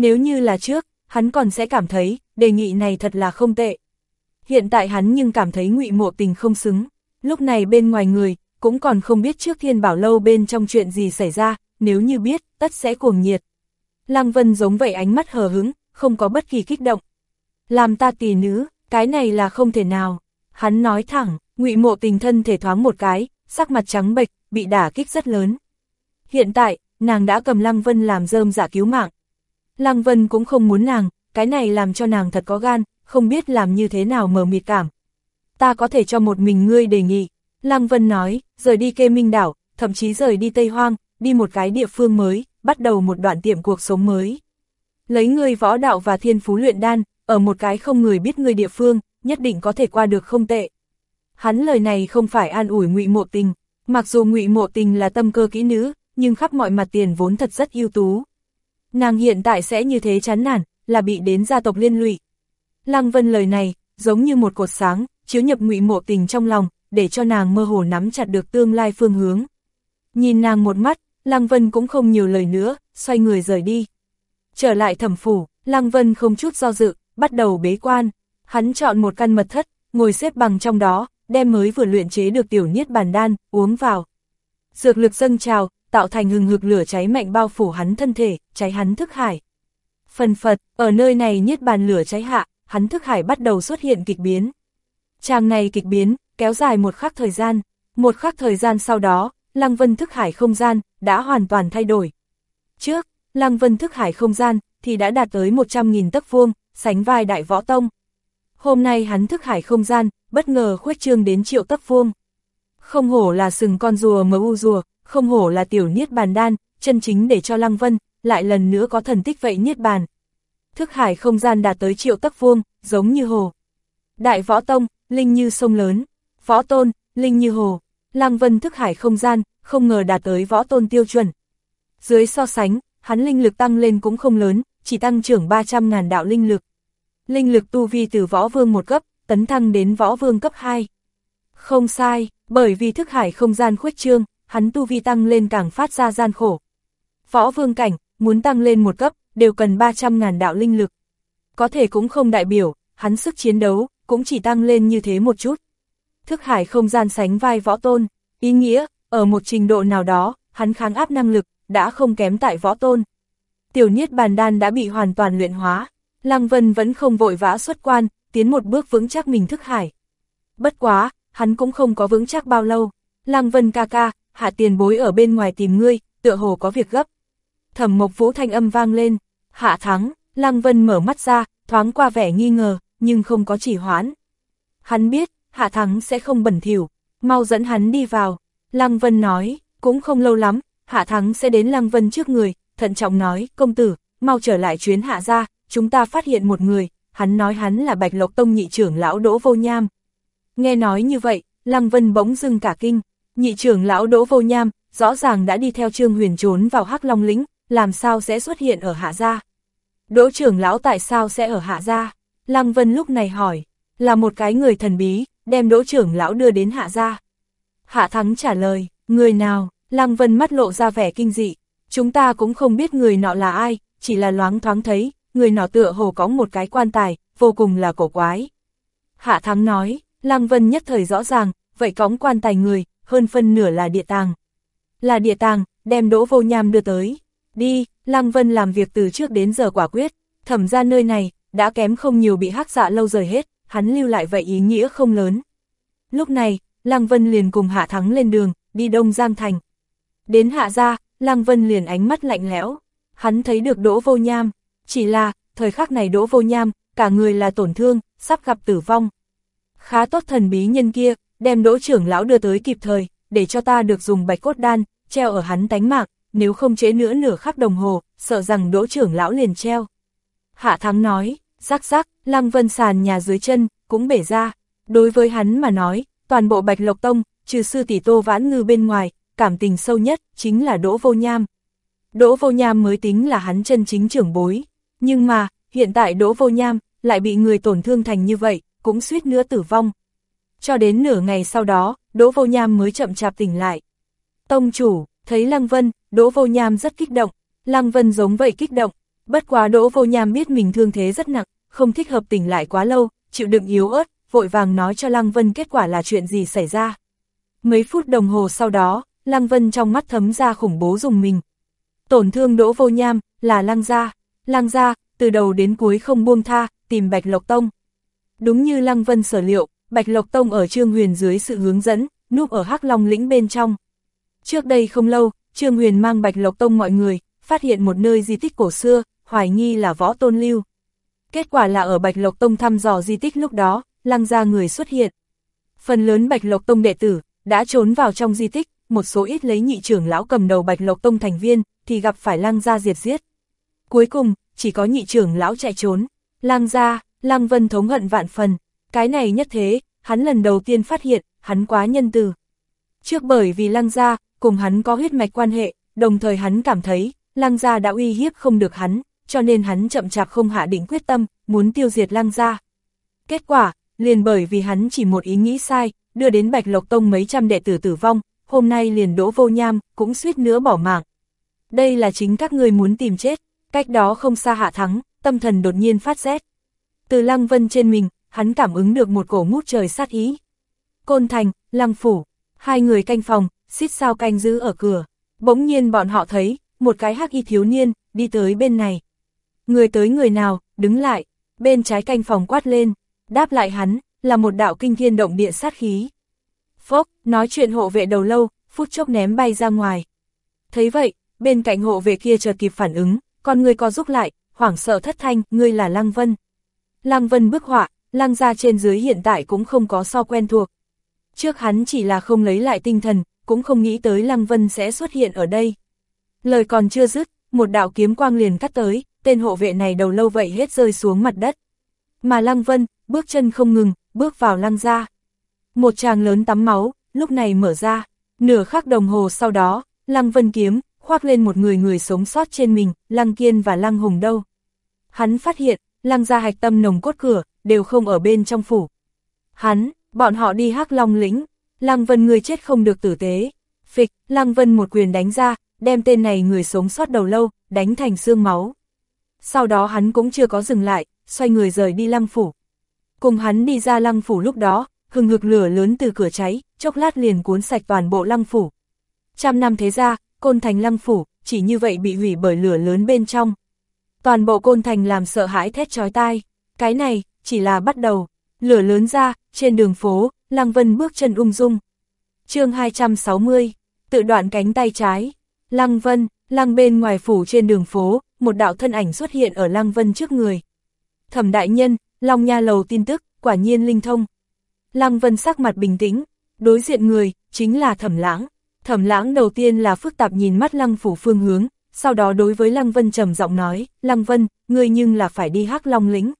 Nếu như là trước, hắn còn sẽ cảm thấy, đề nghị này thật là không tệ. Hiện tại hắn nhưng cảm thấy ngụy mộ tình không xứng. Lúc này bên ngoài người, cũng còn không biết trước thiên bảo lâu bên trong chuyện gì xảy ra, nếu như biết, tất sẽ cuồng nhiệt. Lăng Vân giống vậy ánh mắt hờ hứng, không có bất kỳ kích động. Làm ta tỷ nữ, cái này là không thể nào. Hắn nói thẳng, ngụy mộ tình thân thể thoáng một cái, sắc mặt trắng bệch, bị đả kích rất lớn. Hiện tại, nàng đã cầm Lăng Vân làm rơm giả dạ cứu mạng. Lăng Vân cũng không muốn nàng, cái này làm cho nàng thật có gan, không biết làm như thế nào mờ mịt cảm. Ta có thể cho một mình ngươi đề nghị. Lăng Vân nói, rời đi kê minh đảo, thậm chí rời đi Tây Hoang, đi một cái địa phương mới, bắt đầu một đoạn tiệm cuộc sống mới. Lấy ngươi võ đạo và thiên phú luyện đan, ở một cái không người biết ngươi địa phương, nhất định có thể qua được không tệ. Hắn lời này không phải an ủi ngụy mộ tình, mặc dù ngụy mộ tình là tâm cơ kỹ nữ, nhưng khắp mọi mặt tiền vốn thật rất ưu tú. Nàng hiện tại sẽ như thế chán nản, là bị đến gia tộc liên lụy. Lăng Vân lời này, giống như một cột sáng, chiếu nhập ngụy mộ tình trong lòng, để cho nàng mơ hồ nắm chặt được tương lai phương hướng. Nhìn nàng một mắt, Lăng Vân cũng không nhiều lời nữa, xoay người rời đi. Trở lại thẩm phủ, Lăng Vân không chút do dự, bắt đầu bế quan. Hắn chọn một căn mật thất, ngồi xếp bằng trong đó, đem mới vừa luyện chế được tiểu niết bàn đan, uống vào. Dược lực dâng trào, tạo thành hừng hực lửa cháy mạnh bao phủ hắn thân thể, cháy hắn thức hải. Phần phật, ở nơi này niết bàn lửa cháy hạ, hắn thức hải bắt đầu xuất hiện kịch biến. Tràng này kịch biến, kéo dài một khắc thời gian. Một khắc thời gian sau đó, Lăng Vân thức hải không gian, đã hoàn toàn thay đổi. Trước, Lăng Vân thức hải không gian, thì đã đạt tới 100.000 tấc vuông, sánh vai đại võ tông. Hôm nay hắn thức hải không gian, bất ngờ khuếch trương đến triệu tấc vuông. Không hổ là sừng con rùa mờ u rùa, không hổ là tiểu niết bàn đan, chân chính để cho Lăng Vân, lại lần nữa có thần tích vậy niết bàn. Thức hải không gian đạt tới triệu tấc vuông, giống như hồ. Đại võ tông, linh như sông lớn, võ tôn, linh như hồ, Lăng Vân thức hải không gian, không ngờ đạt tới võ tôn tiêu chuẩn. Dưới so sánh, hắn linh lực tăng lên cũng không lớn, chỉ tăng trưởng 300.000 đạo linh lực. Linh lực tu vi từ võ vương một cấp, tấn thăng đến võ vương cấp 2. Không sai, bởi vì thức hải không gian khuếch trương, hắn tu vi tăng lên càng phát ra gian khổ. Võ vương cảnh, muốn tăng lên một cấp, đều cần 300.000 đạo linh lực. Có thể cũng không đại biểu, hắn sức chiến đấu, cũng chỉ tăng lên như thế một chút. Thức hải không gian sánh vai võ tôn, ý nghĩa, ở một trình độ nào đó, hắn kháng áp năng lực, đã không kém tại võ tôn. Tiểu niết bàn đan đã bị hoàn toàn luyện hóa, Lăng Vân vẫn không vội vã xuất quan, tiến một bước vững chắc mình thức hải. Bất quá, hắn cũng không có vững chắc bao lâu. Lăng Vân ca ca, hạ tiền bối ở bên ngoài tìm ngươi, tựa hồ có việc gấp. Thẩm Mộc Vũ thanh âm vang lên, hạ thắng, Lăng Vân mở mắt ra, thoáng qua vẻ nghi ngờ, nhưng không có chỉ hoãn. Hắn biết, hạ thắng sẽ không bẩn thỉu, mau dẫn hắn đi vào. Lăng Vân nói, cũng không lâu lắm, hạ thắng sẽ đến Lăng Vân trước người, thận trọng nói, công tử, mau trở lại chuyến hạ ra, chúng ta phát hiện một người, hắn nói hắn là Bạch Lộc Tông nhị trưởng lão Đỗ Vô Nham. Nghe nói như vậy, Lăng Vân bỗng dưng cả kinh, nhị trưởng lão Đỗ Vô Nham, rõ ràng đã đi theo Trương Huyền trốn vào Hắc Long lĩnh, làm sao sẽ xuất hiện ở Hạ Gia? Đỗ trưởng lão tại sao sẽ ở Hạ Gia? Lăng Vân lúc này hỏi, là một cái người thần bí, đem Đỗ trưởng lão đưa đến Hạ Gia. Hạ Thắng trả lời, người nào? Lăng Vân mắt lộ ra vẻ kinh dị, chúng ta cũng không biết người nọ là ai, chỉ là loáng thoáng thấy, người nọ tựa hồ có một cái quan tài, vô cùng là cổ quái. Hạ Thắng nói, Lăng Vân nhất thời rõ ràng, vậy cõng quan tài người, hơn phân nửa là địa tàng. Là địa tàng, đem Đỗ Vô Nham đưa tới. Đi, Lăng Vân làm việc từ trước đến giờ quả quyết, thẩm ra nơi này, đã kém không nhiều bị hắc dạ lâu rời hết, hắn lưu lại vậy ý nghĩa không lớn. Lúc này, Lăng Vân liền cùng Hạ Thắng lên đường, đi Đông Giang Thành. Đến Hạ ra, Lăng Vân liền ánh mắt lạnh lẽo, hắn thấy được Đỗ Vô Nham, chỉ là, thời khắc này Đỗ Vô Nham, cả người là tổn thương, sắp gặp tử vong. Khá tốt thần bí nhân kia, đem Đỗ trưởng lão đưa tới kịp thời, để cho ta được dùng bạch cốt đan, treo ở hắn tánh mạc nếu không chế nữa nửa khắc đồng hồ, sợ rằng Đỗ trưởng lão liền treo. Hạ Thắng nói, rắc rắc, Lăng Vân sàn nhà dưới chân, cũng bể ra. Đối với hắn mà nói, toàn bộ Bạch Lộc Tông, trừ sư tỷ Tô Vãn Ngư bên ngoài, cảm tình sâu nhất, chính là Đỗ Vô Nham. Đỗ Vô Nham mới tính là hắn chân chính trưởng bối. Nhưng mà, hiện tại Đỗ Vô Nham, lại bị người tổn thương thành như vậy, cũng suýt nữa tử vong. Cho đến nửa ngày sau đó, Đỗ Vô Nham mới chậm chạp tỉnh lại. Tông chủ, thấy Lăng Vân, Đỗ Vô Nham rất kích động, Lăng Vân giống vậy kích động, Bất quá Đỗ Vô Nham biết mình thương thế rất nặng, không thích hợp tỉnh lại quá lâu, chịu đựng yếu ớt, vội vàng nói cho Lăng Vân kết quả là chuyện gì xảy ra. Mấy phút đồng hồ sau đó, Lăng Vân trong mắt thấm ra khủng bố dùng mình. Tổn thương Đỗ Vô Nham, là Lăng Gia. Lăng Gia, từ đầu đến cuối không buông tha, tìm Bạch Lộc Tông. Đúng như Lăng Vân sở liệu, Bạch Lộc Tông ở Trương Huyền dưới sự hướng dẫn, núp ở Hắc Long lĩnh bên trong. Trước đây không lâu, Trương Huyền mang Bạch Lộc Tông mọi người, phát hiện một nơi di tích cổ xưa, hoài nghi là võ tôn lưu. Kết quả là ở Bạch Lộc Tông thăm dò di tích lúc đó, lăng ra người xuất hiện. Phần lớn Bạch Lộc Tông đệ tử, đã trốn vào trong di tích, một số ít lấy nhị trưởng lão cầm đầu Bạch Lộc Tông thành viên, thì gặp phải lăng gia diệt giết. Cuối cùng, chỉ có nhị trưởng lão chạy trốn. Lăng gia, lăng vân thống hận vạn phần. Cái này nhất thế, hắn lần đầu tiên phát hiện, hắn quá nhân từ. Trước bởi vì lăng gia, cùng hắn có huyết mạch quan hệ, đồng thời hắn cảm thấy, lăng gia đã uy hiếp không được hắn, cho nên hắn chậm chạp không hạ định quyết tâm, muốn tiêu diệt lăng gia. Kết quả, liền bởi vì hắn chỉ một ý nghĩ sai, đưa đến Bạch Lộc Tông mấy trăm đệ tử tử vong, hôm nay liền đỗ vô nham, cũng suýt nữa bỏ mạng. Đây là chính các ngươi muốn tìm chết, cách đó không xa hạ thắng, tâm thần đột nhiên phát rét. Từ lăng vân trên mình, hắn cảm ứng được một cổ ngút trời sát ý. Côn Thành, Lăng Phủ, hai người canh phòng, xít sao canh giữ ở cửa. Bỗng nhiên bọn họ thấy, một cái hắc y thiếu niên, đi tới bên này. Người tới người nào, đứng lại, bên trái canh phòng quát lên, đáp lại hắn, là một đạo kinh thiên động địa sát khí. Phốc, nói chuyện hộ vệ đầu lâu, phút chốc ném bay ra ngoài. Thấy vậy, bên cạnh hộ vệ kia chợt kịp phản ứng, con người co rút lại, hoảng sợ thất thanh, ngươi là Lăng Vân. Lăng Vân bức họa, Lăng ra trên dưới hiện tại cũng không có so quen thuộc. Trước hắn chỉ là không lấy lại tinh thần, cũng không nghĩ tới Lăng Vân sẽ xuất hiện ở đây. Lời còn chưa dứt, một đạo kiếm quang liền cắt tới, tên hộ vệ này đầu lâu vậy hết rơi xuống mặt đất. Mà Lăng Vân, bước chân không ngừng, bước vào lăng ra. Một tràng lớn tắm máu, lúc này mở ra, nửa khắc đồng hồ sau đó, Lăng Vân kiếm, khoác lên một người người sống sót trên mình, Lăng Kiên và Lăng Hùng đâu. Hắn phát hiện, Lăng gia hạch tâm nồng cốt cửa, đều không ở bên trong phủ. Hắn, bọn họ đi hắc long lĩnh, Lăng Vân người chết không được tử tế. Phịch, Lăng Vân một quyền đánh ra, đem tên này người sống sót đầu lâu, đánh thành xương máu. Sau đó hắn cũng chưa có dừng lại, xoay người rời đi lăng phủ. Cùng hắn đi ra lăng phủ lúc đó, hừng hực lửa lớn từ cửa cháy, chốc lát liền cuốn sạch toàn bộ lăng phủ. Trăm năm thế ra, côn thành lăng phủ, chỉ như vậy bị hủy bởi lửa lớn bên trong. Toàn bộ côn thành làm sợ hãi thét chói tai, cái này, chỉ là bắt đầu. Lửa lớn ra, trên đường phố, Lăng Vân bước chân ung dung. chương 260, tự đoạn cánh tay trái. Lăng Vân, Lăng bên ngoài phủ trên đường phố, một đạo thân ảnh xuất hiện ở Lăng Vân trước người. Thẩm đại nhân, Long Nha lầu tin tức, quả nhiên linh thông. Lăng Vân sắc mặt bình tĩnh, đối diện người, chính là Thẩm Lãng. Thẩm Lãng đầu tiên là phức tạp nhìn mắt Lăng phủ phương hướng, sau đó đối với Lăng Vân trầm giọng nói, Lăng Vân, ngươi nhưng là phải đi hắc Long lĩnh.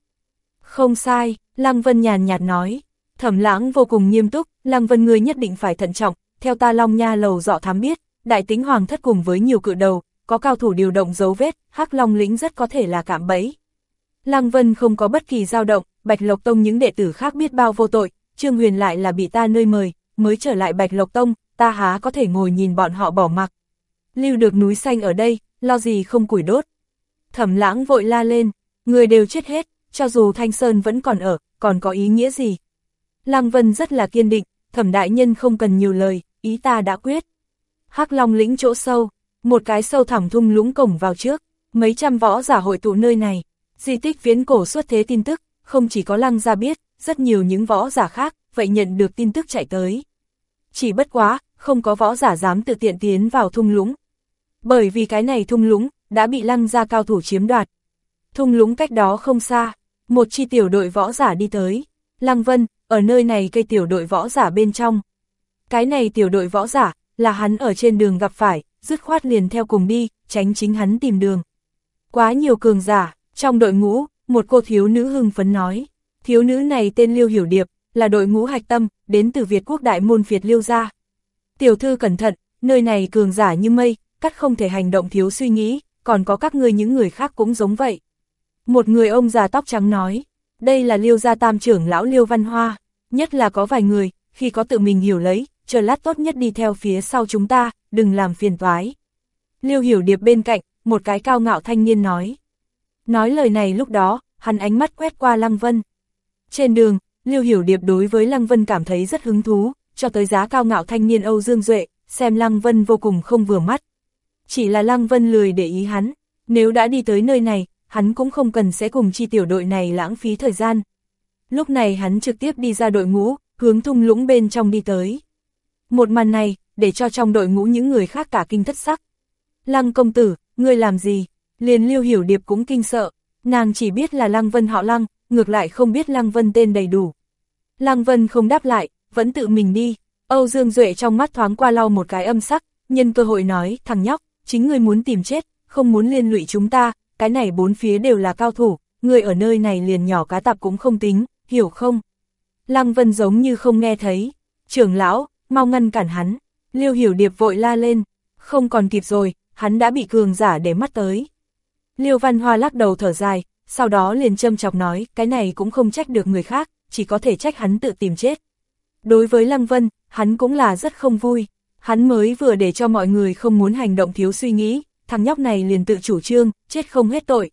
Không sai, Lăng Vân nhàn nhạt nói. Thẩm Lãng vô cùng nghiêm túc, Lăng Vân ngươi nhất định phải thận trọng, theo ta Long Nha lầu dọ thám biết, đại tính hoàng thất cùng với nhiều cự đầu, có cao thủ điều động dấu vết, hắc Long lĩnh rất có thể là cạm bẫy. Lăng Vân không có bất kỳ dao động, Bạch Lộc Tông những đệ tử khác biết bao vô tội, Trương Huyền lại là bị ta nơi mời, mới trở lại Bạch Lộc Tông, ta há có thể ngồi nhìn bọn họ bỏ mặc. Lưu được núi xanh ở đây, lo gì không củi đốt. Thẩm lãng vội la lên, người đều chết hết, cho dù Thanh Sơn vẫn còn ở, còn có ý nghĩa gì. Lăng Vân rất là kiên định, thẩm đại nhân không cần nhiều lời, ý ta đã quyết. hắc Long lĩnh chỗ sâu, một cái sâu thẳm thung lũng cổng vào trước, mấy trăm võ giả hội tụ nơi này. Di tích viễn cổ xuất thế tin tức, không chỉ có lăng gia biết, rất nhiều những võ giả khác, vậy nhận được tin tức chạy tới. Chỉ bất quá, không có võ giả dám tự tiện tiến vào thung lũng. Bởi vì cái này thung lũng, đã bị lăng gia cao thủ chiếm đoạt. Thung lũng cách đó không xa, một chi tiểu đội võ giả đi tới. Lăng Vân, ở nơi này cây tiểu đội võ giả bên trong. Cái này tiểu đội võ giả, là hắn ở trên đường gặp phải, dứt khoát liền theo cùng đi, tránh chính hắn tìm đường. Quá nhiều cường giả, trong đội ngũ, một cô thiếu nữ hưng phấn nói, thiếu nữ này tên Liêu Hiểu Điệp, là đội ngũ hạch tâm, đến từ Việt quốc đại môn Việt Liêu gia. Tiểu thư cẩn thận, nơi này cường giả như mây, cắt không thể hành động thiếu suy nghĩ, còn có các ngươi những người khác cũng giống vậy. Một người ông già tóc trắng nói, đây là Liêu gia tam trưởng lão Liêu Văn Hoa, nhất là có vài người, khi có tự mình hiểu lấy, chờ lát tốt nhất đi theo phía sau chúng ta, đừng làm phiền toái. Liêu Hiểu Điệp bên cạnh, một cái cao ngạo thanh niên nói. Nói lời này lúc đó, hắn ánh mắt quét qua Lăng Vân. Trên đường, Lưu Hiểu Điệp đối với Lăng Vân cảm thấy rất hứng thú, cho tới giá cao ngạo thanh niên Âu Dương Duệ, xem Lăng Vân vô cùng không vừa mắt. Chỉ là Lăng Vân lười để ý hắn, nếu đã đi tới nơi này, hắn cũng không cần sẽ cùng chi tiểu đội này lãng phí thời gian. Lúc này hắn trực tiếp đi ra đội ngũ, hướng thung lũng bên trong đi tới. Một màn này, để cho trong đội ngũ những người khác cả kinh thất sắc. Lăng công tử, ngươi làm gì? Liền liêu Hiểu Điệp cũng kinh sợ, nàng chỉ biết là Lăng Vân họ Lăng, ngược lại không biết Lăng Vân tên đầy đủ. Lăng Vân không đáp lại, vẫn tự mình đi. Âu Dương Duệ trong mắt thoáng qua lau một cái âm sắc, nhân cơ hội nói, thằng nhóc, chính ngươi muốn tìm chết, không muốn liên lụy chúng ta, cái này bốn phía đều là cao thủ, người ở nơi này liền nhỏ cá tạp cũng không tính, hiểu không? Lăng Vân giống như không nghe thấy, trưởng lão, mau ngăn cản hắn, Liêu Hiểu Điệp vội la lên, không còn kịp rồi, hắn đã bị cường giả để mắt tới. Liêu Văn Hoa lắc đầu thở dài, sau đó liền châm chọc nói, cái này cũng không trách được người khác, chỉ có thể trách hắn tự tìm chết. Đối với Lăng Vân, hắn cũng là rất không vui, hắn mới vừa để cho mọi người không muốn hành động thiếu suy nghĩ, thằng nhóc này liền tự chủ trương, chết không hết tội.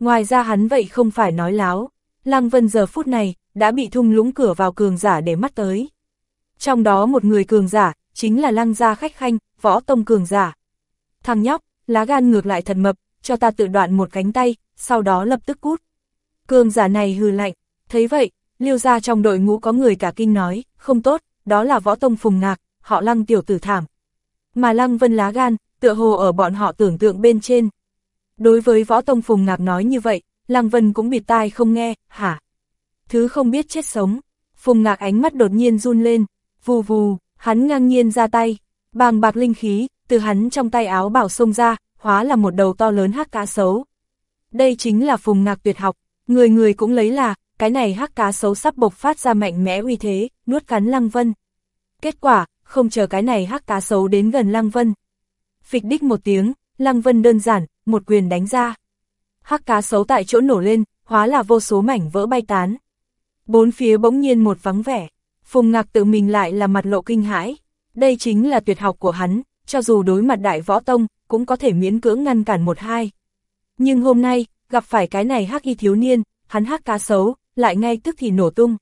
Ngoài ra hắn vậy không phải nói láo, Lăng Vân giờ phút này, đã bị thung lũng cửa vào cường giả để mắt tới. Trong đó một người cường giả, chính là Lăng gia khách khanh, võ tông cường giả. Thằng nhóc, lá gan ngược lại thật mập, cho ta tự đoạn một cánh tay, sau đó lập tức cút. Cường giả này hừ lạnh, thấy vậy, liêu ra trong đội ngũ có người cả kinh nói, không tốt, đó là võ tông phùng ngạc, họ lăng tiểu tử thảm. Mà lăng vân lá gan, tựa hồ ở bọn họ tưởng tượng bên trên. Đối với võ tông phùng ngạc nói như vậy, lăng vân cũng bịt tai không nghe, hả? Thứ không biết chết sống. Phùng ngạc ánh mắt đột nhiên run lên, vù vù, hắn ngang nhiên ra tay, bàng bạc linh khí, từ hắn trong tay áo bảo xông ra, hóa là một đầu to lớn hắc cá sấu. Đây chính là phùng ngạc tuyệt học, người người cũng lấy là, cái này hắc cá sấu sắp bộc phát ra mạnh mẽ uy thế, nuốt cắn Lăng Vân. Kết quả, không chờ cái này hắc cá sấu đến gần Lăng Vân. Phịch đích một tiếng, Lăng Vân đơn giản, một quyền đánh ra. Hắc cá sấu tại chỗ nổ lên, hóa là vô số mảnh vỡ bay tán. Bốn phía bỗng nhiên một vắng vẻ, Phùng Ngạc tự mình lại là mặt lộ kinh hãi. Đây chính là tuyệt học của hắn, cho dù đối mặt đại võ tông, cũng có thể miễn cưỡng ngăn cản một hai. Nhưng hôm nay, gặp phải cái này hắc y thiếu niên, hắn hắc cá sấu, lại ngay tức thì nổ tung.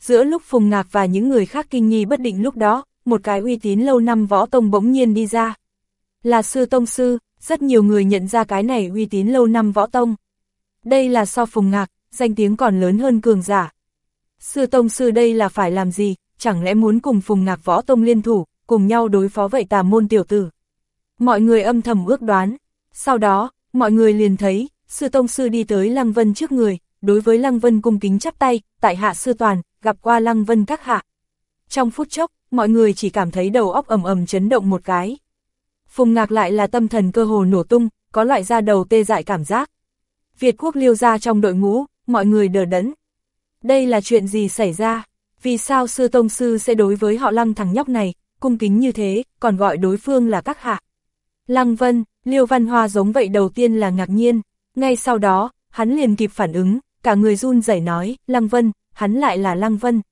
Giữa lúc Phùng Ngạc và những người khác kinh nghi bất định lúc đó, một cái uy tín lâu năm võ tông bỗng nhiên đi ra. Là sư tông sư, rất nhiều người nhận ra cái này uy tín lâu năm võ tông. Đây là so Phùng Ngạc, danh tiếng còn lớn hơn cường giả. Sư tông sư đây là phải làm gì, chẳng lẽ muốn cùng Phùng Ngạc võ tông liên thủ, cùng nhau đối phó vậy tà môn tiểu tử. Mọi người âm thầm ước đoán. Sau đó, mọi người liền thấy, sư tông sư đi tới Lăng Vân trước người, đối với Lăng Vân cung kính chắp tay, tại hạ sư toàn, gặp qua Lăng Vân các hạ. Trong phút chốc, mọi người chỉ cảm thấy đầu óc ầm ầm chấn động một cái. Phùng ngạc lại là tâm thần cơ hồ nổ tung, có loại da đầu tê dại cảm giác. Việt quốc liêu ra trong đội ngũ, mọi người đờ đẫn. Đây là chuyện gì xảy ra? Vì sao sư tông sư sẽ đối với họ lăng thằng nhóc này, cung kính như thế, còn gọi đối phương là các hạ? Lăng Vân, Liêu Văn Hoa giống vậy đầu tiên là ngạc nhiên, ngay sau đó, hắn liền kịp phản ứng, cả người run rẩy nói, Lăng Vân, hắn lại là Lăng Vân.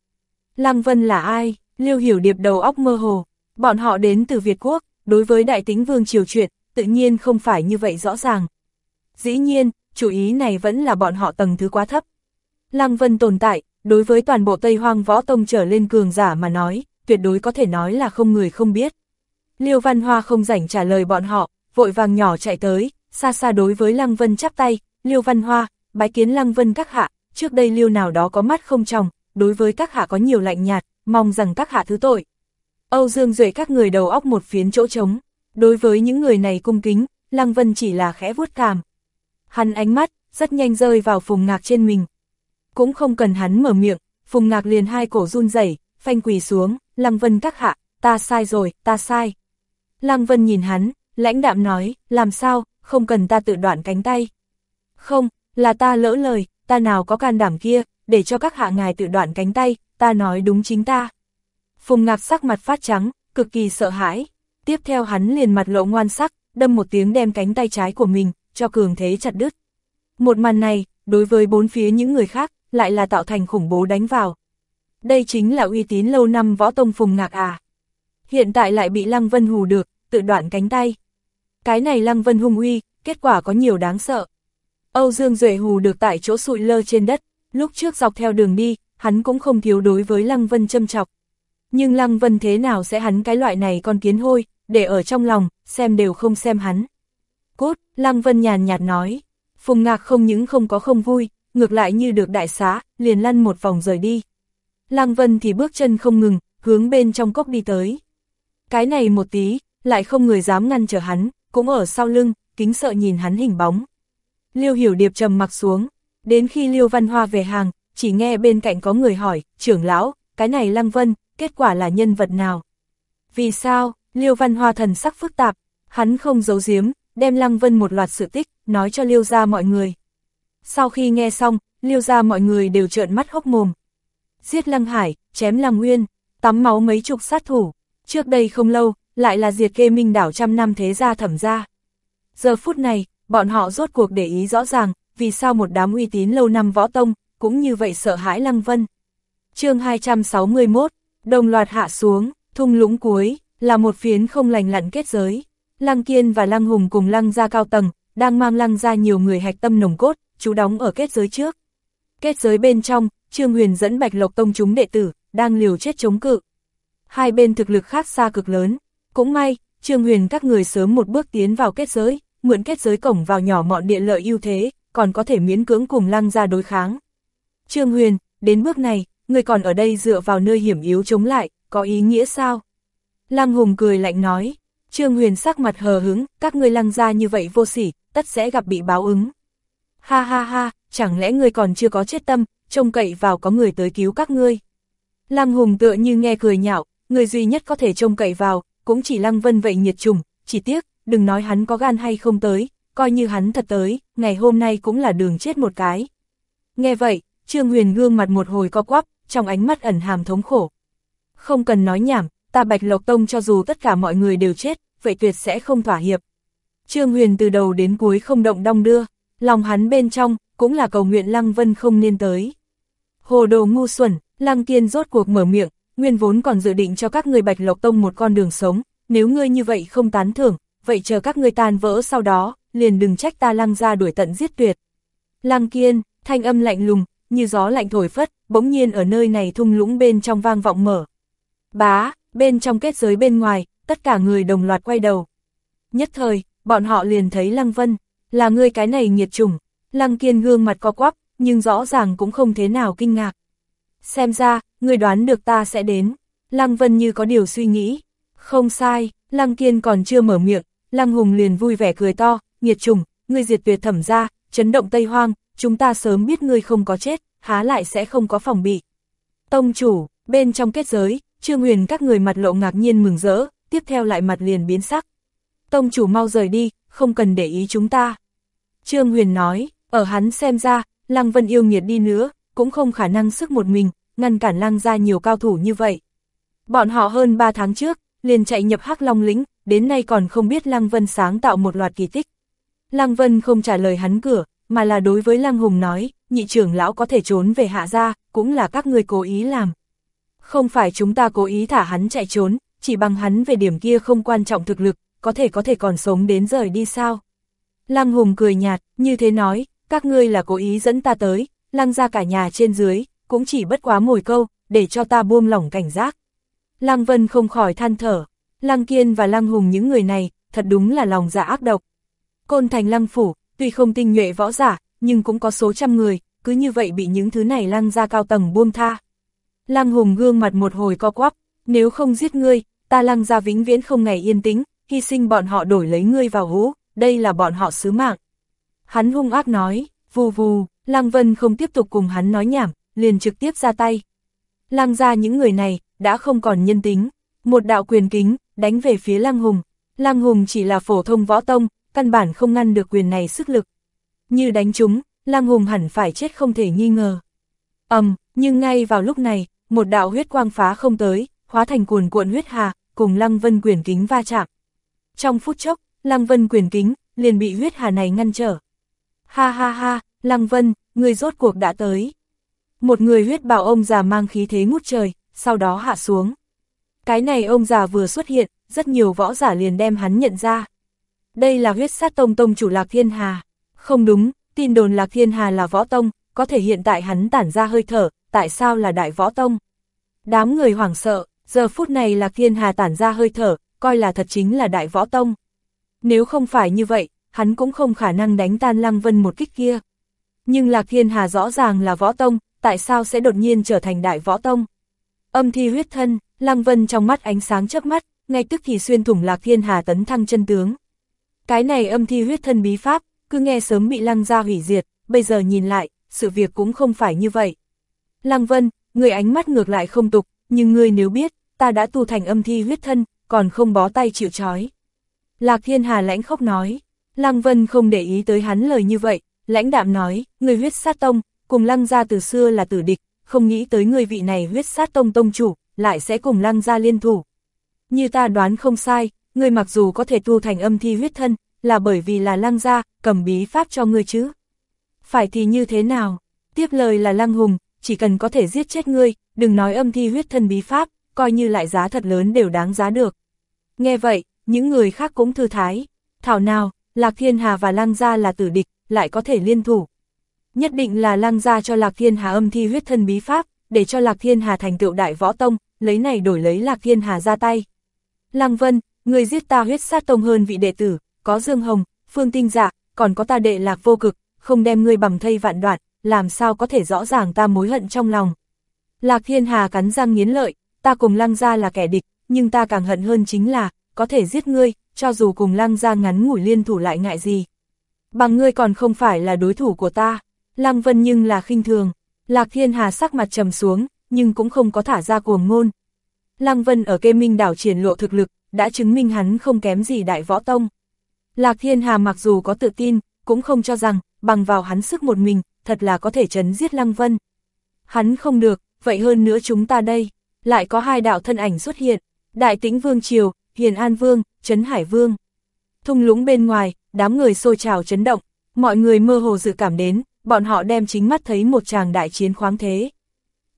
Lăng Vân là ai? Liêu hiểu điệp đầu óc mơ hồ, bọn họ đến từ Việt Quốc, đối với đại tính vương triều chuyện tự nhiên không phải như vậy rõ ràng. Dĩ nhiên, chủ ý này vẫn là bọn họ tầng thứ quá thấp. Lăng Vân tồn tại, đối với toàn bộ Tây Hoang Võ Tông trở lên cường giả mà nói, tuyệt đối có thể nói là không người không biết. Liêu Văn Hoa không rảnh trả lời bọn họ, vội vàng nhỏ chạy tới, xa xa đối với Lăng Vân chắp tay, Liêu Văn Hoa, bái kiến Lăng Vân các hạ, trước đây Liêu nào đó có mắt không tròng, đối với các hạ có nhiều lạnh nhạt, mong rằng các hạ thứ tội. Âu Dương Duệ các người đầu óc một phiến chỗ trống, đối với những người này cung kính, Lăng Vân chỉ là khẽ vuốt cảm. Hắn ánh mắt, rất nhanh rơi vào phùng ngạc trên mình. Cũng không cần hắn mở miệng, phùng ngạc liền hai cổ run rẩy phanh quỳ xuống, Lăng Vân các hạ, ta sai rồi, ta sai. Lăng Vân nhìn hắn, lãnh đạm nói, làm sao, không cần ta tự đoạn cánh tay. Không, là ta lỡ lời, ta nào có can đảm kia, để cho các hạ ngài tự đoạn cánh tay, ta nói đúng chính ta. Phùng ngạc sắc mặt phát trắng, cực kỳ sợ hãi. Tiếp theo hắn liền mặt lộ ngoan sắc, đâm một tiếng đem cánh tay trái của mình, cho cường thế chặt đứt. Một màn này, đối với bốn phía những người khác, lại là tạo thành khủng bố đánh vào. Đây chính là uy tín lâu năm võ tông phùng ngạc à. Hiện tại lại bị Lăng Vân hù được, tự đoạn cánh tay. Cái này Lăng Vân hung uy, kết quả có nhiều đáng sợ. Âu Dương Duệ hù được tại chỗ sụi lơ trên đất, lúc trước dọc theo đường đi, hắn cũng không thiếu đối với Lăng Vân châm chọc. Nhưng Lăng Vân thế nào sẽ hắn cái loại này con kiến hôi, để ở trong lòng, xem đều không xem hắn. Cốt, Lăng Vân nhàn nhạt nói, Phùng Ngạc không những không có không vui, ngược lại như được đại xá, liền lăn một vòng rời đi. Lăng Vân thì bước chân không ngừng, hướng bên trong cốc đi tới. Cái này một tí, lại không người dám ngăn trở hắn, cũng ở sau lưng, kính sợ nhìn hắn hình bóng. Liêu Hiểu Điệp trầm mặc xuống, đến khi Liêu Văn Hoa về hàng, chỉ nghe bên cạnh có người hỏi, trưởng lão, cái này Lăng Vân, kết quả là nhân vật nào? Vì sao, Liêu Văn Hoa thần sắc phức tạp, hắn không giấu giếm, đem Lăng Vân một loạt sự tích, nói cho Liêu ra mọi người. Sau khi nghe xong, Liêu ra mọi người đều trợn mắt hốc mồm. Giết Lăng Hải, chém Lăng Nguyên, tắm máu mấy chục sát thủ, trước đây không lâu, lại là diệt kê minh đảo trăm năm thế gia thẩm gia. Giờ phút này, bọn họ rốt cuộc để ý rõ ràng, vì sao một đám uy tín lâu năm võ tông, cũng như vậy sợ hãi Lăng Vân. chương 261, đồng loạt hạ xuống, thung lũng cuối, là một phiến không lành lặn kết giới. Lăng Kiên và Lăng Hùng cùng Lăng ra cao tầng, đang mang Lăng ra nhiều người hạch tâm nồng cốt, chú đóng ở kết giới trước. Kết giới bên trong, Trương Huyền dẫn Bạch Lộc Tông chúng đệ tử, đang liều chết chống cự. Hai bên thực lực khác xa cực lớn. Cũng may, Trương Huyền các người sớm một bước tiến vào kết giới, mượn kết giới cổng vào nhỏ mọn địa lợi ưu thế, còn có thể miễn cưỡng cùng lăng ra đối kháng. Trương Huyền, đến bước này, người còn ở đây dựa vào nơi hiểm yếu chống lại, có ý nghĩa sao? Lăng Hùng cười lạnh nói, Trương Huyền sắc mặt hờ hứng, các ngươi lăng ra như vậy vô sỉ, tất sẽ gặp bị báo ứng. Ha ha ha, chẳng lẽ ngươi còn chưa có chết tâm, trông cậy vào có người tới cứu các ngươi. Lăng Hùng tựa như nghe cười nhạo, người duy nhất có thể trông cậy vào, cũng chỉ Lăng Vân vậy nhiệt trùng, chỉ tiếc, đừng nói hắn có gan hay không tới, coi như hắn thật tới, ngày hôm nay cũng là đường chết một cái. Nghe vậy, Trương Huyền gương mặt một hồi co quắp, trong ánh mắt ẩn hàm thống khổ. Không cần nói nhảm, ta Bạch Lộc Tông cho dù tất cả mọi người đều chết, vậy tuyệt sẽ không thỏa hiệp. Trương Huyền từ đầu đến cuối không động đong đưa, lòng hắn bên trong, cũng là cầu nguyện Lăng Vân không nên tới. Hồ đồ ngu xuẩn, Lăng Kiên rốt cuộc mở miệng, nguyên vốn còn dự định cho các người Bạch Lộc Tông một con đường sống, nếu ngươi như vậy không tán thưởng, vậy chờ các ngươi tan vỡ sau đó, liền đừng trách ta lăng ra đuổi tận giết tuyệt. Lăng kiên, thanh âm lạnh lùng, như gió lạnh thổi phất, bỗng nhiên ở nơi này thung lũng bên trong vang vọng mở. Bá, bên trong kết giới bên ngoài, tất cả người đồng loạt quay đầu. Nhất thời, bọn họ liền thấy Lăng Vân, là người cái này nhiệt trùng. Lăng kiên gương mặt co quắp, nhưng rõ ràng cũng không thế nào kinh ngạc. Xem ra, người đoán được ta sẽ đến. Lăng Vân như có điều suy nghĩ. Không sai, Lăng Kiên còn chưa mở miệng, Lăng Hùng liền vui vẻ cười to, nhiệt trùng, ngươi diệt tuyệt thẩm ra, chấn động Tây Hoang, chúng ta sớm biết ngươi không có chết, há lại sẽ không có phòng bị. Tông chủ, bên trong kết giới, Trương Huyền các người mặt lộ ngạc nhiên mừng rỡ, tiếp theo lại mặt liền biến sắc. Tông chủ mau rời đi, không cần để ý chúng ta. Trương Huyền nói, ở hắn xem ra, Lăng Vân yêu nghiệt đi nữa, cũng không khả năng sức một mình, ngăn cản Lăng ra nhiều cao thủ như vậy. Bọn họ hơn 3 tháng trước, liền chạy nhập Hắc Long lĩnh, đến nay còn không biết Lăng Vân sáng tạo một loạt kỳ tích. Lăng Vân không trả lời hắn cửa, mà là đối với Lăng Hùng nói, nhị trưởng lão có thể trốn về hạ gia, cũng là các người cố ý làm. Không phải chúng ta cố ý thả hắn chạy trốn, chỉ bằng hắn về điểm kia không quan trọng thực lực, có thể có thể còn sống đến rời đi sao. Lăng Hùng cười nhạt, như thế nói, các ngươi là cố ý dẫn ta tới, lăng ra cả nhà trên dưới, cũng chỉ bất quá mồi câu, để cho ta buông lỏng cảnh giác. Lăng Vân không khỏi than thở, Lăng Kiên và Lăng Hùng những người này, thật đúng là lòng dạ ác độc. Côn thành Lăng Phủ, tuy không tinh nhuệ võ giả, nhưng cũng có số trăm người, cứ như vậy bị những thứ này lăng ra cao tầng buông tha. Lăng Hùng gương mặt một hồi co quắp, nếu không giết ngươi, ta lăng ra vĩnh viễn không ngày yên tĩnh, hy sinh bọn họ đổi lấy ngươi vào hú, đây là bọn họ sứ mạng. Hắn hung ác nói, vù vù, Lăng Vân không tiếp tục cùng hắn nói nhảm, liền trực tiếp ra tay. Lăng ra những người này, đã không còn nhân tính. Một đạo quyền kính, đánh về phía Lăng Hùng. Lăng Hùng chỉ là phổ thông võ tông, căn bản không ngăn được quyền này sức lực. Như đánh chúng, Lăng Hùng hẳn phải chết không thể nghi ngờ. ầm, um, nhưng ngay vào lúc này, một đạo huyết quang phá không tới, hóa thành cuồn cuộn huyết hà, cùng Lăng Vân quyền kính va chạm. Trong phút chốc, Lăng Vân quyền kính, liền bị huyết hà này ngăn trở. Ha ha ha, Lăng Vân, người rốt cuộc đã tới. Một người huyết bào ông già mang khí thế ngút trời, sau đó hạ xuống. Cái này ông già vừa xuất hiện, rất nhiều võ giả liền đem hắn nhận ra. Đây là huyết sát tông tông chủ Lạc Thiên Hà. Không đúng, tin đồn Lạc Thiên Hà là võ tông, có thể hiện tại hắn tản ra hơi thở, tại sao là đại võ tông? Đám người hoảng sợ, giờ phút này Lạc Thiên Hà tản ra hơi thở, coi là thật chính là đại võ tông. Nếu không phải như vậy, hắn cũng không khả năng đánh tan Lăng Vân một kích kia. Nhưng Lạc Thiên Hà rõ ràng là võ tông, tại sao sẽ đột nhiên trở thành đại võ tông? Âm thi huyết thân, Lăng Vân trong mắt ánh sáng chớp mắt, ngay tức thì xuyên thủng Lạc Thiên Hà tấn thăng chân tướng. Cái này âm thi huyết thân bí pháp, cứ nghe sớm bị Lăng gia hủy diệt, bây giờ nhìn lại, sự việc cũng không phải như vậy. Lăng Vân, người ánh mắt ngược lại không tục, nhưng ngươi nếu biết, ta đã tu thành âm thi huyết thân, còn không bó tay chịu trói. Lạc Thiên Hà lãnh khóc nói, Lăng Vân không để ý tới hắn lời như vậy, lãnh đạm nói, người huyết sát tông, cùng Lăng gia từ xưa là tử địch, không nghĩ tới người vị này huyết sát tông tông chủ, lại sẽ cùng Lăng gia liên thủ. Như ta đoán không sai, ngươi mặc dù có thể tu thành âm thi huyết thân, là bởi vì là Lăng gia, cầm bí pháp cho ngươi chứ. Phải thì như thế nào? Tiếp lời là Lăng Hùng, chỉ cần có thể giết chết ngươi, đừng nói âm thi huyết thân bí pháp, coi như lại giá thật lớn đều đáng giá được. Nghe vậy, những người khác cũng thư thái. Thảo nào, Lạc Thiên Hà và Lăng Gia là tử địch, lại có thể liên thủ. Nhất định là Lăng Gia cho Lạc Thiên Hà âm thi huyết thân bí pháp, để cho Lạc Thiên Hà thành tựu đại võ tông, lấy này đổi lấy Lạc Thiên Hà ra tay. Lăng Vân, người giết ta huyết sát tông hơn vị đệ tử, có Dương Hồng, Phương Tinh Dạ, còn có ta đệ Lạc vô cực, không đem ngươi bằng thây vạn đoạn, làm sao có thể rõ ràng ta mối hận trong lòng. Lạc Thiên Hà cắn răng nghiến lợi, ta cùng Lăng Gia là kẻ địch, nhưng ta càng hận hơn chính là, có thể giết ngươi, cho dù cùng Lăng Gia ngắn ngủi liên thủ lại ngại gì. Bằng ngươi còn không phải là đối thủ của ta, Lăng Vân nhưng là khinh thường, Lạc Thiên Hà sắc mặt trầm xuống, nhưng cũng không có thả ra cuồng ngôn. Lăng Vân ở kê minh đảo triển lộ thực lực, đã chứng minh hắn không kém gì đại võ tông. Lạc Thiên Hà mặc dù có tự tin, cũng không cho rằng, bằng vào hắn sức một mình, thật là có thể chấn giết Lăng Vân. Hắn không được, vậy hơn nữa chúng ta đây, lại có hai đạo thân ảnh xuất hiện, Đại Tĩnh Vương Triều, Hiền An Vương, Trấn Hải Vương. Thung lũng bên ngoài, đám người xô trào chấn động, mọi người mơ hồ dự cảm đến, bọn họ đem chính mắt thấy một chàng đại chiến khoáng thế.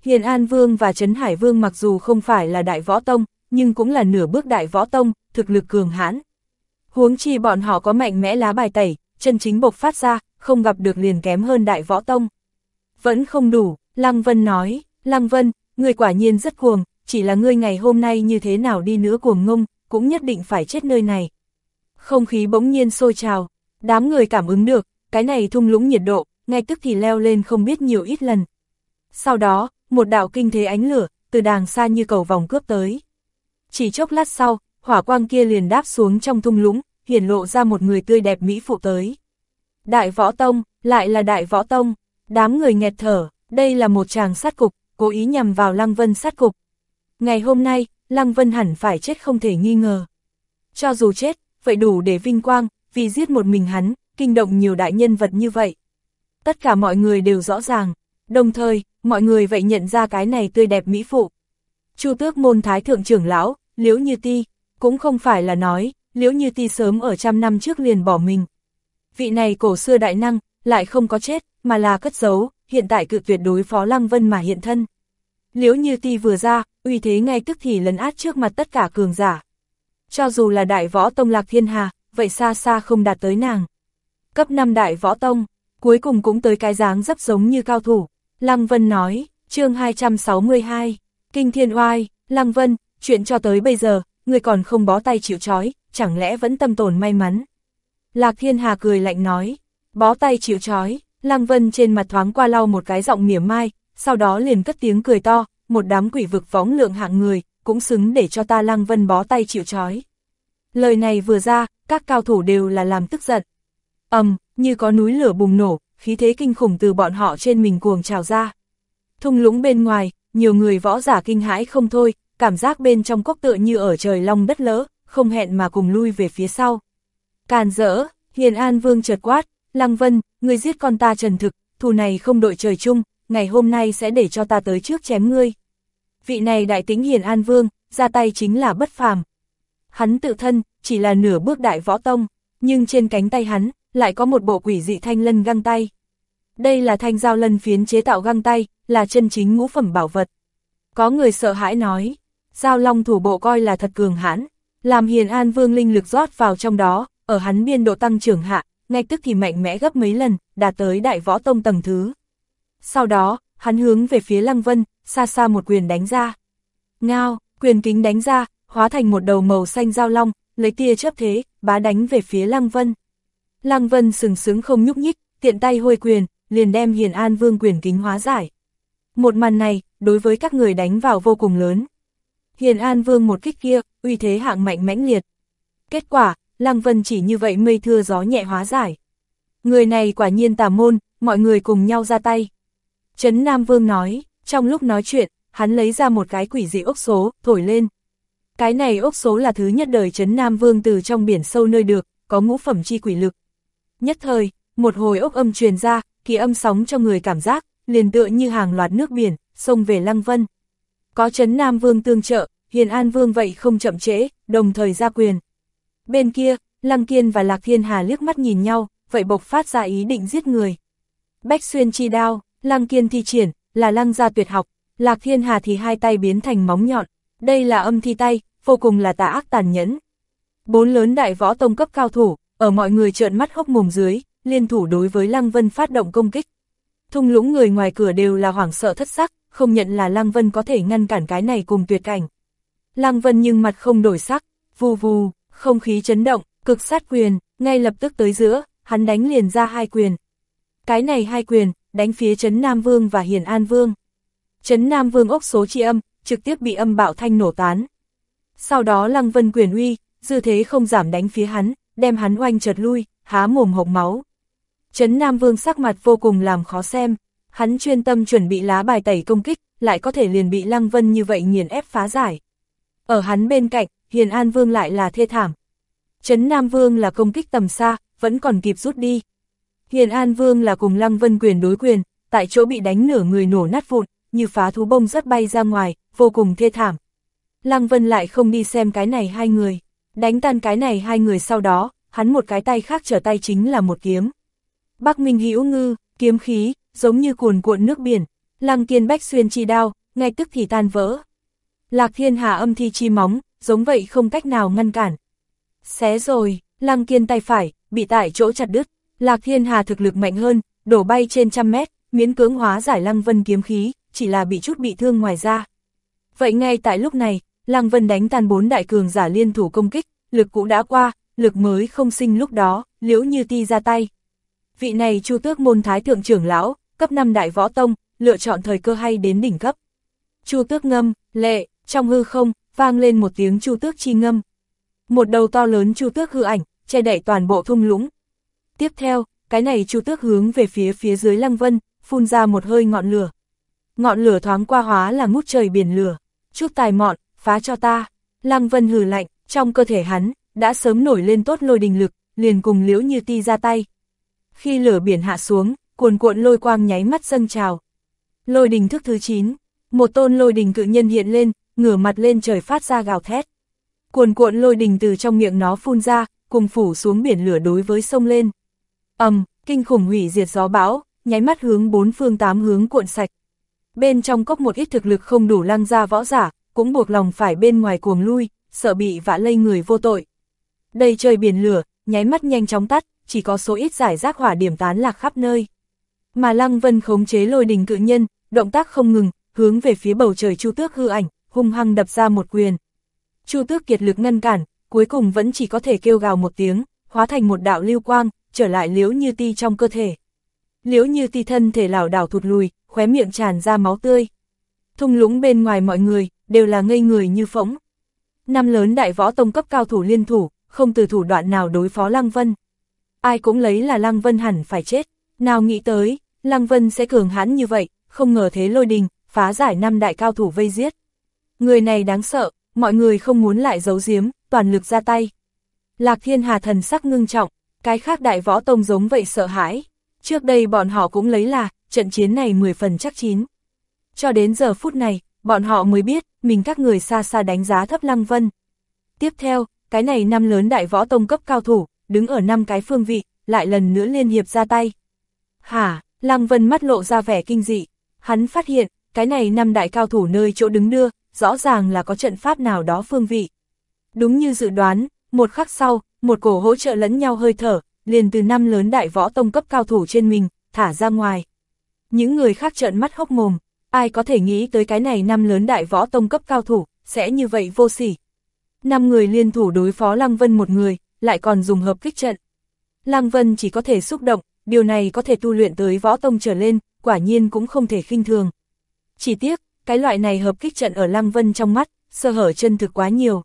Hiền An Vương và Trấn Hải Vương mặc dù không phải là đại võ tông, nhưng cũng là nửa bước đại võ tông, thực lực cường hãn. Huống chi bọn họ có mạnh mẽ lá bài tẩy, chân chính bộc phát ra, không gặp được liền kém hơn đại võ tông. Vẫn không đủ, Lăng Vân nói, Lăng Vân, người quả nhiên rất cuồng, chỉ là ngươi ngày hôm nay như thế nào đi nữa cuồng ngông, cũng nhất định phải chết nơi này. Không khí bỗng nhiên sôi trào, đám người cảm ứng được, cái này thung lũng nhiệt độ, ngay tức thì leo lên không biết nhiều ít lần. Sau đó, một đạo kinh thế ánh lửa, từ đàng xa như cầu vòng cướp tới. Chỉ chốc lát sau, hỏa quang kia liền đáp xuống trong thung lũng, hiển lộ ra một người tươi đẹp mỹ phụ tới. Đại võ tông, lại là đại võ tông, đám người nghẹt thở, đây là một chàng sát cục, cố ý nhằm vào Lăng Vân sát cục. Ngày hôm nay, Lăng Vân hẳn phải chết không thể nghi ngờ. Cho dù chết, vậy đủ để vinh quang, vì giết một mình hắn, kinh động nhiều đại nhân vật như vậy. Tất cả mọi người đều rõ ràng, đồng thời, mọi người vậy nhận ra cái này tươi đẹp mỹ phụ. Chu tước môn thái thượng trưởng lão, Liễu Như Ti, cũng không phải là nói, Liễu Như Ti sớm ở trăm năm trước liền bỏ mình. Vị này cổ xưa đại năng, lại không có chết, mà là cất giấu, hiện tại cự tuyệt đối phó Lăng Vân mà hiện thân. Liễu Như Ti vừa ra, uy thế ngay tức thì lấn át trước mặt tất cả cường giả. Cho dù là đại võ tông lạc thiên hà, vậy xa xa không đạt tới nàng. Cấp 5 đại võ tông, cuối cùng cũng tới cái dáng dấp giống như cao thủ. Lăng Vân nói, chương 262, Kinh Thiên Oai, Lăng Vân, chuyện cho tới bây giờ, người còn không bó tay chịu trói, chẳng lẽ vẫn tâm tồn may mắn. Lạc Thiên Hà cười lạnh nói, bó tay chịu trói, Lăng Vân trên mặt thoáng qua lau một cái giọng mỉa mai, sau đó liền cất tiếng cười to, một đám quỷ vực võng lượng hạng người, cũng xứng để cho ta Lăng Vân bó tay chịu trói. Lời này vừa ra, các cao thủ đều là làm tức giận. ầm, um, như có núi lửa bùng nổ, khí thế kinh khủng từ bọn họ trên mình cuồng trào ra. Thung lũng bên ngoài, nhiều người võ giả kinh hãi không thôi, cảm giác bên trong cốc tựa như ở trời long đất lỡ, không hẹn mà cùng lui về phía sau. Càn rỡ, Hiền An Vương chợt quát, Lăng Vân, người giết con ta trần thực, thù này không đội trời chung, ngày hôm nay sẽ để cho ta tới trước chém ngươi. Vị này đại tính Hiền An Vương, ra tay chính là bất phàm. Hắn tự thân, chỉ là nửa bước đại võ tông, nhưng trên cánh tay hắn, lại có một bộ quỷ dị thanh lân găng tay. Đây là thanh giao lân phiến chế tạo găng tay, là chân chính ngũ phẩm bảo vật. Có người sợ hãi nói, giao long thủ bộ coi là thật cường hãn, làm hiền an vương linh lực rót vào trong đó, ở hắn biên độ tăng trưởng hạ, ngay tức thì mạnh mẽ gấp mấy lần, đạt tới đại võ tông tầng thứ. Sau đó, hắn hướng về phía Lăng Vân, xa xa một quyền đánh ra. Ngao, quyền kính đánh ra, hóa thành một đầu màu xanh giao long, lấy tia chớp thế, bá đánh về phía Lăng Vân. Lăng Vân sừng sướng không nhúc nhích, tiện tay hôi quyền, liền đem Hiền An Vương quyền kính hóa giải. Một màn này, đối với các người đánh vào vô cùng lớn. Hiền An Vương một kích kia, uy thế hạng mạnh mãnh liệt. Kết quả, Lăng Vân chỉ như vậy mây thưa gió nhẹ hóa giải. Người này quả nhiên tà môn, mọi người cùng nhau ra tay. Trấn Nam Vương nói, trong lúc nói chuyện, hắn lấy ra một cái quỷ dị ốc số, thổi lên. Cái này ốc số là thứ nhất đời Trấn Nam Vương từ trong biển sâu nơi được, có ngũ phẩm chi quỷ lực. Nhất thời, một hồi ốc âm truyền ra, kỳ âm sóng cho người cảm giác, liền tựa như hàng loạt nước biển, xông về Lăng Vân. Có Trấn Nam Vương tương trợ, Hiền An Vương vậy không chậm trễ, đồng thời ra quyền. Bên kia, Lăng Kiên và Lạc Thiên Hà liếc mắt nhìn nhau, vậy bộc phát ra ý định giết người. Bách xuyên chi đao, Lăng Kiên thi triển, là lăng gia tuyệt học, Lạc Thiên Hà thì hai tay biến thành móng nhọn, đây là âm thi tay, vô cùng là tà ác tàn nhẫn. Bốn lớn đại võ tông cấp cao thủ, ở mọi người trợn mắt hốc mồm dưới, liên thủ đối với Lăng Vân phát động công kích. Thung lũng người ngoài cửa đều là hoảng sợ thất sắc, không nhận là Lăng Vân có thể ngăn cản cái này cùng tuyệt cảnh. Lăng Vân nhưng mặt không đổi sắc, vù vù, không khí chấn động, cực sát quyền, ngay lập tức tới giữa, hắn đánh liền ra hai quyền. Cái này hai quyền, đánh phía Trấn Nam Vương và Hiền An Vương. Trấn Nam Vương ốc số chi âm, trực tiếp bị âm bạo thanh nổ tán. Sau đó Lăng Vân quyền uy, dư thế không giảm đánh phía hắn, đem hắn oanh chợt lui, há mồm hộc máu. Trấn Nam Vương sắc mặt vô cùng làm khó xem, hắn chuyên tâm chuẩn bị lá bài tẩy công kích, lại có thể liền bị Lăng Vân như vậy nghiền ép phá giải. Ở hắn bên cạnh, Hiền An Vương lại là thê thảm. Trấn Nam Vương là công kích tầm xa, vẫn còn kịp rút đi. Hiền An Vương là cùng Lăng Vân quyền đối quyền, tại chỗ bị đánh nửa người nổ nát vụn, như phá thú bông rất bay ra ngoài, vô cùng thê thảm. Lăng Vân lại không đi xem cái này hai người, đánh tan cái này hai người sau đó, hắn một cái tay khác trở tay chính là một kiếm. Bắc Minh hữu ngư, kiếm khí, giống như cuồn cuộn nước biển, Lăng Kiên bách xuyên chi đao, ngay tức thì tan vỡ. Lạc Thiên Hà âm thi chi móng, giống vậy không cách nào ngăn cản. Xé rồi, Lăng Kiên tay phải, bị tại chỗ chặt đứt, Lạc Thiên Hà thực lực mạnh hơn, đổ bay trên trăm mét, miễn cưỡng hóa giải Lăng Vân kiếm khí, chỉ là bị chút bị thương ngoài ra. Vậy ngay tại lúc này, Lăng Vân đánh tan bốn đại cường giả liên thủ công kích, lực cũ đã qua, lực mới không sinh lúc đó, liễu như ti ra tay. Vị này chu tước môn thái thượng trưởng lão, cấp 5 đại võ tông, lựa chọn thời cơ hay đến đỉnh cấp. Chu tước ngâm, lệ, trong hư không, vang lên một tiếng chu tước chi ngâm. Một đầu to lớn chu tước hư ảnh, che đậy toàn bộ thung lũng. Tiếp theo, cái này chu tước hướng về phía phía dưới lăng vân, phun ra một hơi ngọn lửa. Ngọn lửa thoáng qua hóa là ngút trời biển lửa. Chút tài mọn, phá cho ta. Lăng vân hừ lạnh, trong cơ thể hắn, đã sớm nổi lên tốt lôi đình lực, liền cùng liễu như ti ra tay. Khi lửa biển hạ xuống, cuồn cuộn lôi quang nháy mắt dâng trào. Lôi đình thức thứ 9, một tôn lôi đình cự nhân hiện lên, ngửa mặt lên trời phát ra gào thét. Cuồn cuộn lôi đình từ trong miệng nó phun ra, cùng phủ xuống biển lửa đối với sông lên. ầm, um, kinh khủng hủy diệt gió bão, nháy mắt hướng bốn phương tám hướng cuộn sạch. Bên trong cốc một ít thực lực không đủ lăng ra võ giả, cũng buộc lòng phải bên ngoài cuồng lui, sợ bị vạ lây người vô tội. Đây trời biển lửa, nháy mắt nhanh chóng tắt, chỉ có số ít giải rác hỏa điểm tán lạc khắp nơi. Mà Lăng Vân khống chế lôi đình cự nhân, động tác không ngừng, hướng về phía bầu trời Chu Tước hư ảnh, hung hăng đập ra một quyền. Chu Tước kiệt lực ngăn cản, cuối cùng vẫn chỉ có thể kêu gào một tiếng, hóa thành một đạo lưu quang, trở lại liếu như ti trong cơ thể. Liếu như ti thân thể lảo đảo thụt lùi, khóe miệng tràn ra máu tươi. Thung lũng bên ngoài mọi người, đều là ngây người như phỗng. Năm lớn đại võ tông cấp cao thủ liên thủ, không từ thủ đoạn nào đối phó Lăng Vân. Ai cũng lấy là Lăng Vân hẳn phải chết, nào nghĩ tới, Lăng Vân sẽ cường hãn như vậy, không ngờ thế lôi đình, phá giải năm đại cao thủ vây giết. Người này đáng sợ, mọi người không muốn lại giấu giếm, toàn lực ra tay. Lạc Thiên Hà thần sắc ngưng trọng, cái khác đại võ tông giống vậy sợ hãi. Trước đây bọn họ cũng lấy là, trận chiến này 10 phần chắc chín. Cho đến giờ phút này, bọn họ mới biết, mình các người xa xa đánh giá thấp Lăng Vân. Tiếp theo, cái này năm lớn đại võ tông cấp cao thủ, đứng ở năm cái phương vị, lại lần nữa liên hiệp ra tay. Hả, Lăng Vân mắt lộ ra vẻ kinh dị, hắn phát hiện, cái này năm đại cao thủ nơi chỗ đứng đưa, rõ ràng là có trận pháp nào đó phương vị. Đúng như dự đoán, một khắc sau, một cổ hỗ trợ lẫn nhau hơi thở, liền từ năm lớn đại võ tông cấp cao thủ trên mình, thả ra ngoài. Những người khác trợn mắt hốc mồm, ai có thể nghĩ tới cái này năm lớn đại võ tông cấp cao thủ, sẽ như vậy vô sỉ. Năm người liên thủ đối phó Lăng Vân một người, lại còn dùng hợp kích trận. Lăng Vân chỉ có thể xúc động, điều này có thể tu luyện tới võ tông trở lên, quả nhiên cũng không thể khinh thường. Chỉ tiếc, cái loại này hợp kích trận ở Lăng Vân trong mắt, sơ hở chân thực quá nhiều.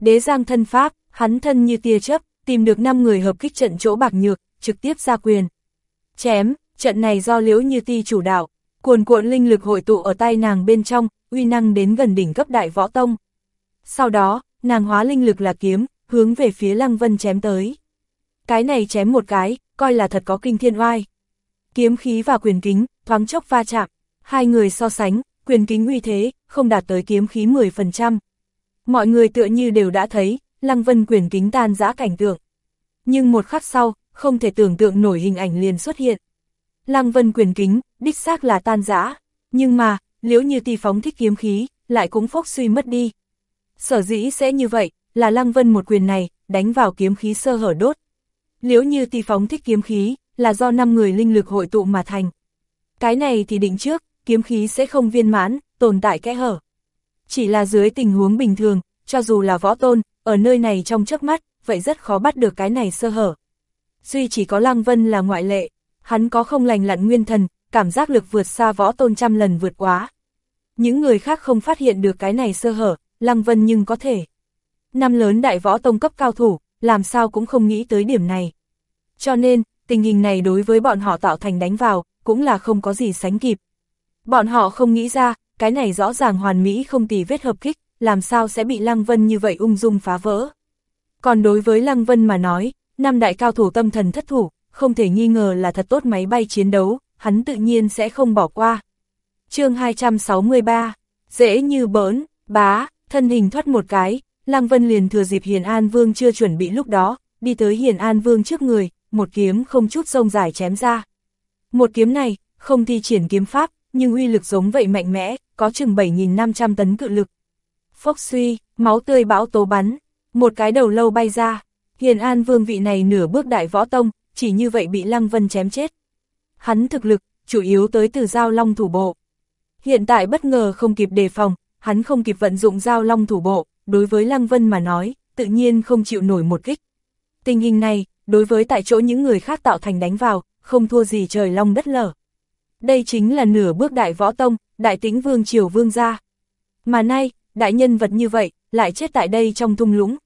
Đế giang thân pháp, hắn thân như tia chớp, tìm được 5 người hợp kích trận chỗ bạc nhược, trực tiếp ra quyền. Chém, trận này do liễu như ti chủ đạo, cuồn cuộn linh lực hội tụ ở tay nàng bên trong, uy năng đến gần đỉnh cấp đại võ tông. Sau đó, nàng hóa linh lực là kiếm, hướng về phía Lăng Vân chém tới. Cái này chém một cái, coi là thật có kinh thiên oai. Kiếm khí và quyền kính, thoáng chốc va chạm, hai người so sánh, quyền kính uy thế, không đạt tới kiếm khí 10%. Mọi người tựa như đều đã thấy, Lăng Vân quyền kính tan giã cảnh tượng. Nhưng một khắc sau, không thể tưởng tượng nổi hình ảnh liền xuất hiện. Lăng Vân quyền kính, đích xác là tan giã, nhưng mà, liễu như ti phóng thích kiếm khí, lại cũng phốc suy mất đi. Sở dĩ sẽ như vậy, là Lăng Vân một quyền này, đánh vào kiếm khí sơ hở đốt liếu như ti phóng thích kiếm khí, là do 5 người linh lực hội tụ mà thành. Cái này thì định trước, kiếm khí sẽ không viên mãn, tồn tại kẽ hở. Chỉ là dưới tình huống bình thường, cho dù là võ tôn, ở nơi này trong trước mắt, vậy rất khó bắt được cái này sơ hở. Duy chỉ có Lăng Vân là ngoại lệ, hắn có không lành lặn nguyên thần, cảm giác lực vượt xa võ tôn trăm lần vượt quá. Những người khác không phát hiện được cái này sơ hở, Lăng Vân nhưng có thể. Năm lớn đại võ tông cấp cao thủ, làm sao cũng không nghĩ tới điểm này. Cho nên, tình hình này đối với bọn họ tạo thành đánh vào, cũng là không có gì sánh kịp. Bọn họ không nghĩ ra, cái này rõ ràng hoàn mỹ không tì vết hợp kích, làm sao sẽ bị Lăng Vân như vậy ung dung phá vỡ. Còn đối với Lăng Vân mà nói, năm đại cao thủ tâm thần thất thủ, không thể nghi ngờ là thật tốt máy bay chiến đấu, hắn tự nhiên sẽ không bỏ qua. chương 263, dễ như bỡn, bá, thân hình thoát một cái, Lăng Vân liền thừa dịp Hiền An Vương chưa chuẩn bị lúc đó, đi tới Hiền An Vương trước người, một kiếm không chút rông dài chém ra. Một kiếm này, không thi triển kiếm pháp, nhưng uy lực giống vậy mạnh mẽ, có chừng 7.500 tấn cự lực. Phốc suy, máu tươi bão tố bắn, một cái đầu lâu bay ra, Hiền An Vương vị này nửa bước đại võ tông, chỉ như vậy bị Lăng Vân chém chết. Hắn thực lực, chủ yếu tới từ giao long thủ bộ. Hiện tại bất ngờ không kịp đề phòng, hắn không kịp vận dụng giao long thủ bộ, đối với Lăng Vân mà nói, tự nhiên không chịu nổi một kích. Tình hình này, đối với tại chỗ những người khác tạo thành đánh vào, không thua gì trời long đất lở. Đây chính là nửa bước đại võ tông, đại tĩnh vương triều vương gia. Mà nay, đại nhân vật như vậy, lại chết tại đây trong thung lũng.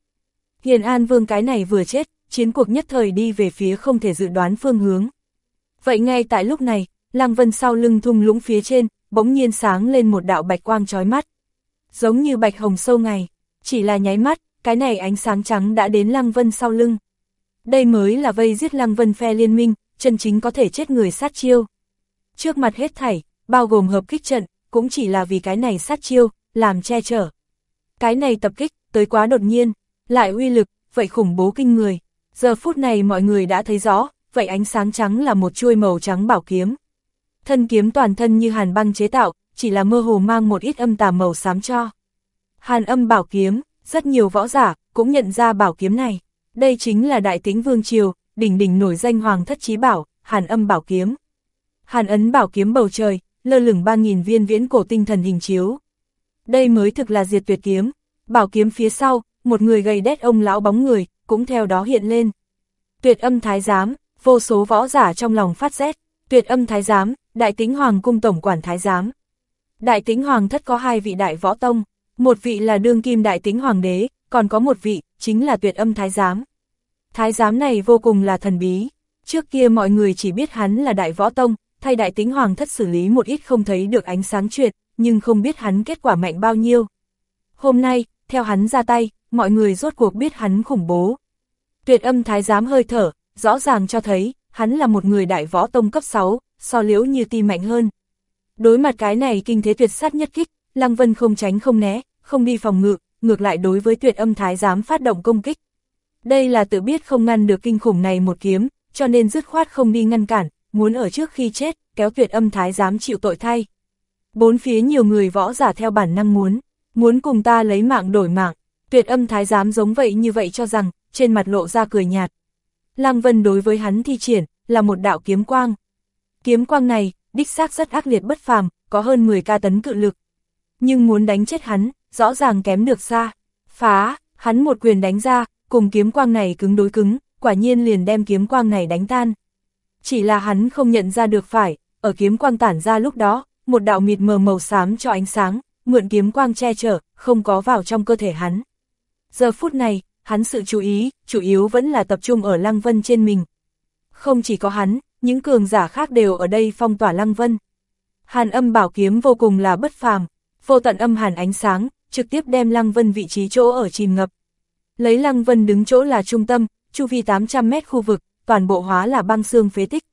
Hiền An vương cái này vừa chết, chiến cuộc nhất thời đi về phía không thể dự đoán phương hướng. Vậy ngay tại lúc này, Lăng Vân sau lưng thung lũng phía trên, bỗng nhiên sáng lên một đạo bạch quang chói mắt. Giống như bạch hồng sâu ngày, chỉ là nháy mắt, cái này ánh sáng trắng đã đến Lăng Vân sau lưng. Đây mới là vây giết Lăng Vân phe liên minh, chân chính có thể chết người sát chiêu. Trước mặt hết thảy, bao gồm hợp kích trận, cũng chỉ là vì cái này sát chiêu, làm che chở. Cái này tập kích, tới quá đột nhiên, lại uy lực, vậy khủng bố kinh người. Giờ phút này mọi người đã thấy rõ, vậy ánh sáng trắng là một chuôi màu trắng bảo kiếm. Thân kiếm toàn thân như hàn băng chế tạo, chỉ là mơ hồ mang một ít âm tà màu xám cho. Hàn âm bảo kiếm, rất nhiều võ giả cũng nhận ra bảo kiếm này. Đây chính là đại tính vương triều, đỉnh đỉnh nổi danh hoàng thất chí bảo, hàn âm bảo kiếm. Hàn ấn bảo kiếm bầu trời, lơ lửng 3.000 viên viễn cổ tinh thần hình chiếu. Đây mới thực là diệt tuyệt kiếm. Bảo kiếm phía sau, một người gầy đét ông lão bóng người, cũng theo đó hiện lên. Tuyệt âm thái giám, vô số võ giả trong lòng phát rét. Tuyệt âm thái giám, đại tính hoàng cung tổng quản thái giám. Đại tính hoàng thất có hai vị đại võ tông, một vị là đương kim đại tính hoàng đế, còn có một vị, chính là tuyệt âm thái giám. Thái giám này vô cùng là thần bí, trước kia mọi người chỉ biết hắn là đại võ tông, thay đại tính hoàng thất xử lý một ít không thấy được ánh sáng truyệt, nhưng không biết hắn kết quả mạnh bao nhiêu. Hôm nay, theo hắn ra tay, mọi người rốt cuộc biết hắn khủng bố. Tuyệt âm thái giám hơi thở, rõ ràng cho thấy, hắn là một người đại võ tông cấp 6, so liễu như ti mạnh hơn. Đối mặt cái này kinh thế tuyệt sát nhất kích, Lăng Vân không tránh không né, không đi phòng ngự, ngược lại đối với tuyệt âm thái Dám phát động công kích. Đây là tự biết không ngăn được kinh khủng này một kiếm, cho nên dứt khoát không đi ngăn cản, muốn ở trước khi chết, kéo tuyệt âm thái Dám chịu tội thay. Bốn phía nhiều người võ giả theo bản năng muốn, muốn cùng ta lấy mạng đổi mạng, tuyệt âm thái giám giống vậy như vậy cho rằng, trên mặt lộ ra cười nhạt. Lăng Vân đối với hắn thi triển, là một đạo kiếm quang. Kiếm quang này, đích xác rất ác liệt bất phàm, có hơn 10 ca tấn cự lực. Nhưng muốn đánh chết hắn, rõ ràng kém được xa. Phá, hắn một quyền đánh ra, cùng kiếm quang này cứng đối cứng, quả nhiên liền đem kiếm quang này đánh tan. Chỉ là hắn không nhận ra được phải, ở kiếm quang tản ra lúc đó, một đạo mịt mờ màu xám cho ánh sáng, mượn kiếm quang che chở, không có vào trong cơ thể hắn. Giờ phút này, hắn sự chú ý, chủ yếu vẫn là tập trung ở Lăng Vân trên mình. Không chỉ có hắn, những cường giả khác đều ở đây phong tỏa Lăng Vân. Hàn âm bảo kiếm vô cùng là bất phàm, vô tận âm hàn ánh sáng, trực tiếp đem Lăng Vân vị trí chỗ ở chìm ngập. Lấy Lăng Vân đứng chỗ là trung tâm, chu vi 800 mét khu vực, toàn bộ hóa là băng xương phế tích.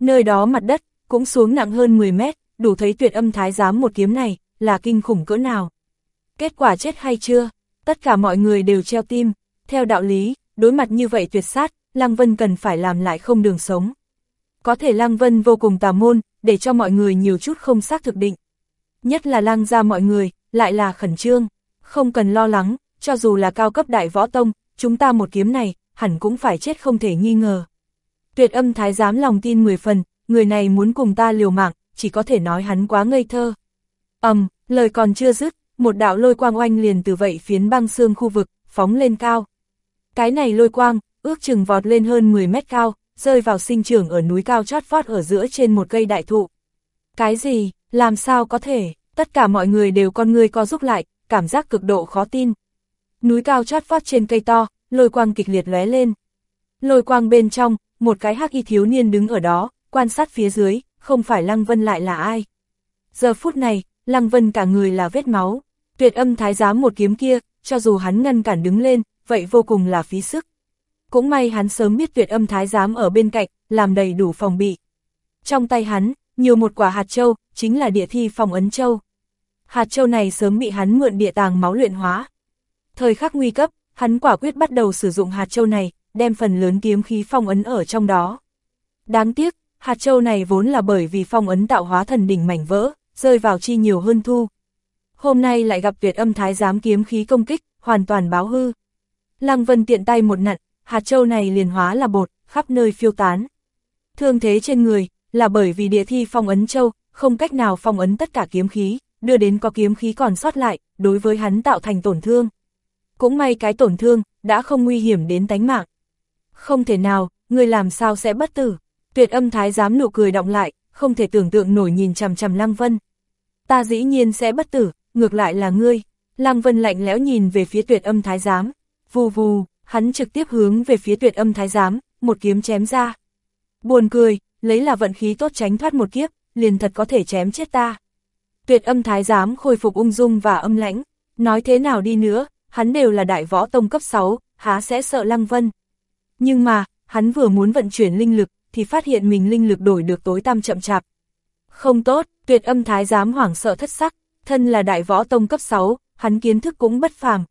Nơi đó mặt đất, cũng xuống nặng hơn 10 mét, đủ thấy tuyệt âm thái giám một kiếm này, là kinh khủng cỡ nào. Kết quả chết hay chưa? Tất cả mọi người đều treo tim, theo đạo lý, đối mặt như vậy tuyệt sát, Lăng Vân cần phải làm lại không đường sống. Có thể Lăng Vân vô cùng tà môn, để cho mọi người nhiều chút không xác thực định. Nhất là lang ra mọi người, lại là khẩn trương, không cần lo lắng, cho dù là cao cấp đại võ tông, chúng ta một kiếm này, hẳn cũng phải chết không thể nghi ngờ. Tuyệt âm thái giám lòng tin 10 phần, người này muốn cùng ta liều mạng, chỉ có thể nói hắn quá ngây thơ. ầm, um, lời còn chưa dứt, một đạo lôi quang oanh liền từ vậy phiến băng xương khu vực, phóng lên cao. Cái này lôi quang, ước chừng vọt lên hơn 10 mét cao, rơi vào sinh trưởng ở núi cao chót vót ở giữa trên một cây đại thụ. Cái gì, làm sao có thể, tất cả mọi người đều con người co rút lại, cảm giác cực độ khó tin. Núi cao chót vót trên cây to, lôi quang kịch liệt lóe lên. Lôi quang bên trong, một cái hắc y thiếu niên đứng ở đó, quan sát phía dưới, không phải Lăng Vân lại là ai. Giờ phút này, Lăng Vân cả người là vết máu, tuyệt âm thái giám một kiếm kia, cho dù hắn ngăn cản đứng lên, vậy vô cùng là phí sức. Cũng may hắn sớm biết tuyệt âm thái giám ở bên cạnh, làm đầy đủ phòng bị. Trong tay hắn, nhiều một quả hạt châu, chính là địa thi phòng ấn châu. Hạt châu này sớm bị hắn mượn địa tàng máu luyện hóa. Thời khắc nguy cấp, hắn quả quyết bắt đầu sử dụng hạt châu này, đem phần lớn kiếm khí phong ấn ở trong đó. Đáng tiếc, hạt châu này vốn là bởi vì phong ấn tạo hóa thần đỉnh mảnh vỡ, rơi vào chi nhiều hơn thu. Hôm nay lại gặp tuyệt âm thái giám kiếm khí công kích, hoàn toàn báo hư. Lăng Vân tiện tay một nặn, hạt châu này liền hóa là bột, khắp nơi phiêu tán. Thương thế trên người, là bởi vì địa thi phong ấn châu, không cách nào phong ấn tất cả kiếm khí, đưa đến có kiếm khí còn sót lại, đối với hắn tạo thành tổn thương. Cũng may cái tổn thương, đã không nguy hiểm đến tánh mạng. Không thể nào, người làm sao sẽ bất tử. Tuyệt âm thái giám nụ cười động lại, không thể tưởng tượng nổi nhìn chằm chằm Lăng Vân. Ta dĩ nhiên sẽ bất tử, ngược lại là ngươi. Lăng Vân lạnh lẽo nhìn về phía tuyệt âm thái giám. Vù vù, hắn trực tiếp hướng về phía tuyệt âm thái giám, một kiếm chém ra. Buồn cười, lấy là vận khí tốt tránh thoát một kiếp, liền thật có thể chém chết ta. Tuyệt âm thái giám khôi phục ung dung và âm lãnh, nói thế nào đi nữa, hắn đều là đại võ tông cấp 6, há sẽ sợ Lăng Vân. Nhưng mà, hắn vừa muốn vận chuyển linh lực, thì phát hiện mình linh lực đổi được tối tăm chậm chạp. Không tốt, tuyệt âm thái giám hoảng sợ thất sắc, thân là đại võ tông cấp 6, hắn kiến thức cũng bất phàm.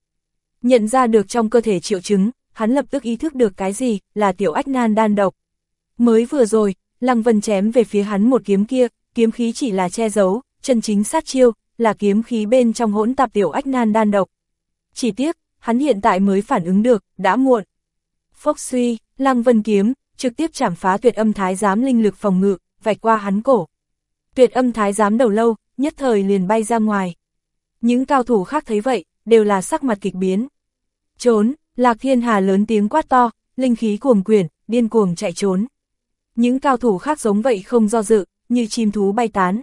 Nhận ra được trong cơ thể triệu chứng, hắn lập tức ý thức được cái gì, là tiểu ách nan đan độc. Mới vừa rồi, Lăng Vân chém về phía hắn một kiếm kia, kiếm khí chỉ là che giấu, chân chính sát chiêu, là kiếm khí bên trong hỗn tạp tiểu ách nan đan độc. Chỉ tiếc, hắn hiện tại mới phản ứng được, đã muộn. Phốc suy, Lăng Vân kiếm, trực tiếp chảm phá tuyệt âm thái giám linh lực phòng ngự, vạch qua hắn cổ. Tuyệt âm thái giám đầu lâu, nhất thời liền bay ra ngoài. Những cao thủ khác thấy vậy, đều là sắc mặt kịch biến. Trốn, Lạc Thiên Hà lớn tiếng quát to, linh khí cuồng quyển, điên cuồng chạy trốn. Những cao thủ khác giống vậy không do dự, như chim thú bay tán.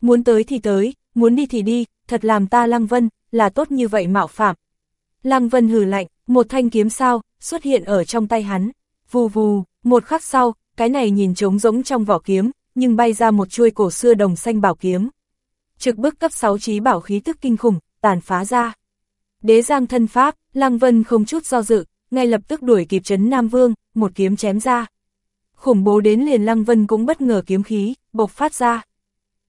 Muốn tới thì tới, muốn đi thì đi, thật làm ta Lăng Vân, là tốt như vậy mạo phạm. Lăng Vân hừ lạnh, một thanh kiếm sao, xuất hiện ở trong tay hắn. Vù vù, một khắc sau, cái này nhìn trống giống trong vỏ kiếm, nhưng bay ra một chuôi cổ xưa đồng xanh bảo kiếm. Trực bức cấp 6 trí bảo khí tức kinh khủng, tàn phá ra. Đế giang thân pháp, Lăng Vân không chút do dự, ngay lập tức đuổi kịp chấn Nam Vương, một kiếm chém ra. Khủng bố đến liền Lăng Vân cũng bất ngờ kiếm khí, bộc phát ra.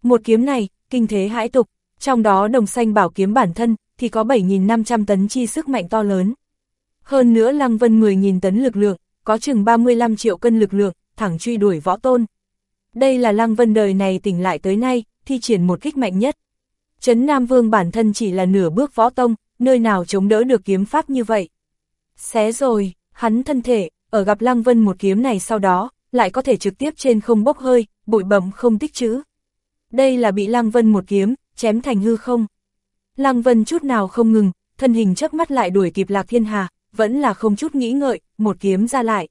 Một kiếm này, kinh thế hãi tục, trong đó đồng xanh bảo kiếm bản thân, thì có 7.500 tấn chi sức mạnh to lớn. Hơn nữa Lăng Vân 10.000 tấn lực lượng, có chừng 35 triệu cân lực lượng, thẳng truy đuổi võ tôn. Đây là Lăng Vân đời này tỉnh lại tới nay, thi triển một kích mạnh nhất. Trấn Nam Vương bản thân chỉ là nửa bước võ tông, nơi nào chống đỡ được kiếm pháp như vậy. Xé rồi, hắn thân thể, ở gặp Lăng Vân một kiếm này sau đó, lại có thể trực tiếp trên không bốc hơi, bụi bẩm không tích chữ. Đây là bị Lăng Vân một kiếm, chém thành hư không. Lăng Vân chút nào không ngừng, thân hình chớp mắt lại đuổi kịp Lạc Thiên Hà, vẫn là không chút nghĩ ngợi, một kiếm ra lại.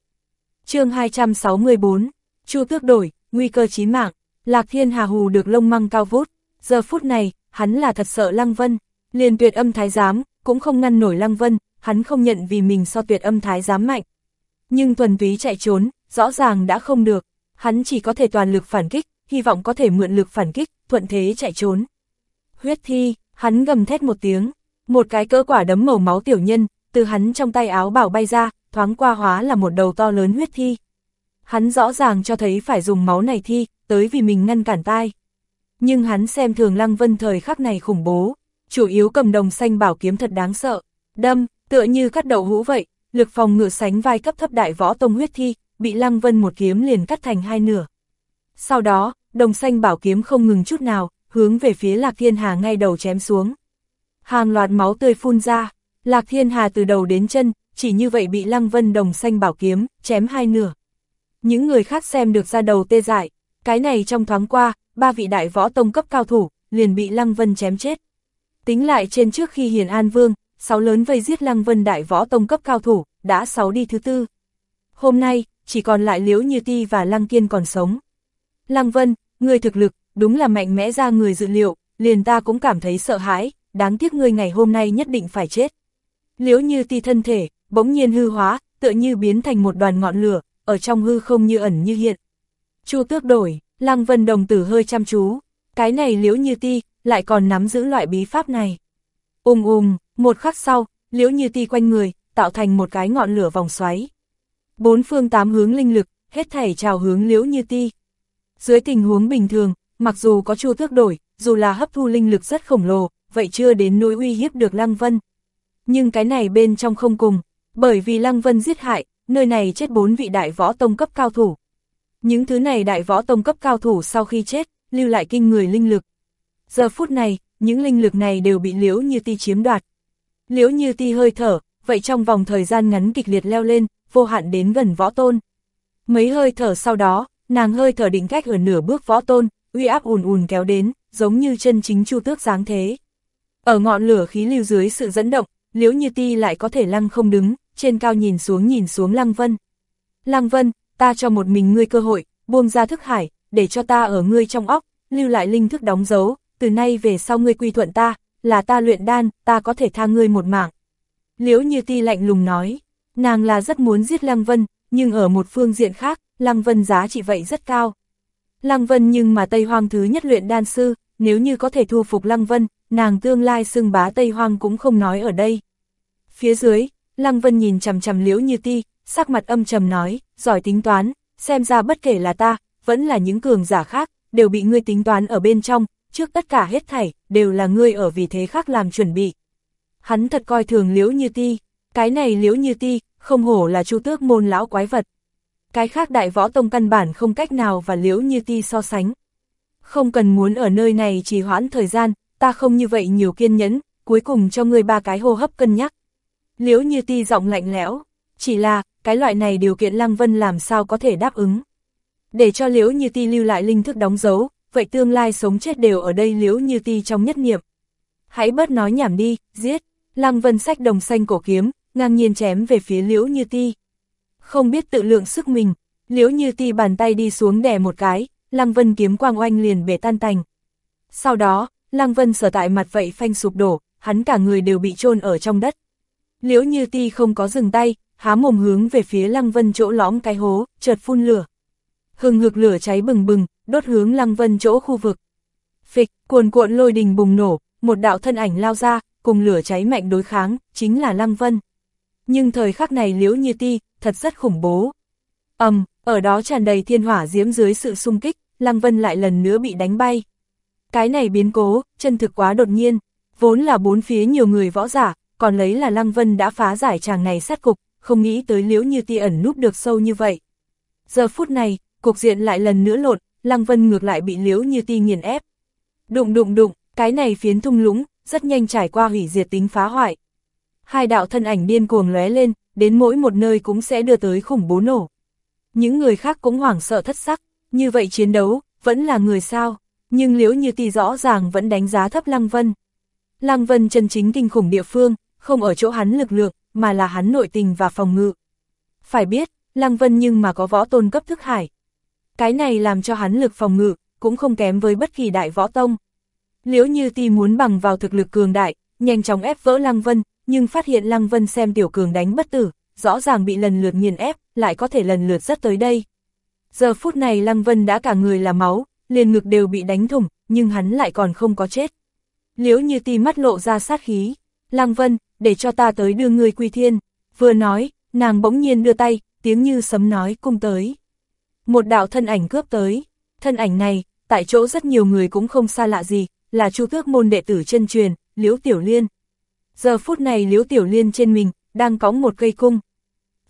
chương 264, Chu tước đổi, nguy cơ chí mạng, Lạc Thiên Hà hù được lông măng cao vút, giờ phút này, hắn là thật sợ Lăng Vân, liền tuyệt âm thái giám, cũng không ngăn nổi Lăng Vân, hắn không nhận vì mình so tuyệt âm thái giám mạnh. Nhưng thuần túy chạy trốn, rõ ràng đã không được, hắn chỉ có thể toàn lực phản kích, hy vọng có thể mượn lực phản kích, thuận thế chạy trốn. Huyết thi, hắn gầm thét một tiếng, một cái cỡ quả đấm màu máu tiểu nhân, từ hắn trong tay áo bảo bay ra, thoáng qua hóa là một đầu to lớn huyết thi. Hắn rõ ràng cho thấy phải dùng máu này thi, tới vì mình ngăn cản tai. Nhưng hắn xem thường Lăng Vân thời khắc này khủng bố, chủ yếu cầm đồng xanh bảo kiếm thật đáng sợ, đâm, tựa như cắt đậu hũ vậy, lực phòng ngự sánh vai cấp thấp đại võ tông huyết thi, bị Lăng Vân một kiếm liền cắt thành hai nửa. Sau đó, đồng xanh bảo kiếm không ngừng chút nào, hướng về phía Lạc Thiên Hà ngay đầu chém xuống. Hàng loạt máu tươi phun ra, Lạc Thiên Hà từ đầu đến chân, chỉ như vậy bị Lăng Vân đồng xanh bảo kiếm, chém hai nửa. Những người khác xem được ra đầu tê dại, cái này trong thoáng qua, ba vị đại võ tông cấp cao thủ, liền bị Lăng Vân chém chết. Tính lại trên trước khi Hiền An Vương, sáu lớn vây giết Lăng Vân đại võ tông cấp cao thủ, đã sáu đi thứ tư. Hôm nay, chỉ còn lại Liễu Như Ti và Lăng Kiên còn sống. Lăng Vân, người thực lực, đúng là mạnh mẽ ra người dự liệu, liền ta cũng cảm thấy sợ hãi, đáng tiếc ngươi ngày hôm nay nhất định phải chết. Liễu Như Ti thân thể, bỗng nhiên hư hóa, tựa như biến thành một đoàn ngọn lửa, ở trong hư không như ẩn như hiện. Chu tước đổi, Lăng Vân đồng tử hơi chăm chú, cái này Liễu Như Ti, lại còn nắm giữ loại bí pháp này. Ung ung, một khắc sau, Liễu Như Ti quanh người, tạo thành một cái ngọn lửa vòng xoáy. Bốn phương tám hướng linh lực, hết thảy trào hướng Liễu Như Ti. Dưới tình huống bình thường, mặc dù có chu tước đổi, dù là hấp thu linh lực rất khổng lồ, vậy chưa đến nỗi uy hiếp được Lăng Vân. Nhưng cái này bên trong không cùng, bởi vì Lăng Vân giết hại, nơi này chết bốn vị đại võ tông cấp cao thủ. Những thứ này đại võ tông cấp cao thủ sau khi chết, lưu lại kinh người linh lực. Giờ phút này, những linh lực này đều bị liễu như ti chiếm đoạt. Liễu như ti hơi thở, vậy trong vòng thời gian ngắn kịch liệt leo lên, vô hạn đến gần võ tôn. Mấy hơi thở sau đó, nàng hơi thở định cách ở nửa bước võ tôn, uy áp ùn ùn kéo đến, giống như chân chính chu tước dáng thế. Ở ngọn lửa khí lưu dưới sự dẫn động, liễu như ti lại có thể lăng không đứng, trên cao nhìn xuống nhìn xuống lăng vân. Lăng vân, ta cho một mình ngươi cơ hội, buông ra thức hải, để cho ta ở ngươi trong óc, lưu lại linh thức đóng dấu, từ nay về sau ngươi quy thuận ta, là ta luyện đan, ta có thể tha ngươi một mạng. Liễu như ti lạnh lùng nói, nàng là rất muốn giết Lăng Vân, nhưng ở một phương diện khác, Lăng Vân giá trị vậy rất cao. Lăng Vân nhưng mà Tây Hoang thứ nhất luyện đan sư, nếu như có thể thu phục Lăng Vân, nàng tương lai xưng bá Tây Hoang cũng không nói ở đây. Phía dưới, Lăng Vân nhìn chầm chầm liễu như ti, sắc mặt âm trầm nói, giỏi tính toán, xem ra bất kể là ta, vẫn là những cường giả khác, đều bị ngươi tính toán ở bên trong, trước tất cả hết thảy, đều là ngươi ở vì thế khác làm chuẩn bị. Hắn thật coi thường liễu như ti, cái này liễu như ti, không hổ là chu tước môn lão quái vật. Cái khác đại võ tông căn bản không cách nào và liễu như ti so sánh. Không cần muốn ở nơi này trì hoãn thời gian, ta không như vậy nhiều kiên nhẫn, cuối cùng cho ngươi ba cái hô hấp cân nhắc. Liễu như ti giọng lạnh lẽo, chỉ là, cái loại này điều kiện Lăng Vân làm sao có thể đáp ứng. Để cho Liễu như ti lưu lại linh thức đóng dấu, vậy tương lai sống chết đều ở đây Liễu như ti trong nhất niệm. Hãy bớt nói nhảm đi, giết, Lăng Vân sách đồng xanh cổ kiếm, ngang nhiên chém về phía Liễu như ti. Không biết tự lượng sức mình, Liễu như ti bàn tay đi xuống đè một cái, Lăng Vân kiếm quang oanh liền bể tan tành. Sau đó, Lăng Vân sở tại mặt vậy phanh sụp đổ, hắn cả người đều bị chôn ở trong đất. Liễu Như Ti không có dừng tay, há mồm hướng về phía Lăng Vân chỗ lõm cái hố, chợt phun lửa. Hừng hực lửa cháy bừng bừng, đốt hướng Lăng Vân chỗ khu vực. Phịch, cuồn cuộn lôi đình bùng nổ, một đạo thân ảnh lao ra, cùng lửa cháy mạnh đối kháng, chính là Lăng Vân. Nhưng thời khắc này Liễu Như Ti, thật rất khủng bố. ầm, um, ở đó tràn đầy thiên hỏa diễm dưới sự xung kích, Lăng Vân lại lần nữa bị đánh bay. Cái này biến cố, chân thực quá đột nhiên, vốn là bốn phía nhiều người võ giả, còn lấy là Lăng Vân đã phá giải chàng này sát cục, không nghĩ tới liễu như ti ẩn núp được sâu như vậy. Giờ phút này, cục diện lại lần nữa lộn, Lăng Vân ngược lại bị liễu như ti nghiền ép. Đụng đụng đụng, cái này phiến thung lũng, rất nhanh trải qua hủy diệt tính phá hoại. Hai đạo thân ảnh điên cuồng lóe lên, đến mỗi một nơi cũng sẽ đưa tới khủng bố nổ. Những người khác cũng hoảng sợ thất sắc, như vậy chiến đấu, vẫn là người sao, nhưng liễu như ti rõ ràng vẫn đánh giá thấp Lăng Vân. Lăng Vân chân chính kinh khủng địa phương, không ở chỗ hắn lực lượng, mà là hắn nội tình và phòng ngự. Phải biết, Lăng Vân nhưng mà có võ tôn cấp thức hải. Cái này làm cho hắn lực phòng ngự, cũng không kém với bất kỳ đại võ tông. Liễu như ti muốn bằng vào thực lực cường đại, nhanh chóng ép vỡ Lăng Vân, nhưng phát hiện Lăng Vân xem tiểu cường đánh bất tử, rõ ràng bị lần lượt nghiền ép, lại có thể lần lượt rất tới đây. Giờ phút này Lăng Vân đã cả người là máu, liền ngực đều bị đánh thủng, nhưng hắn lại còn không có chết. Liễu như ti mắt lộ ra sát khí, Lăng Vân, để cho ta tới đưa người quy thiên, vừa nói, nàng bỗng nhiên đưa tay, tiếng như sấm nói cung tới. Một đạo thân ảnh cướp tới, thân ảnh này, tại chỗ rất nhiều người cũng không xa lạ gì, là chu tước môn đệ tử chân truyền, Liễu Tiểu Liên. Giờ phút này Liễu Tiểu Liên trên mình, đang cõng một cây cung.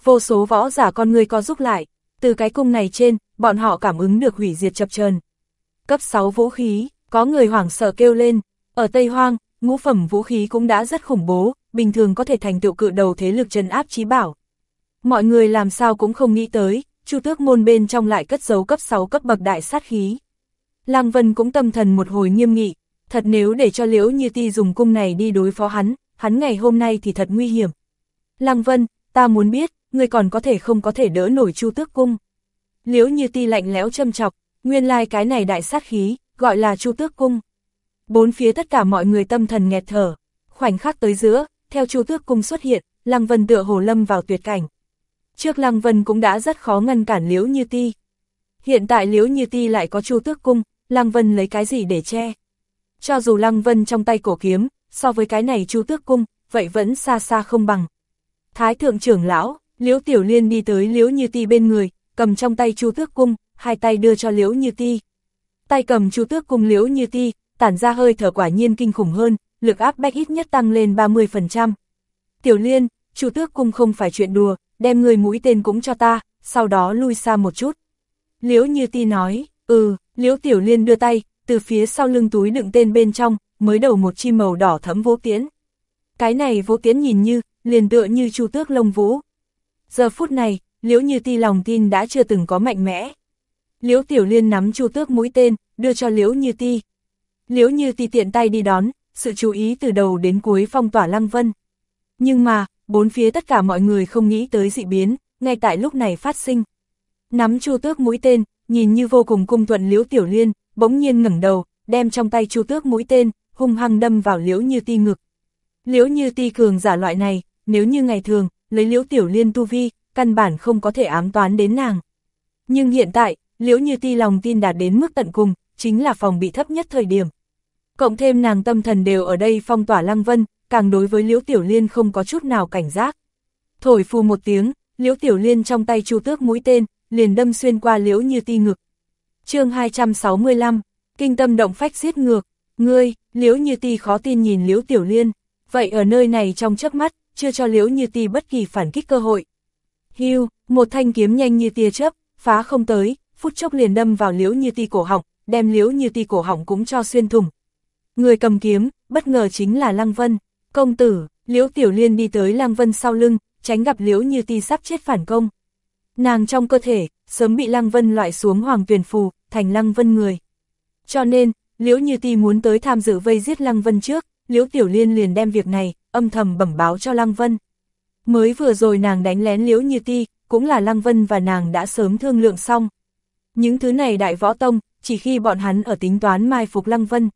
Vô số võ giả con người có giúp lại, từ cái cung này trên, bọn họ cảm ứng được hủy diệt chập chờn. Cấp 6 vũ khí, có người hoảng sợ kêu lên, ở Tây Hoang, ngũ phẩm vũ khí cũng đã rất khủng bố, bình thường có thể thành tựu cự đầu thế lực trấn áp trí bảo. Mọi người làm sao cũng không nghĩ tới, chu tước môn bên trong lại cất giấu cấp 6 cấp bậc đại sát khí. Lăng Vân cũng tâm thần một hồi nghiêm nghị, thật nếu để cho liễu như ti dùng cung này đi đối phó hắn, hắn ngày hôm nay thì thật nguy hiểm. Lăng Vân, ta muốn biết, người còn có thể không có thể đỡ nổi chu tước cung. Liễu như ti lạnh lẽo châm chọc, nguyên lai like cái này đại sát khí, gọi là chu tước cung. Bốn phía tất cả mọi người tâm thần nghẹt thở, khoảnh khắc tới giữa, theo chu tước cung xuất hiện, Lăng Vân tựa hồ lâm vào tuyệt cảnh. Trước Lăng Vân cũng đã rất khó ngăn cản Liễu Như Ti. Hiện tại Liễu Như Ti lại có chu tước cung, Lăng Vân lấy cái gì để che? Cho dù Lăng Vân trong tay cổ kiếm, so với cái này chu tước cung, vậy vẫn xa xa không bằng. Thái thượng trưởng lão, Liễu Tiểu Liên đi tới Liễu Như Ti bên người, cầm trong tay chu tước cung, hai tay đưa cho Liễu Như Ti. Tay cầm chu tước cung Liễu Như Ti, tản ra hơi thở quả nhiên kinh khủng hơn, lực áp bách ít nhất tăng lên 30%. Tiểu Liên, chu tước cung không phải chuyện đùa, đem người mũi tên cũng cho ta, sau đó lui xa một chút. Liễu Như Ti nói, ừ, Liễu Tiểu Liên đưa tay, từ phía sau lưng túi đựng tên bên trong, mới đầu một chi màu đỏ thấm vô tiến. Cái này vô tiến nhìn như, liền tựa như chu tước lông vũ. Giờ phút này, Liễu Như Ti lòng tin đã chưa từng có mạnh mẽ. Liễu Tiểu Liên nắm chu tước mũi tên, đưa cho Liễu Như Ti. Liễu Như Ti tiện tay đi đón, sự chú ý từ đầu đến cuối phong tỏa Lăng Vân. Nhưng mà, bốn phía tất cả mọi người không nghĩ tới dị biến, ngay tại lúc này phát sinh. Nắm chu tước mũi tên, nhìn như vô cùng cung thuận Liễu Tiểu Liên, bỗng nhiên ngẩng đầu, đem trong tay chu tước mũi tên, hung hăng đâm vào Liễu Như Ti ngực. Liễu Như Ti cường giả loại này, nếu như ngày thường, lấy Liễu Tiểu Liên tu vi, căn bản không có thể ám toán đến nàng. Nhưng hiện tại, Liễu Như Ti lòng tin đạt đến mức tận cùng, chính là phòng bị thấp nhất thời điểm. Cộng thêm nàng tâm thần đều ở đây phong tỏa Lăng Vân, càng đối với Liễu Tiểu Liên không có chút nào cảnh giác. Thổi phù một tiếng, Liễu Tiểu Liên trong tay chu tước mũi tên, liền đâm xuyên qua Liễu Như Ti ngực. chương 265, kinh tâm động phách giết ngược, ngươi, Liễu Như Ti khó tin nhìn Liễu Tiểu Liên, vậy ở nơi này trong chớp mắt, chưa cho Liễu Như Ti bất kỳ phản kích cơ hội. Hưu, một thanh kiếm nhanh như tia chớp, phá không tới, phút chốc liền đâm vào Liễu Như Ti cổ họng, đem Liễu Như Ti cổ họng cũng cho xuyên thủng. Người cầm kiếm, bất ngờ chính là Lăng Vân, công tử, Liễu Tiểu Liên đi tới Lăng Vân sau lưng, tránh gặp Liễu Như Ti sắp chết phản công. Nàng trong cơ thể, sớm bị Lăng Vân loại xuống hoàng tuyển phù, thành Lăng Vân người. Cho nên, Liễu Như Ti muốn tới tham dự vây giết Lăng Vân trước, Liễu Tiểu Liên liền đem việc này, âm thầm bẩm báo cho Lăng Vân. Mới vừa rồi nàng đánh lén Liễu Như Ti, cũng là Lăng Vân và nàng đã sớm thương lượng xong. Những thứ này đại võ tông, chỉ khi bọn hắn ở tính toán mai phục Lăng Vân.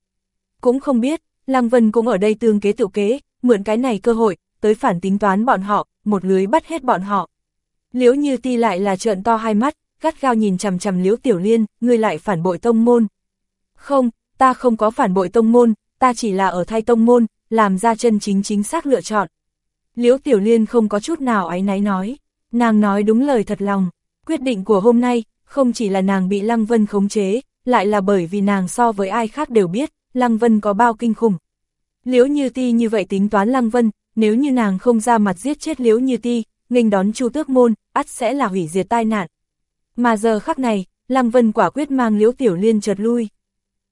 Cũng không biết, Lăng Vân cũng ở đây tương kế tự kế, mượn cái này cơ hội, tới phản tính toán bọn họ, một lưới bắt hết bọn họ. Liễu Như Ti lại là trợn to hai mắt, gắt gao nhìn chằm chằm Liễu Tiểu Liên, ngươi lại phản bội tông môn. Không, ta không có phản bội tông môn, ta chỉ là ở thay tông môn, làm ra chân chính chính xác lựa chọn. Liễu Tiểu Liên không có chút nào áy náy nói, nàng nói đúng lời thật lòng, quyết định của hôm nay, không chỉ là nàng bị Lăng Vân khống chế, lại là bởi vì nàng so với ai khác đều biết, Lăng Vân có bao kinh khủng. Liễu Như Ti như vậy tính toán Lăng Vân, nếu như nàng không ra mặt giết chết Liễu Như Ti, nghênh đón Chu Tước môn, ắt sẽ là hủy diệt tai nạn. Mà giờ khắc này, Lăng Vân quả quyết mang Liễu Tiểu Liên chợt lui.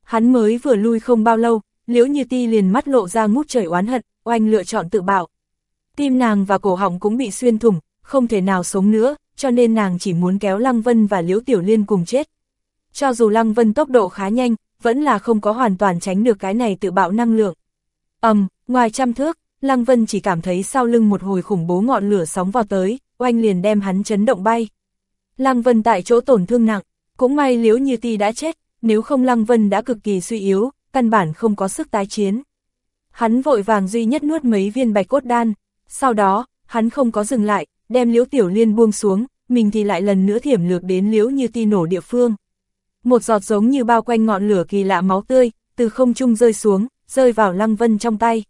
Hắn mới vừa lui không bao lâu, Liễu Như Ti liền mắt lộ ra ngút trời oán hận, oanh lựa chọn tự bảo. Tim nàng và cổ họng cũng bị xuyên thủng, không thể nào sống nữa, cho nên nàng chỉ muốn kéo Lăng Vân và Liễu Tiểu Liên cùng chết. Cho dù Lăng Vân tốc độ khá nhanh, vẫn là không có hoàn toàn tránh được cái này tự bạo năng lượng. ầm, um, ngoài trăm thước, Lăng Vân chỉ cảm thấy sau lưng một hồi khủng bố ngọn lửa sóng vào tới, oanh liền đem hắn chấn động bay. Lăng Vân tại chỗ tổn thương nặng, cũng may Liễu Như Ti đã chết, nếu không Lăng Vân đã cực kỳ suy yếu, căn bản không có sức tái chiến. Hắn vội vàng duy nhất nuốt mấy viên bạch cốt đan, sau đó, hắn không có dừng lại, đem Liễu Tiểu Liên buông xuống, mình thì lại lần nữa thiểm lược đến Liễu Như Ti nổ địa phương. Một giọt giống như bao quanh ngọn lửa kỳ lạ máu tươi, từ không trung rơi xuống, rơi vào Lăng Vân trong tay.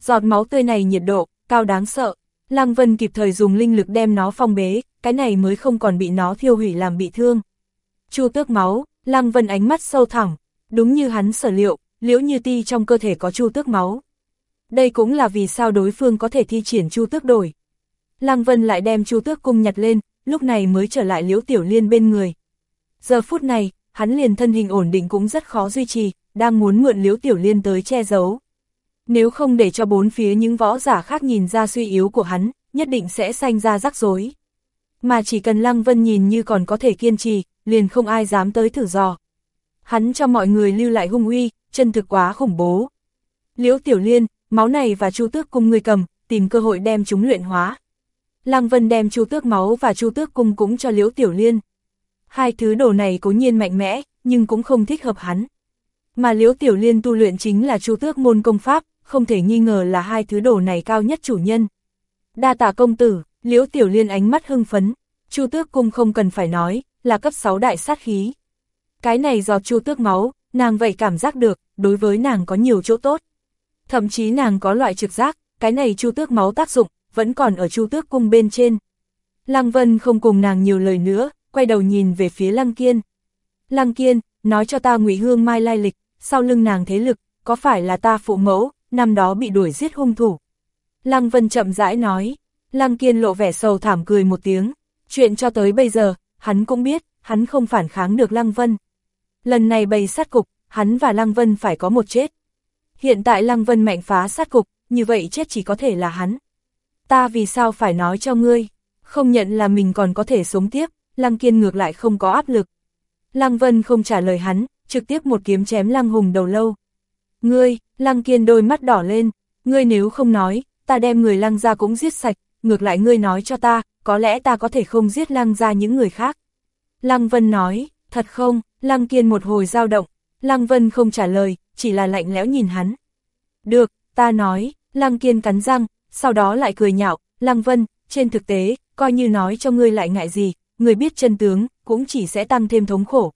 Giọt máu tươi này nhiệt độ, cao đáng sợ. Lăng Vân kịp thời dùng linh lực đem nó phong bế, cái này mới không còn bị nó thiêu hủy làm bị thương. Chu tước máu, Lăng Vân ánh mắt sâu thẳng, đúng như hắn sở liệu, liễu như ti trong cơ thể có chu tước máu. Đây cũng là vì sao đối phương có thể thi triển chu tước đổi. Lăng Vân lại đem chu tước cung nhặt lên, lúc này mới trở lại liễu tiểu liên bên người. Giờ phút này, hắn liền thân hình ổn định cũng rất khó duy trì, đang muốn mượn liễu tiểu liên tới che giấu. Nếu không để cho bốn phía những võ giả khác nhìn ra suy yếu của hắn, nhất định sẽ sanh ra rắc rối. Mà chỉ cần Lăng Vân nhìn như còn có thể kiên trì, liền không ai dám tới thử dò. Hắn cho mọi người lưu lại hung uy, chân thực quá khủng bố. Liễu Tiểu Liên, máu này và Chu Tước cung người cầm, tìm cơ hội đem chúng luyện hóa. Lăng Vân đem Chu Tước máu và Chu Tước cung cũng cho Liễu Tiểu Liên. Hai thứ đồ này cố nhiên mạnh mẽ, nhưng cũng không thích hợp hắn. Mà Liễu Tiểu Liên tu luyện chính là Chu Tước môn công pháp, không thể nghi ngờ là hai thứ đồ này cao nhất chủ nhân. Đa tạ công tử, Liễu Tiểu Liên ánh mắt hưng phấn, Chu Tước cung không cần phải nói, là cấp 6 đại sát khí. Cái này do Chu Tước máu, nàng vậy cảm giác được, đối với nàng có nhiều chỗ tốt. Thậm chí nàng có loại trực giác, cái này Chu Tước máu tác dụng, vẫn còn ở Chu Tước cung bên trên. Lăng Vân không cùng nàng nhiều lời nữa, quay đầu nhìn về phía Lăng Kiên. Lăng Kiên, nói cho ta Ngụy Hương Mai lai lịch, sau lưng nàng thế lực, có phải là ta phụ mẫu, năm đó bị đuổi giết hung thủ. Lăng Vân chậm rãi nói, Lăng Kiên lộ vẻ sầu thảm cười một tiếng, chuyện cho tới bây giờ, hắn cũng biết, hắn không phản kháng được Lăng Vân. Lần này bày sát cục, hắn và Lăng Vân phải có một chết. Hiện tại Lăng Vân mạnh phá sát cục, như vậy chết chỉ có thể là hắn. Ta vì sao phải nói cho ngươi, không nhận là mình còn có thể sống tiếp, Lăng Kiên ngược lại không có áp lực. Lăng Vân không trả lời hắn, trực tiếp một kiếm chém Lăng Hùng đầu lâu. Ngươi, Lăng Kiên đôi mắt đỏ lên, ngươi nếu không nói, ta đem người Lăng ra cũng giết sạch, ngược lại ngươi nói cho ta, có lẽ ta có thể không giết Lăng ra những người khác. Lăng Vân nói, thật không, Lăng Kiên một hồi dao động, Lăng Vân không trả lời, chỉ là lạnh lẽo nhìn hắn. Được, ta nói, Lăng Kiên cắn răng, sau đó lại cười nhạo, Lăng Vân, trên thực tế, coi như nói cho ngươi lại ngại gì, người biết chân tướng, cũng chỉ sẽ tăng thêm thống khổ.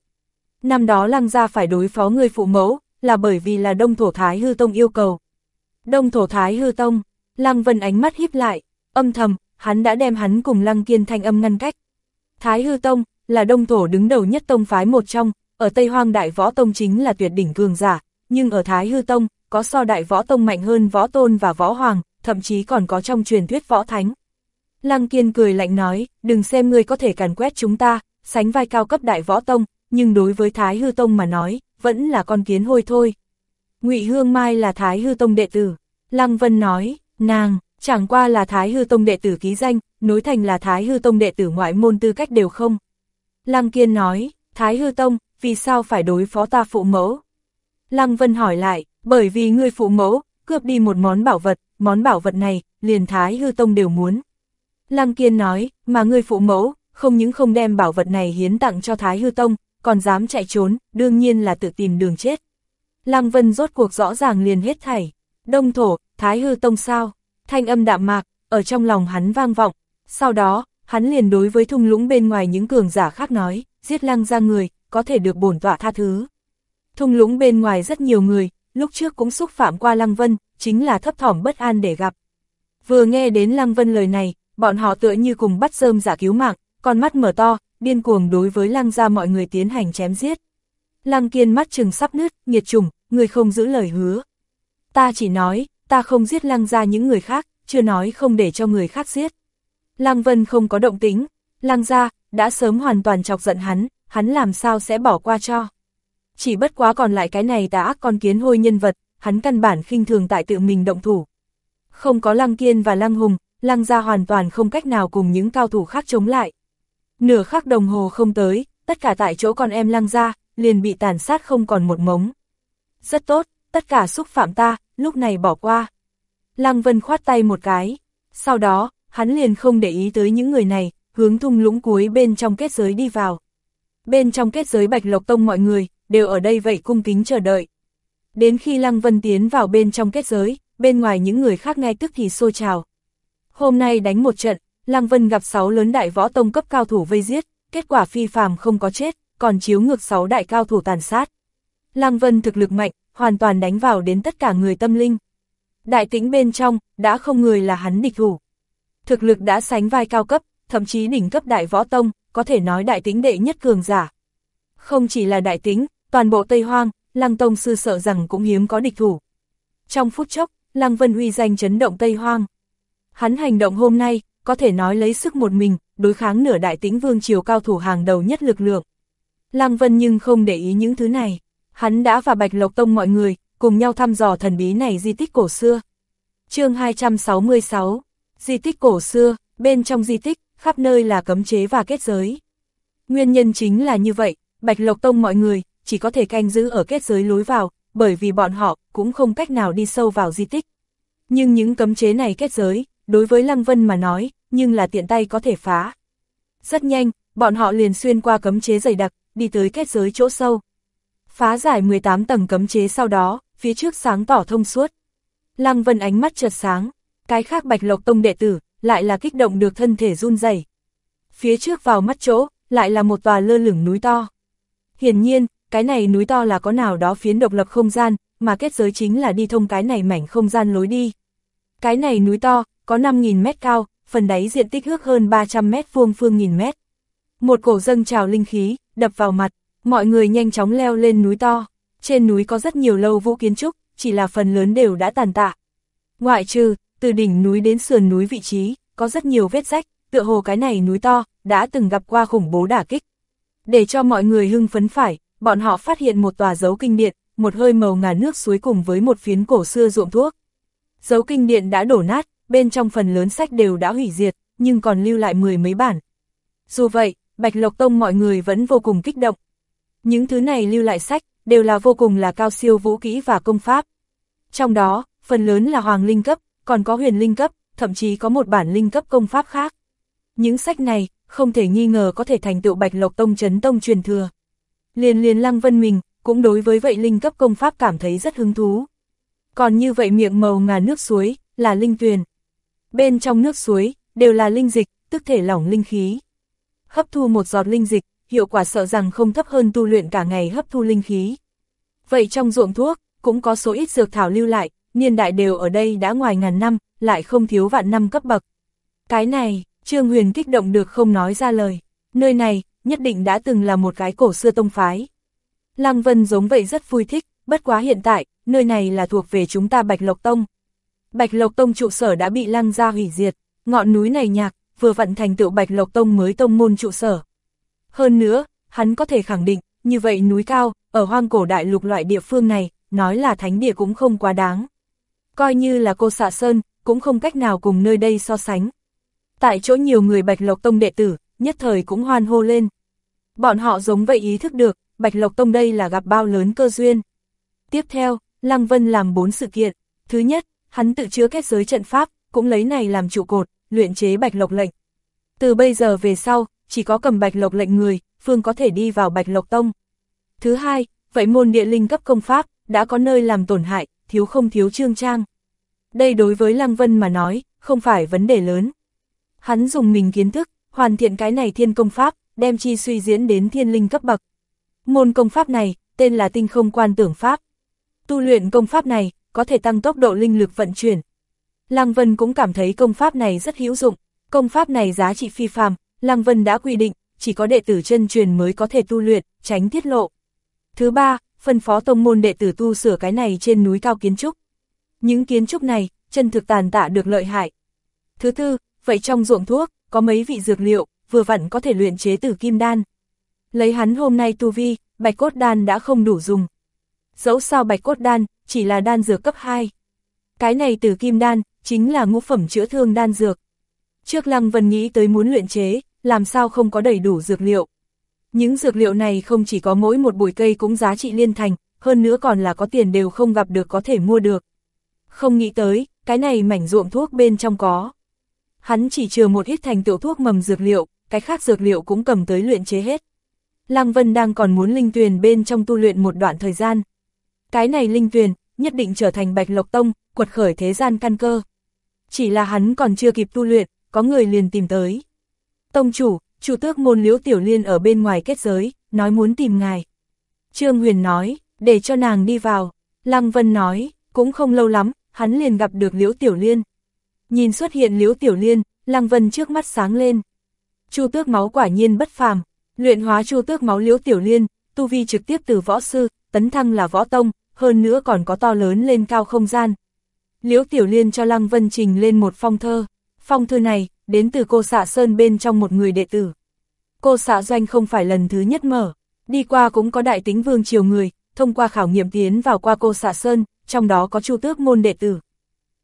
Năm đó Lăng gia phải đối phó người phụ mẫu, là bởi vì là Đông Thổ Thái Hư Tông yêu cầu. Đông Thổ Thái Hư Tông, Lăng Vân ánh mắt híp lại, âm thầm, hắn đã đem hắn cùng Lăng Kiên thanh âm ngăn cách. Thái Hư Tông, là Đông Thổ đứng đầu nhất tông phái một trong, ở Tây Hoang Đại Võ Tông chính là tuyệt đỉnh cường giả, nhưng ở Thái Hư Tông, có so Đại Võ Tông mạnh hơn Võ Tôn và Võ Hoàng, thậm chí còn có trong truyền thuyết Võ Thánh. Lăng Kiên cười lạnh nói, đừng xem ngươi có thể càn quét chúng ta, sánh vai cao cấp Đại Võ Tông, nhưng đối với Thái Hư Tông mà nói, vẫn là con kiến hôi thôi. Ngụy Hương Mai là Thái Hư Tông đệ tử. Lăng Vân nói, nàng, chẳng qua là Thái Hư Tông đệ tử ký danh, nối thành là Thái Hư Tông đệ tử ngoại môn tư cách đều không. Lăng Kiên nói, Thái Hư Tông, vì sao phải đối phó ta phụ mẫu? Lăng Vân hỏi lại, bởi vì ngươi phụ mẫu, cướp đi một món bảo vật, món bảo vật này, liền Thái Hư Tông đều muốn. Lăng Kiên nói, mà ngươi phụ mẫu, không những không đem bảo vật này hiến tặng cho Thái Hư Tông, còn dám chạy trốn, đương nhiên là tự tìm đường chết. Lăng Vân rốt cuộc rõ ràng liền hết thảy. Đông thổ, Thái Hư Tông sao? Thanh âm đạm mạc, ở trong lòng hắn vang vọng. Sau đó, hắn liền đối với thung lũng bên ngoài những cường giả khác nói, giết lăng ra người, có thể được bổn tọa tha thứ. Thung lũng bên ngoài rất nhiều người, lúc trước cũng xúc phạm qua Lăng Vân, chính là thấp thỏm bất an để gặp. Vừa nghe đến Lăng Vân lời này, bọn họ tựa như cùng bắt rơm giả cứu mạng, con mắt mở to, điên cuồng đối với Lăng ra mọi người tiến hành chém giết. Lăng kiên mắt chừng sắp nứt, nghiệt trùng, người không giữ lời hứa. Ta chỉ nói, ta không giết Lăng ra những người khác, chưa nói không để cho người khác giết. Lăng Vân không có động tính, Lăng ra, đã sớm hoàn toàn chọc giận hắn, hắn làm sao sẽ bỏ qua cho. Chỉ bất quá còn lại cái này tà ác con kiến hôi nhân vật, hắn căn bản khinh thường tại tự mình động thủ. Không có Lăng Kiên và Lăng Hùng, lăng gia hoàn toàn không cách nào cùng những cao thủ khác chống lại. Nửa khắc đồng hồ không tới, tất cả tại chỗ con em lăng gia, liền bị tàn sát không còn một mống. Rất tốt, tất cả xúc phạm ta, lúc này bỏ qua. Lăng Vân khoát tay một cái, sau đó, hắn liền không để ý tới những người này, hướng thung lũng cuối bên trong kết giới đi vào. Bên trong kết giới Bạch Lộc Tông mọi người, đều ở đây vậy cung kính chờ đợi. Đến khi Lăng Vân tiến vào bên trong kết giới, bên ngoài những người khác ngay tức thì xô trào. Hôm nay đánh một trận, Lăng Vân gặp 6 lớn đại võ tông cấp cao thủ vây giết, kết quả phi phàm không có chết, còn chiếu ngược 6 đại cao thủ tàn sát. Lăng Vân thực lực mạnh, hoàn toàn đánh vào đến tất cả người tâm linh. Đại tĩnh bên trong, đã không người là hắn địch thủ. Thực lực đã sánh vai cao cấp, thậm chí đỉnh cấp đại võ tông, có thể nói đại tĩnh đệ nhất cường giả. Không chỉ là đại tĩnh, toàn bộ Tây Hoang, Lăng Tông sư sợ rằng cũng hiếm có địch thủ. Trong phút chốc, Lăng Vân uy danh chấn động Tây Hoang. Hắn hành động hôm nay, có thể nói lấy sức một mình, đối kháng nửa đại tĩnh vương triều cao thủ hàng đầu nhất lực lượng. Lăng Vân nhưng không để ý những thứ này, hắn đã và Bạch Lộc Tông mọi người, cùng nhau thăm dò thần bí này di tích cổ xưa. chương 266, di tích cổ xưa, bên trong di tích, khắp nơi là cấm chế và kết giới. Nguyên nhân chính là như vậy, Bạch Lộc Tông mọi người, chỉ có thể canh giữ ở kết giới lối vào, bởi vì bọn họ cũng không cách nào đi sâu vào di tích. Nhưng những cấm chế này kết giới, đối với Lăng Vân mà nói, nhưng là tiện tay có thể phá. Rất nhanh, bọn họ liền xuyên qua cấm chế dày đặc, đi tới kết giới chỗ sâu. Phá giải 18 tầng cấm chế sau đó, phía trước sáng tỏ thông suốt. Lăng Vân ánh mắt chợt sáng, cái khác Bạch Lộc Tông đệ tử, lại là kích động được thân thể run rẩy. Phía trước vào mắt chỗ, lại là một tòa lơ lửng núi to. Hiển nhiên, cái này núi to là có nào đó phiến độc lập không gian, mà kết giới chính là đi thông cái này mảnh không gian lối đi. Cái này núi to, có 5.000 mét cao, phần đáy diện tích ước hơn 300 mét vuông phương nghìn mét. Một cổ dâng trào linh khí, đập vào mặt, mọi người nhanh chóng leo lên núi to. Trên núi có rất nhiều lâu vũ kiến trúc, chỉ là phần lớn đều đã tàn tạ. Ngoại trừ, từ đỉnh núi đến sườn núi vị trí, có rất nhiều vết rách, tựa hồ cái này núi to, đã từng gặp qua khủng bố đả kích. Để cho mọi người hưng phấn phải, bọn họ phát hiện một tòa dấu kinh điện, một hơi màu ngà nước suối cùng với một phiến cổ xưa ruộng thuốc. Dấu kinh điện đã đổ nát, bên trong phần lớn sách đều đã hủy diệt, nhưng còn lưu lại mười mấy bản. Dù vậy, Bạch Lộc Tông mọi người vẫn vô cùng kích động. Những thứ này lưu lại sách, đều là vô cùng là cao siêu vũ kỹ và công pháp. Trong đó, phần lớn là hoàng linh cấp, còn có huyền linh cấp, thậm chí có một bản linh cấp công pháp khác. Những sách này, không thể nghi ngờ có thể thành tựu Bạch Lộc Tông chấn tông truyền thừa. Liền liền Lăng Vân mình, cũng đối với vậy linh cấp công pháp cảm thấy rất hứng thú. Còn như vậy miệng màu ngà nước suối, là linh tuyền. Bên trong nước suối, đều là linh dịch, tức thể lỏng linh khí. Hấp thu một giọt linh dịch, hiệu quả sợ rằng không thấp hơn tu luyện cả ngày hấp thu linh khí. Vậy trong ruộng thuốc, cũng có số ít dược thảo lưu lại, niên đại đều ở đây đã ngoài ngàn năm, lại không thiếu vạn năm cấp bậc. Cái này, Trương Huyền kích động được không nói ra lời. Nơi này, nhất định đã từng là một cái cổ xưa tông phái. Lăng Vân giống vậy rất vui thích, bất quá hiện tại, nơi này là thuộc về chúng ta Bạch Lộc Tông. Bạch Lộc Tông trụ sở đã bị lăng ra hủy diệt, ngọn núi này nhạc, vừa vận thành tựu Bạch Lộc Tông mới tông môn trụ sở. Hơn nữa, hắn có thể khẳng định, như vậy núi cao, ở hoang cổ đại lục loại địa phương này, nói là thánh địa cũng không quá đáng. Coi như là cô xạ sơn, cũng không cách nào cùng nơi đây so sánh. Tại chỗ nhiều người Bạch Lộc Tông đệ tử, nhất thời cũng hoan hô lên. Bọn họ giống vậy ý thức được, Bạch Lộc Tông đây là gặp bao lớn cơ duyên. Tiếp theo, Lăng Vân làm bốn sự kiện. Thứ nhất, hắn tự chứa kết giới trận pháp, cũng lấy này làm trụ cột, luyện chế Bạch Lộc lệnh. Từ bây giờ về sau, chỉ có cầm Bạch Lộc lệnh người, Phương có thể đi vào Bạch Lộc Tông. Thứ hai, vậy môn địa linh cấp công pháp, đã có nơi làm tổn hại, thiếu không thiếu trương trang. Đây đối với Lăng Vân mà nói, không phải vấn đề lớn. Hắn dùng mình kiến thức, hoàn thiện cái này thiên công pháp, đem chi suy diễn đến thiên linh cấp bậc. Môn công pháp này, tên là tinh không quan tưởng pháp. Tu luyện công pháp này, có thể tăng tốc độ linh lực vận chuyển. Lăng Vân cũng cảm thấy công pháp này rất hữu dụng, công pháp này giá trị phi phàm, Lăng Vân đã quy định, chỉ có đệ tử chân truyền mới có thể tu luyện, tránh tiết lộ. Thứ ba, phân phó tông môn đệ tử tu sửa cái này trên núi cao kiến trúc. Những kiến trúc này, chân thực tàn tạ được lợi hại. Thứ tư, vậy trong ruộng thuốc, có mấy vị dược liệu, vừa vặn có thể luyện chế tử kim đan. Lấy hắn hôm nay tu vi, bạch cốt đan đã không đủ dùng. Dẫu sao bạch cốt đan, chỉ là đan dược cấp 2. Cái này tử kim đan, chính là ngũ phẩm chữa thương đan dược, Trước Lăng Vân nghĩ tới muốn luyện chế, làm sao không có đầy đủ dược liệu. Những dược liệu này không chỉ có mỗi một bụi cây cũng giá trị liên thành, hơn nữa còn là có tiền đều không gặp được có thể mua được. Không nghĩ tới, cái này mảnh ruộng thuốc bên trong có. Hắn chỉ chừa một ít thành tựu thuốc mầm dược liệu, cái khác dược liệu cũng cầm tới luyện chế hết. Lăng Vân đang còn muốn linh tuyền bên trong tu luyện một đoạn thời gian. Cái này linh tuyền, nhất định trở thành bạch lộc tông, quật khởi thế gian căn cơ. Chỉ là hắn còn chưa kịp tu luyện, có người liền tìm tới. Tông chủ, chủ tước môn liễu tiểu liên ở bên ngoài kết giới, nói muốn tìm ngài. Trương Huyền nói, để cho nàng đi vào. Lăng Vân nói, cũng không lâu lắm, hắn liền gặp được liễu tiểu liên. Nhìn xuất hiện liễu tiểu liên, Lăng Vân trước mắt sáng lên. Chu tước máu quả nhiên bất phàm, luyện hóa chu tước máu liễu tiểu liên, tu vi trực tiếp từ võ sư, tấn thăng là võ tông, hơn nữa còn có to lớn lên cao không gian. Liễu tiểu liên cho Lăng Vân trình lên một phong thơ, phong thư này, đến từ cô xạ sơn bên trong một người đệ tử. Cô xạ doanh không phải lần thứ nhất mở, đi qua cũng có đại tính vương triều người, thông qua khảo nghiệm tiến vào qua cô xạ sơn, trong đó có chu tước môn đệ tử.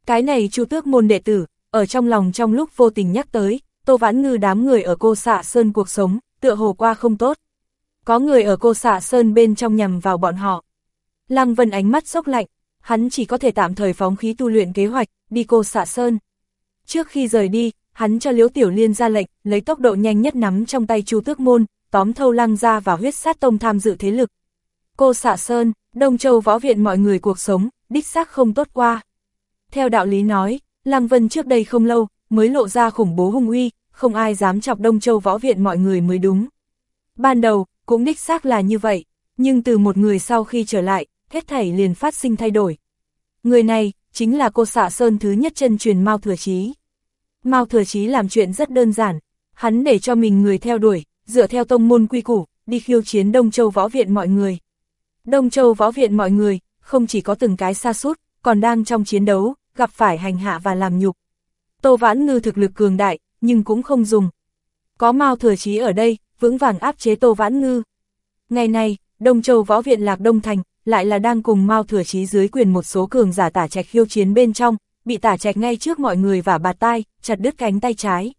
Cái này chu tước môn đệ tử, ở trong lòng trong lúc vô tình nhắc tới, Tô Vãn Ngư đám người ở cô xạ Sơn cuộc sống, tựa hồ qua không tốt. Có người ở cô xạ Sơn bên trong nhằm vào bọn họ. Lăng Vân ánh mắt sốc lạnh, hắn chỉ có thể tạm thời phóng khí tu luyện kế hoạch, đi cô xạ Sơn. Trước khi rời đi, hắn cho Liễu Tiểu Liên ra lệnh, lấy tốc độ nhanh nhất nắm trong tay Chu Tước Môn, tóm thâu lăng ra và huyết sát tông tham dự thế lực. Cô xạ Sơn, Đông Châu võ viện mọi người cuộc sống, đích xác không tốt qua. Theo đạo lý nói, Lăng Vân trước đây không lâu, mới lộ ra khủng bố hung uy, không ai dám chọc Đông Châu võ viện mọi người mới đúng. Ban đầu, cũng đích xác là như vậy, nhưng từ một người sau khi trở lại, hết thảy liền phát sinh thay đổi. Người này, chính là cô xạ sơn thứ nhất chân truyền Mao Thừa Chí. Mao Thừa Chí làm chuyện rất đơn giản, hắn để cho mình người theo đuổi, dựa theo tông môn quy củ, đi khiêu chiến Đông Châu võ viện mọi người. Đông Châu võ viện mọi người, không chỉ có từng cái xa sút còn đang trong chiến đấu, gặp phải hành hạ và làm nhục. Tô Vãn Ngư thực lực cường đại, nhưng cũng không dùng. Có Mao Thừa Chí ở đây, vững vàng áp chế Tô Vãn Ngư. Ngày nay Đông Châu Võ Viện Lạc Đông Thành, lại là đang cùng Mao Thừa Chí dưới quyền một số cường giả tả trạch khiêu chiến bên trong, bị tả trạch ngay trước mọi người và bạt tai, chặt đứt cánh tay trái.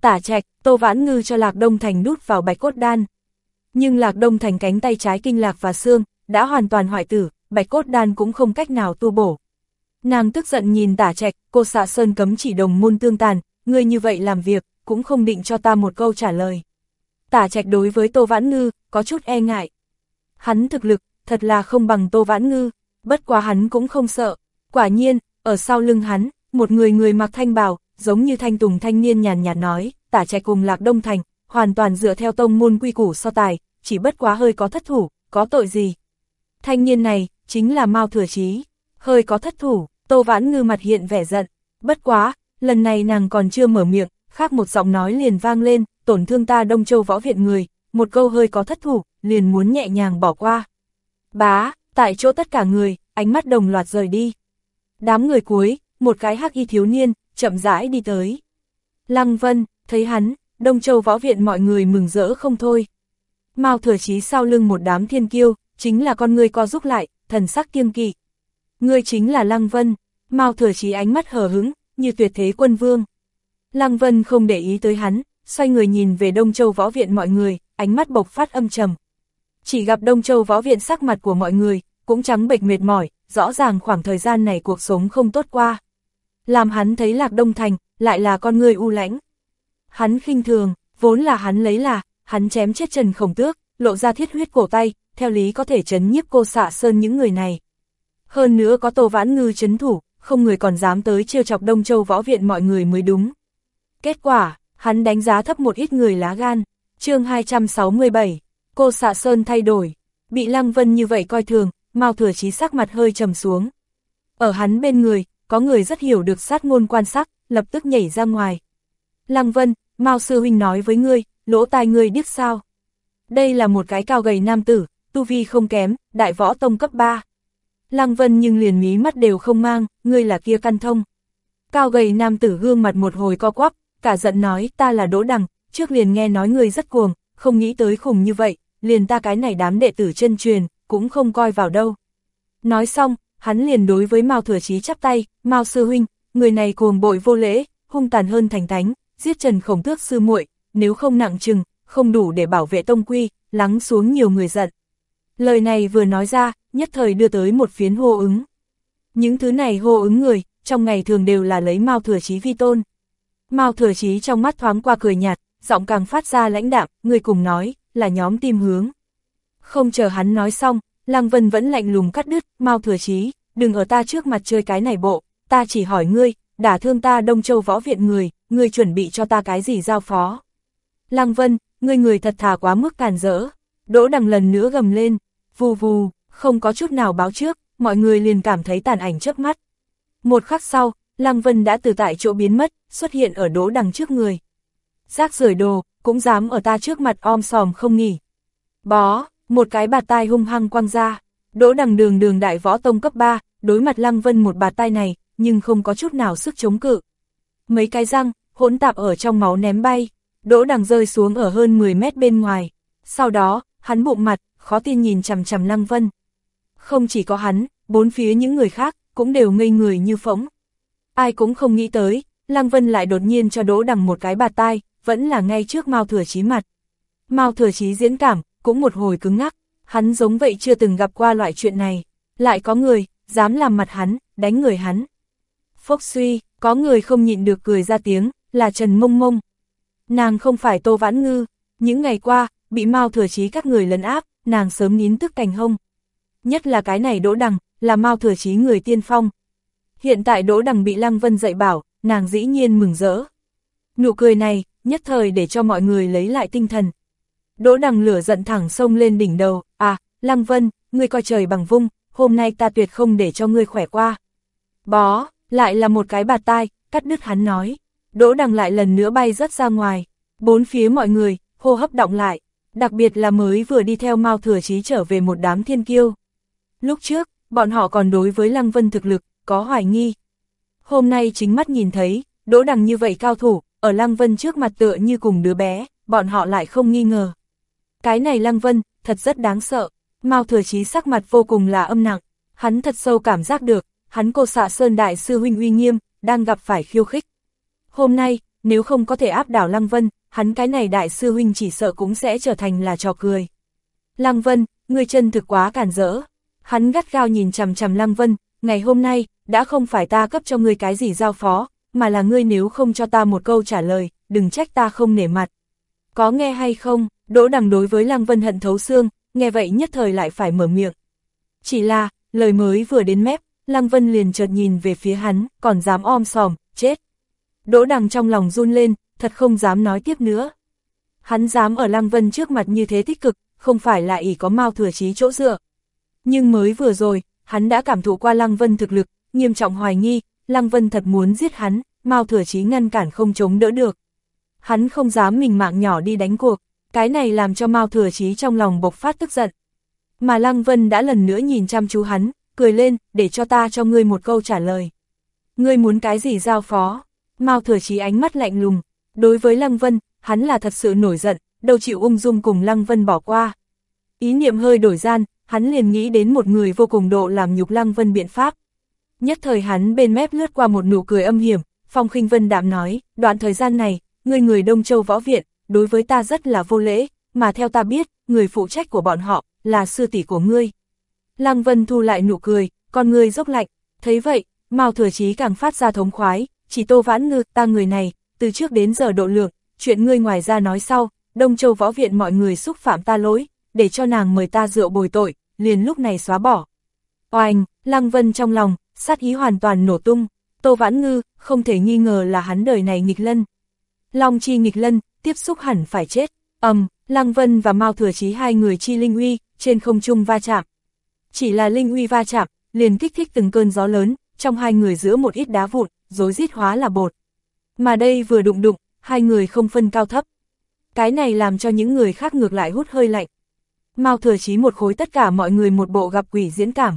Tả trạch, Tô Vãn Ngư cho Lạc Đông Thành đút vào bạch cốt đan. Nhưng Lạc Đông Thành cánh tay trái kinh lạc và xương, đã hoàn toàn hoại tử, bạch cốt đan cũng không cách nào tu bổ. Nàng tức giận nhìn tả trạch, cô xạ sơn cấm chỉ đồng môn tương tàn, người như vậy làm việc, cũng không định cho ta một câu trả lời. Tả trạch đối với Tô Vãn Ngư, có chút e ngại. Hắn thực lực, thật là không bằng Tô Vãn Ngư, bất quá hắn cũng không sợ. Quả nhiên, ở sau lưng hắn, một người người mặc thanh bào, giống như thanh tùng thanh niên nhàn nhạt nói, tả trẻ cùng lạc đông thành, hoàn toàn dựa theo tông môn quy củ so tài, chỉ bất quá hơi có thất thủ, có tội gì. Thanh niên này, chính là Mao Thừa Chí, hơi có thất thủ, Tô Vãn Ngư mặt hiện vẻ giận, bất quá, lần này nàng còn chưa mở miệng, khác một giọng nói liền vang lên, tổn thương ta Đông Châu võ viện người, một câu hơi có thất thủ, liền muốn nhẹ nhàng bỏ qua. Bá, tại chỗ tất cả người, ánh mắt đồng loạt rời đi. Đám người cuối, một cái hắc y thiếu niên, chậm rãi đi tới. Lăng Vân, thấy hắn, Đông Châu võ viện mọi người mừng rỡ không thôi. Mao thừa chí sau lưng một đám thiên kiêu, chính là con người co rúc lại, thần sắc kiêng kỵ. Ngươi chính là Lăng Vân, Mao thừa chí ánh mắt hờ hứng, như tuyệt thế quân vương. Lăng Vân không để ý tới hắn, xoay người nhìn về Đông Châu võ viện mọi người, ánh mắt bộc phát âm trầm. Chỉ gặp Đông Châu võ viện sắc mặt của mọi người, cũng trắng bệch mệt mỏi, rõ ràng khoảng thời gian này cuộc sống không tốt qua. Làm hắn thấy Lạc Đông Thành, lại là con người u lãnh. Hắn khinh thường, vốn là hắn lấy là, hắn chém chết Trần Khổng Tước, lộ ra thiết huyết cổ tay, theo lý có thể chấn nhiếp cô xạ sơn những người này. Hơn nữa có Tô Vãn Ngư chấn thủ, không người còn dám tới trêu chọc Đông Châu võ viện mọi người mới đúng. Kết quả, hắn đánh giá thấp một ít người lá gan. chương 267, cô xạ sơn thay đổi, bị Lăng Vân như vậy coi thường, Mao Thừa Chí sắc mặt hơi trầm xuống. Ở hắn bên người, có người rất hiểu được sát ngôn quan sắc, lập tức nhảy ra ngoài. Lăng Vân, Mao Sư Huynh nói với ngươi, lỗ tai ngươi điếc sao. Đây là một cái cao gầy nam tử, tu vi không kém, đại võ tông cấp 3. Lăng Vân nhưng liền mí mắt đều không mang, ngươi là kia căn thông. Cao gầy nam tử gương mặt một hồi co quắp, cả giận nói ta là Đỗ Đằng, trước liền nghe nói ngươi rất cuồng, không nghĩ tới khủng như vậy, liền ta cái này đám đệ tử chân truyền, cũng không coi vào đâu. Nói xong, hắn liền đối với Mao Thừa Chí chắp tay, Mao Sư Huynh, người này cuồng bội vô lễ, hung tàn hơn thành thánh, giết Trần Khổng Tước sư muội, nếu không nặng chừng, không đủ để bảo vệ tông quy, lắng xuống nhiều người giận. Lời này vừa nói ra, nhất thời đưa tới một phiến hô ứng. Những thứ này hô ứng người, trong ngày thường đều là lấy Mao Thừa Chí vi tôn. Mao Thừa Chí trong mắt thoáng qua cười nhạt, giọng càng phát ra lãnh đạm, người cùng nói, là nhóm tim hướng. Không chờ hắn nói xong, Lăng Vân vẫn lạnh lùng cắt đứt, mau Thừa Chí, đừng ở ta trước mặt chơi cái này bộ, ta chỉ hỏi ngươi, đả thương ta Đông Châu võ viện người, ngươi chuẩn bị cho ta cái gì giao phó. Lăng Vân, ngươi người thật thà quá mức càn rỡ, đỗ đằng lần nữa gầm lên, vù vù, không có chút nào báo trước, mọi người liền cảm thấy tàn ảnh trước mắt. Một khắc sau, Lăng Vân đã từ tại chỗ biến mất, xuất hiện ở đỗ đằng trước người. Rác rời đồ, cũng dám ở ta trước mặt om sòm không nghỉ. Bó, một cái bạt tai hung hăng quăng ra, đỗ đằng đường đường đại võ tông cấp 3, đối mặt Lăng Vân một bạt tai này, nhưng không có chút nào sức chống cự. Mấy cái răng, hỗn tạp ở trong máu ném bay, đỗ đằng rơi xuống ở hơn 10 mét bên ngoài. Sau đó, hắn bụng mặt, khó tin nhìn chằm chằm Lăng Vân. Không chỉ có hắn, bốn phía những người khác, cũng đều ngây người như phỗng. Ai cũng không nghĩ tới, Lăng Vân lại đột nhiên cho đỗ đằng một cái bạt tai, vẫn là ngay trước Mao Thừa Chí mặt. Mao Thừa Chí diễn cảm, cũng một hồi cứng ngắc, hắn giống vậy chưa từng gặp qua loại chuyện này. Lại có người, dám làm mặt hắn, đánh người hắn. Phốc suy, có người không nhịn được cười ra tiếng, là Trần Mông Mông. Nàng không phải Tô Vãn Ngư, những ngày qua, bị Mao Thừa Chí các người lấn áp, nàng sớm nín tức cành hông. Nhất là cái này đỗ đằng, là Mao Thừa Chí người tiên phong. Hiện tại đỗ đằng bị Lăng Vân dạy bảo, nàng dĩ nhiên mừng rỡ. Nụ cười này, nhất thời để cho mọi người lấy lại tinh thần. Đỗ đằng lửa giận thẳng sông lên đỉnh đầu, à, Lăng Vân, ngươi coi trời bằng vung, hôm nay ta tuyệt không để cho ngươi khỏe qua. Bó, lại là một cái bạt tai, cắt đứt hắn nói. Đỗ đằng lại lần nữa bay rất ra ngoài. Bốn phía mọi người, hô hấp động lại. Đặc biệt là mới vừa đi theo Mao Thừa Chí trở về một đám thiên kiêu. Lúc trước, bọn họ còn đối với Lăng Vân thực lực, có hoài nghi. Hôm nay chính mắt nhìn thấy, đỗ đằng như vậy cao thủ, ở Lăng Vân trước mặt tựa như cùng đứa bé, bọn họ lại không nghi ngờ. Cái này Lăng Vân, thật rất đáng sợ. Mao Thừa Chí sắc mặt vô cùng là âm nặng, hắn thật sâu cảm giác được, hắn cô xạ Sơn Đại sư huynh uy nghiêm, đang gặp phải khiêu khích. Hôm nay, nếu không có thể áp đảo Lăng Vân, hắn cái này Đại sư huynh chỉ sợ cũng sẽ trở thành là trò cười. Lăng Vân, người chân thực quá cản rỡ. Hắn gắt gao nhìn chằm chằm Lăng Vân, ngày hôm nay, đã không phải ta cấp cho ngươi cái gì giao phó, mà là ngươi nếu không cho ta một câu trả lời, đừng trách ta không nể mặt. Có nghe hay không, đỗ đằng đối với Lăng Vân hận thấu xương, nghe vậy nhất thời lại phải mở miệng. Chỉ là, lời mới vừa đến mép, Lăng Vân liền chợt nhìn về phía hắn, còn dám om sòm, chết. Đỗ đằng trong lòng run lên, thật không dám nói tiếp nữa. Hắn dám ở Lăng Vân trước mặt như thế tích cực, không phải là ỷ có mau thừa trí chỗ dựa. Nhưng mới vừa rồi, hắn đã cảm thụ qua Lăng Vân thực lực, nghiêm trọng hoài nghi, Lăng Vân thật muốn giết hắn, mau thừa trí ngăn cản không chống đỡ được. Hắn không dám mình mạng nhỏ đi đánh cuộc, cái này làm cho Mao Thừa Chí trong lòng bộc phát tức giận. Mà Lăng Vân đã lần nữa nhìn chăm chú hắn, cười lên, để cho ta cho ngươi một câu trả lời. Ngươi muốn cái gì giao phó? Mao Thừa Chí ánh mắt lạnh lùng. Đối với Lăng Vân, hắn là thật sự nổi giận, đâu chịu ung dung cùng Lăng Vân bỏ qua. Ý niệm hơi đổi gian, hắn liền nghĩ đến một người vô cùng độ làm nhục Lăng Vân biện pháp. Nhất thời hắn bên mép lướt qua một nụ cười âm hiểm, Phong khinh Vân đạm nói, đoạn thời gian này, ngươi người Đông Châu Võ Viện, đối với ta rất là vô lễ, mà theo ta biết, người phụ trách của bọn họ, là sư tỷ của ngươi. Lăng Vân thu lại nụ cười, con ngươi dốc lạnh, thấy vậy, Mao Thừa Chí càng phát ra thống khoái, chỉ Tô Vãn Ngư, ta người này, từ trước đến giờ độ lượng, chuyện ngươi ngoài ra nói sau, Đông Châu Võ Viện mọi người xúc phạm ta lỗi, để cho nàng mời ta rượu bồi tội, liền lúc này xóa bỏ. Oanh, Lăng Vân trong lòng, sát ý hoàn toàn nổ tung, Tô Vãn Ngư, không thể nghi ngờ là hắn đời này nghịch lân. Long chi nghịch lân, tiếp xúc hẳn phải chết, ầm, um, Lăng Vân và Mao Thừa Chí hai người chi linh uy, trên không trung va chạm. Chỉ là linh uy va chạm, liền kích thích từng cơn gió lớn, trong hai người giữa một ít đá vụn, rối rít hóa là bột. Mà đây vừa đụng đụng, hai người không phân cao thấp. Cái này làm cho những người khác ngược lại hút hơi lạnh. Mao Thừa Chí một khối tất cả mọi người một bộ gặp quỷ diễn cảm.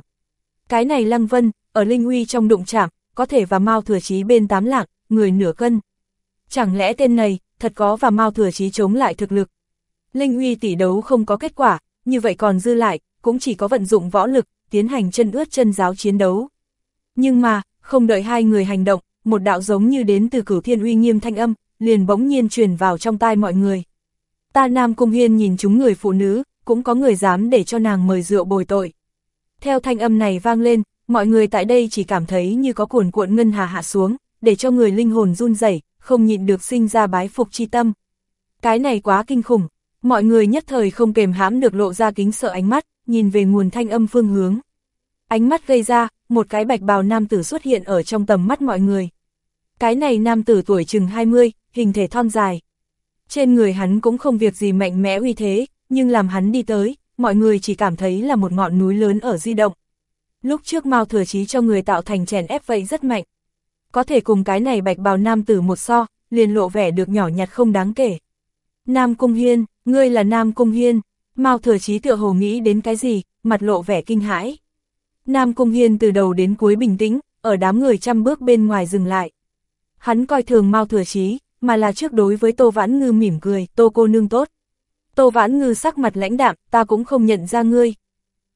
Cái này Lăng Vân, ở linh uy trong đụng chạm, có thể và Mao Thừa Chí bên tám lạc, người nửa cân. Chẳng lẽ tên này, thật có và Mao Thừa Chí chống lại thực lực. Linh uy tỷ đấu không có kết quả, như vậy còn dư lại, cũng chỉ có vận dụng võ lực, tiến hành chân ướt chân giáo chiến đấu. Nhưng mà, không đợi hai người hành động, một đạo giống như đến từ cửu thiên uy nghiêm thanh âm, liền bỗng nhiên truyền vào trong tai mọi người. Ta Nam Cung Hiên nhìn chúng người phụ nữ, cũng có người dám để cho nàng mời rượu bồi tội. Theo thanh âm này vang lên, mọi người tại đây chỉ cảm thấy như có cuồn cuộn ngân hà hạ xuống, để cho người linh hồn run rẩy, không nhịn được sinh ra bái phục chi tâm. Cái này quá kinh khủng, mọi người nhất thời không kềm hãm được lộ ra kính sợ ánh mắt, nhìn về nguồn thanh âm phương hướng. Ánh mắt gây ra, một cái bạch bào nam tử xuất hiện ở trong tầm mắt mọi người. Cái này nam tử tuổi chừng 20, hình thể thon dài. Trên người hắn cũng không việc gì mạnh mẽ uy thế, nhưng làm hắn đi tới, mọi người chỉ cảm thấy là một ngọn núi lớn ở di động. Lúc trước Mao Thừa Chí cho người tạo thành chèn ép vậy rất mạnh. Có thể cùng cái này bạch bào nam tử một so, liền lộ vẻ được nhỏ nhặt không đáng kể. Nam Cung Hiên, ngươi là Nam Cung Hiên, Mao Thừa Chí tựa hồ nghĩ đến cái gì, mặt lộ vẻ kinh hãi. Nam Cung Hiên từ đầu đến cuối bình tĩnh, ở đám người trăm bước bên ngoài dừng lại. Hắn coi thường Mao Thừa Chí, mà là trước đối với Tô Vãn Ngư mỉm cười, Tô cô nương tốt. Tô Vãn Ngư sắc mặt lãnh đạm, ta cũng không nhận ra ngươi.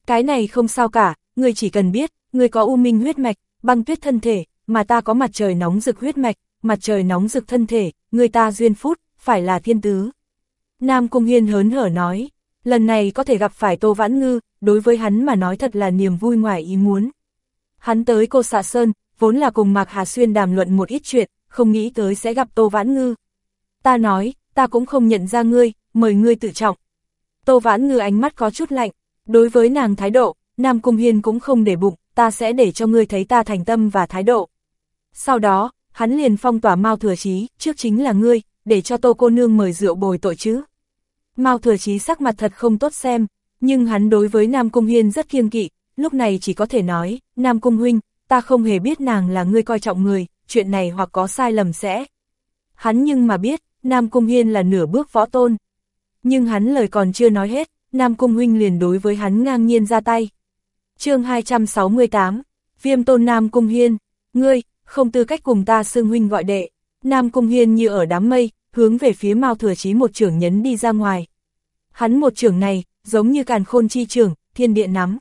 Cái này không sao cả, ngươi chỉ cần biết, ngươi có u minh huyết mạch, băng tuyết thân thể, mà ta có mặt trời nóng rực huyết mạch, mặt trời nóng rực thân thể, người ta duyên phút, phải là thiên tứ. Nam Cung Hiên hớn hở nói, lần này có thể gặp phải Tô Vãn Ngư, đối với hắn mà nói thật là niềm vui ngoài ý muốn. Hắn tới cô xạ Sơn, vốn là cùng Mạc Hà Xuyên đàm luận một ít chuyện, không nghĩ tới sẽ gặp Tô Vãn Ngư. Ta nói, ta cũng không nhận ra ngươi, mời ngươi tự trọng. Tô Vãn Ngư ánh mắt có chút lạnh, đối với nàng thái độ, Nam Cung Hiên cũng không để bụng, ta sẽ để cho ngươi thấy ta thành tâm và thái độ. Sau đó, hắn liền phong tỏa Mao Thừa Chí, trước chính là ngươi, để cho Tô cô nương mời rượu bồi tội chứ. Mao Thừa Chí sắc mặt thật không tốt xem, nhưng hắn đối với Nam Cung Hiên rất kiêng kỵ, lúc này chỉ có thể nói, Nam Cung Huynh, ta không hề biết nàng là ngươi coi trọng người, chuyện này hoặc có sai lầm sẽ. Hắn nhưng mà biết, Nam Cung Hiên là nửa bước võ tôn. Nhưng hắn lời còn chưa nói hết, Nam Cung Huynh liền đối với hắn ngang nhiên ra tay. chương 268, Viêm Tôn Nam Cung Hiên, ngươi, không tư cách cùng ta xưng huynh gọi đệ. Nam Cung Hiên như ở đám mây, hướng về phía Mao Thừa Chí một trưởng nhấn đi ra ngoài. Hắn một trưởng này, giống như càn khôn chi trưởng, thiên địa nắm.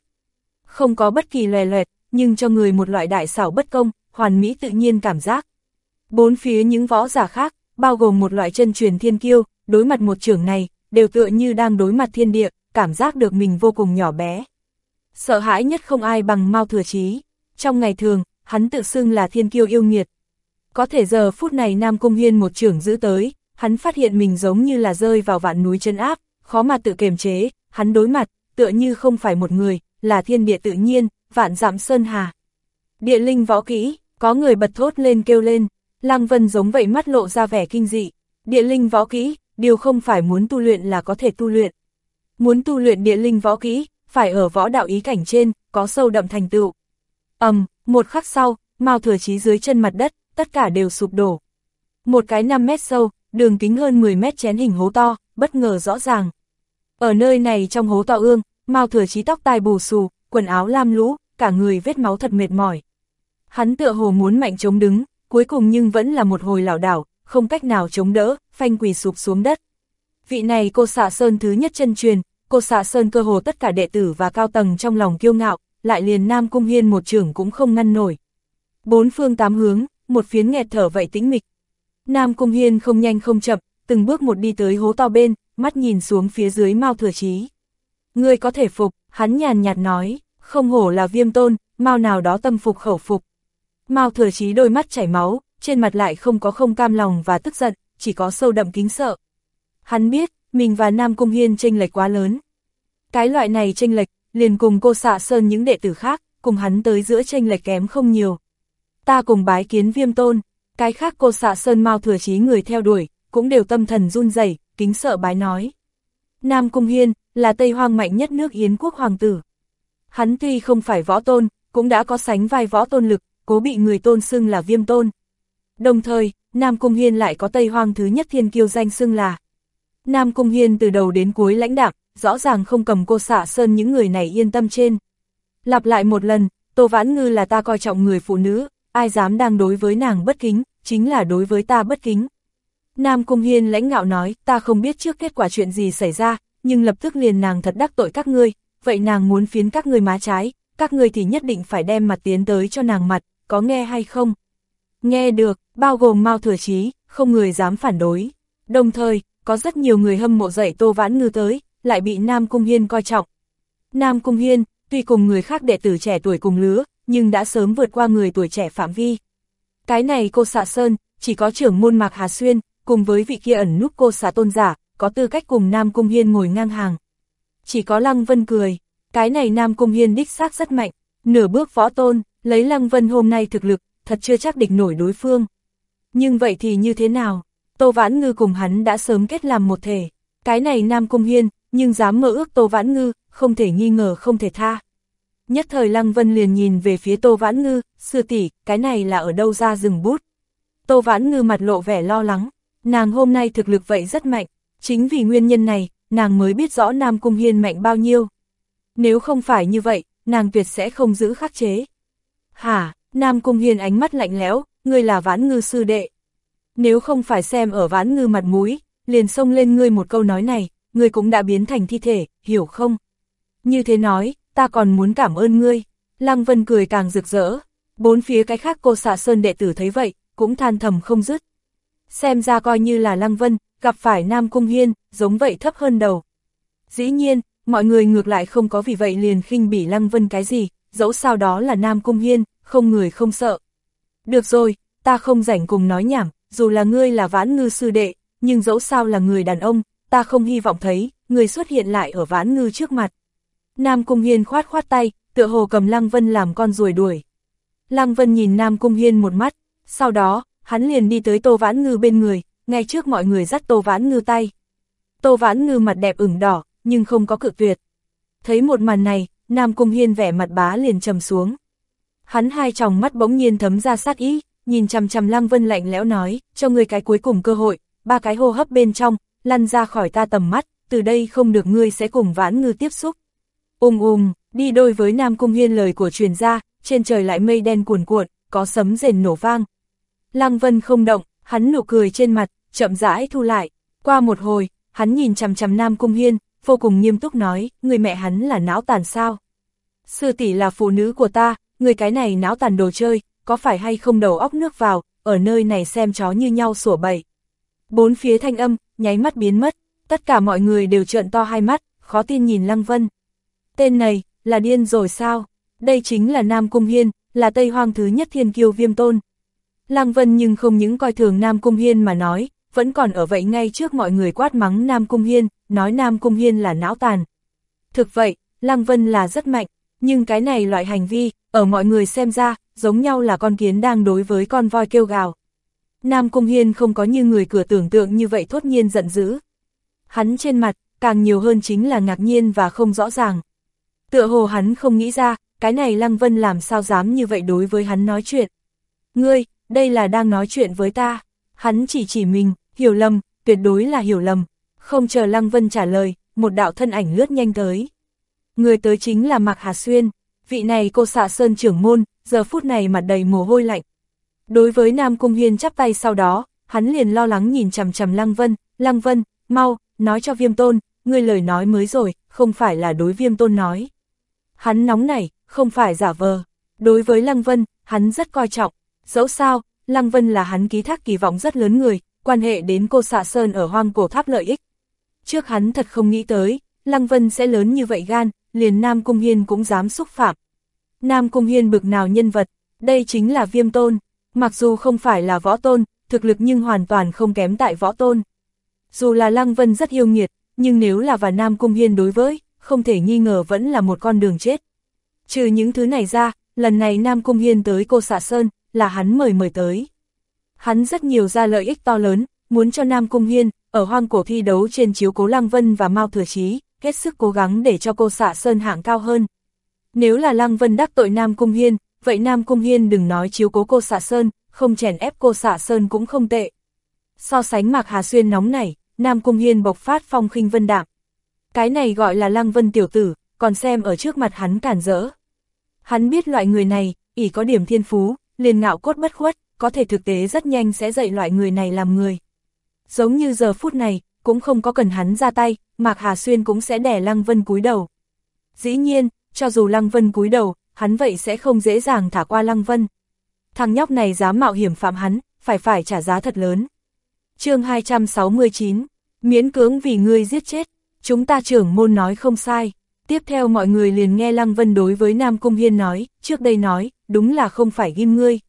Không có bất kỳ lòe loẹt, nhưng cho người một loại đại xảo bất công, hoàn mỹ tự nhiên cảm giác. Bốn phía những võ giả khác, bao gồm một loại chân truyền thiên kiêu, đối mặt một trưởng này, đều tựa như đang đối mặt thiên địa, cảm giác được mình vô cùng nhỏ bé. Sợ hãi nhất không ai bằng Mao Thừa Chí. Trong ngày thường, hắn tự xưng là thiên kiêu yêu nghiệt. Có thể giờ phút này Nam Cung Hiên một trưởng giữ tới, hắn phát hiện mình giống như là rơi vào vạn núi chân áp, khó mà tự kiềm chế, hắn đối mặt, tựa như không phải một người, là thiên địa tự nhiên, vạn giảm sơn hà. Địa linh võ kỹ, có người bật thốt lên kêu lên, Lăng Vân giống vậy mắt lộ ra vẻ kinh dị, địa linh võ kỹ, điều không phải muốn tu luyện là có thể tu luyện. Muốn tu luyện địa linh võ kỹ, phải ở võ đạo ý cảnh trên, có sâu đậm thành tựu. ầm, um, một khắc sau, Mao Thừa Chí dưới chân mặt đất, tất cả đều sụp đổ. Một cái 5 mét sâu, đường kính hơn 10 mét chén hình hố to, bất ngờ rõ ràng. Ở nơi này trong hố to ương, Mao Thừa Chí tóc tai bù xù, quần áo lam lũ, cả người vết máu thật mệt mỏi. Hắn tựa hồ muốn mạnh chống đứng, cuối cùng nhưng vẫn là một hồi lảo đảo, không cách nào chống đỡ, phanh quỳ sụp xuống đất. Vị này cô xạ sơn thứ nhất chân truyền, cô xạ sơn cơ hồ tất cả đệ tử và cao tầng trong lòng kiêu ngạo, lại liền Nam Cung Hiên một trưởng cũng không ngăn nổi. Bốn phương tám hướng, một phiến nghẹt thở vậy tĩnh mịch. Nam Cung Hiên không nhanh không chậm, từng bước một đi tới hố to bên, mắt nhìn xuống phía dưới Mao Thừa Chí. Ngươi có thể phục, hắn nhàn nhạt nói, không hổ là viêm tôn, Mao nào đó tâm phục khẩu phục. Mao Thừa Chí đôi mắt chảy máu, trên mặt lại không có không cam lòng và tức giận, chỉ có sâu đậm kính sợ. Hắn biết, mình và Nam Cung Hiên tranh lệch quá lớn. Cái loại này tranh lệch, liền cùng cô xạ sơn những đệ tử khác, cùng hắn tới giữa tranh lệch kém không nhiều. Ta cùng bái kiến viêm tôn, cái khác cô xạ sơn mau thừa chí người theo đuổi, cũng đều tâm thần run rẩy kính sợ bái nói. Nam Cung Hiên, là Tây Hoang mạnh nhất nước Yến quốc hoàng tử. Hắn tuy không phải võ tôn, cũng đã có sánh vai võ tôn lực, cố bị người tôn xưng là viêm tôn. Đồng thời, Nam Cung Hiên lại có Tây Hoang thứ nhất thiên kiêu danh xưng là. Nam Cung Hiên từ đầu đến cuối lãnh đạm, rõ ràng không cầm cô xạ sơn những người này yên tâm trên. Lặp lại một lần, Tô Vãn Ngư là ta coi trọng người phụ nữ, ai dám đang đối với nàng bất kính, chính là đối với ta bất kính. Nam Cung Hiên lãnh ngạo nói, ta không biết trước kết quả chuyện gì xảy ra, nhưng lập tức liền nàng thật đắc tội các ngươi, vậy nàng muốn phiến các ngươi má trái, các ngươi thì nhất định phải đem mặt tiến tới cho nàng mặt, có nghe hay không? Nghe được, bao gồm Mao Thừa Chí, không người dám phản đối. Đồng thời, có rất nhiều người hâm mộ dậy Tô Vãn Ngư tới, lại bị Nam Cung Hiên coi trọng. Nam Cung Hiên, tuy cùng người khác đệ tử trẻ tuổi cùng lứa, nhưng đã sớm vượt qua người tuổi trẻ phạm vi. Cái này cô xạ sơn, chỉ có trưởng môn Mạc Hà Xuyên, cùng với vị kia ẩn núp cô xạ tôn giả, có tư cách cùng Nam Cung Hiên ngồi ngang hàng. Chỉ có Lăng Vân cười, cái này Nam Cung Hiên đích xác rất mạnh, nửa bước võ tôn, lấy Lăng Vân hôm nay thực lực, thật chưa chắc địch nổi đối phương. Nhưng vậy thì như thế nào? Tô Vãn Ngư cùng hắn đã sớm kết làm một thể. Cái này Nam Cung Hiên, nhưng dám mơ ước Tô Vãn Ngư, không thể nghi ngờ không thể tha. Nhất thời Lăng Vân liền nhìn về phía Tô Vãn Ngư, sư tỷ, cái này là ở đâu ra rừng bút. Tô Vãn Ngư mặt lộ vẻ lo lắng, nàng hôm nay thực lực vậy rất mạnh, chính vì nguyên nhân này, nàng mới biết rõ Nam Cung Hiên mạnh bao nhiêu. Nếu không phải như vậy, nàng tuyệt sẽ không giữ khắc chế. Hả, Nam Cung Hiên ánh mắt lạnh lẽo, ngươi là Vãn Ngư sư đệ. Nếu không phải xem ở Vãn Ngư mặt mũi, liền xông lên ngươi một câu nói này, ngươi cũng đã biến thành thi thể, hiểu không? Như thế nói, ta còn muốn cảm ơn ngươi. Lăng Vân cười càng rực rỡ. Bốn phía cái khác cô xạ sơn đệ tử thấy vậy, cũng than thầm không dứt. Xem ra coi như là Lăng Vân, gặp phải Nam Cung Hiên, giống vậy thấp hơn đầu. Dĩ nhiên, mọi người ngược lại không có vì vậy liền khinh bỉ Lăng Vân cái gì, dẫu sao đó là Nam Cung Hiên, không người không sợ. Được rồi, ta không rảnh cùng nói nhảm, dù là ngươi là vãn ngư sư đệ, nhưng dẫu sao là người đàn ông, ta không hy vọng thấy, người xuất hiện lại ở vãn ngư trước mặt. Nam Cung Hiên khoát khoát tay, tựa hồ cầm Lăng Vân làm con ruồi đuổi. Lăng Vân nhìn Nam Cung Hiên một mắt, sau đó, hắn liền đi tới Tô Vãn Ngư bên người, ngay trước mọi người dắt Tô Vãn Ngư tay. Tô Vãn Ngư mặt đẹp ửng đỏ, nhưng không có cự tuyệt. Thấy một màn này, Nam Cung Hiên vẻ mặt bá liền trầm xuống. Hắn hai tròng mắt bỗng nhiên thấm ra sát ý, nhìn chằm chằm Lăng Vân lạnh lẽo nói, cho ngươi cái cuối cùng cơ hội, ba cái hô hấp bên trong, lăn ra khỏi ta tầm mắt, từ đây không được ngươi sẽ cùng vãn ngư tiếp xúc. um um đi đôi với Nam Cung Hiên lời của truyền ra, trên trời lại mây đen cuồn cuộn, có sấm rền nổ vang. Lăng Vân không động, hắn nụ cười trên mặt, chậm rãi thu lại. Qua một hồi, hắn nhìn chằm chằm Nam Cung Hiên, vô cùng nghiêm túc nói, người mẹ hắn là não tàn sao? Sư tỷ là phụ nữ của ta, người cái này não tàn đồ chơi, có phải hay không đầu óc nước vào, ở nơi này xem chó như nhau sủa bậy. Bốn phía thanh âm, nháy mắt biến mất, tất cả mọi người đều trợn to hai mắt, khó tin nhìn Lăng Vân. Tên này, là điên rồi sao? Đây chính là Nam Cung Hiên, là Tây Hoang thứ nhất thiên kiêu viêm tôn. Lăng Vân nhưng không những coi thường Nam Cung Hiên mà nói, vẫn còn ở vậy ngay trước mọi người quát mắng Nam Cung Hiên, nói Nam Cung Hiên là não tàn. Thực vậy, Lăng Vân là rất mạnh, nhưng cái này loại hành vi, ở mọi người xem ra, giống nhau là con kiến đang đối với con voi kêu gào. Nam Cung Hiên không có như người cửa tưởng tượng như vậy thốt nhiên giận dữ. Hắn trên mặt, càng nhiều hơn chính là ngạc nhiên và không rõ ràng. Tựa hồ hắn không nghĩ ra, cái này Lăng Vân làm sao dám như vậy đối với hắn nói chuyện. Ngươi, đây là đang nói chuyện với ta. Hắn chỉ chỉ mình, hiểu lầm, tuyệt đối là hiểu lầm. Không chờ Lăng Vân trả lời, một đạo thân ảnh lướt nhanh tới. Người tới chính là Mạc Hà Xuyên, vị này cô xạ sơn trưởng môn, giờ phút này mặt đầy mồ hôi lạnh. Đối với Nam Cung Hiên chắp tay sau đó, hắn liền lo lắng nhìn chằm chằm Lăng Vân, Lăng Vân, mau, nói cho viêm tôn, ngươi lời nói mới rồi, không phải là đối viêm tôn nói. Hắn nóng nảy, không phải giả vờ. Đối với Lăng Vân, hắn rất coi trọng. Dẫu sao, Lăng Vân là hắn ký thác kỳ vọng rất lớn người, quan hệ đến cô xạ sơn ở hoang cổ tháp lợi ích. Trước hắn thật không nghĩ tới, Lăng Vân sẽ lớn như vậy gan, liền Nam Cung Hiên cũng dám xúc phạm. Nam Cung Hiên bực nào nhân vật, đây chính là viêm tôn, mặc dù không phải là võ tôn, thực lực nhưng hoàn toàn không kém tại võ tôn. Dù là Lăng Vân rất yêu nghiệt, nhưng nếu là và Nam Cung Hiên đối với, không thể nghi ngờ vẫn là một con đường chết. Trừ những thứ này ra, lần này Nam Cung Hiên tới cô xạ Sơn, là hắn mời mời tới. Hắn rất nhiều ra lợi ích to lớn, muốn cho Nam Cung Hiên, ở hoang cổ thi đấu trên chiếu cố Lăng Vân và Mao Thừa Chí, hết sức cố gắng để cho cô xạ Sơn hạng cao hơn. Nếu là Lăng Vân đắc tội Nam Cung Hiên, vậy Nam Cung Hiên đừng nói chiếu cố cô xạ Sơn, không chèn ép cô xạ Sơn cũng không tệ. So sánh Mạc Hà Xuyên nóng này, Nam Cung Hiên bộc phát phong khinh vân đạm. Cái này gọi là Lăng Vân tiểu tử, còn xem ở trước mặt hắn cản rỡ. Hắn biết loại người này, ỷ có điểm thiên phú, liền ngạo cốt bất khuất, có thể thực tế rất nhanh sẽ dạy loại người này làm người. Giống như giờ phút này, cũng không có cần hắn ra tay, Mạc Hà Xuyên cũng sẽ đẻ Lăng Vân cúi đầu. Dĩ nhiên, cho dù Lăng Vân cúi đầu, hắn vậy sẽ không dễ dàng thả qua Lăng Vân. thằng nhóc này dám mạo hiểm phạm hắn, phải phải trả giá thật lớn. chương 269, miễn cưỡng vì ngươi giết chết, chúng ta trưởng môn nói không sai. Tiếp theo mọi người liền nghe Lăng Vân đối với Nam Cung Hiên nói, trước đây nói, đúng là không phải ghim ngươi.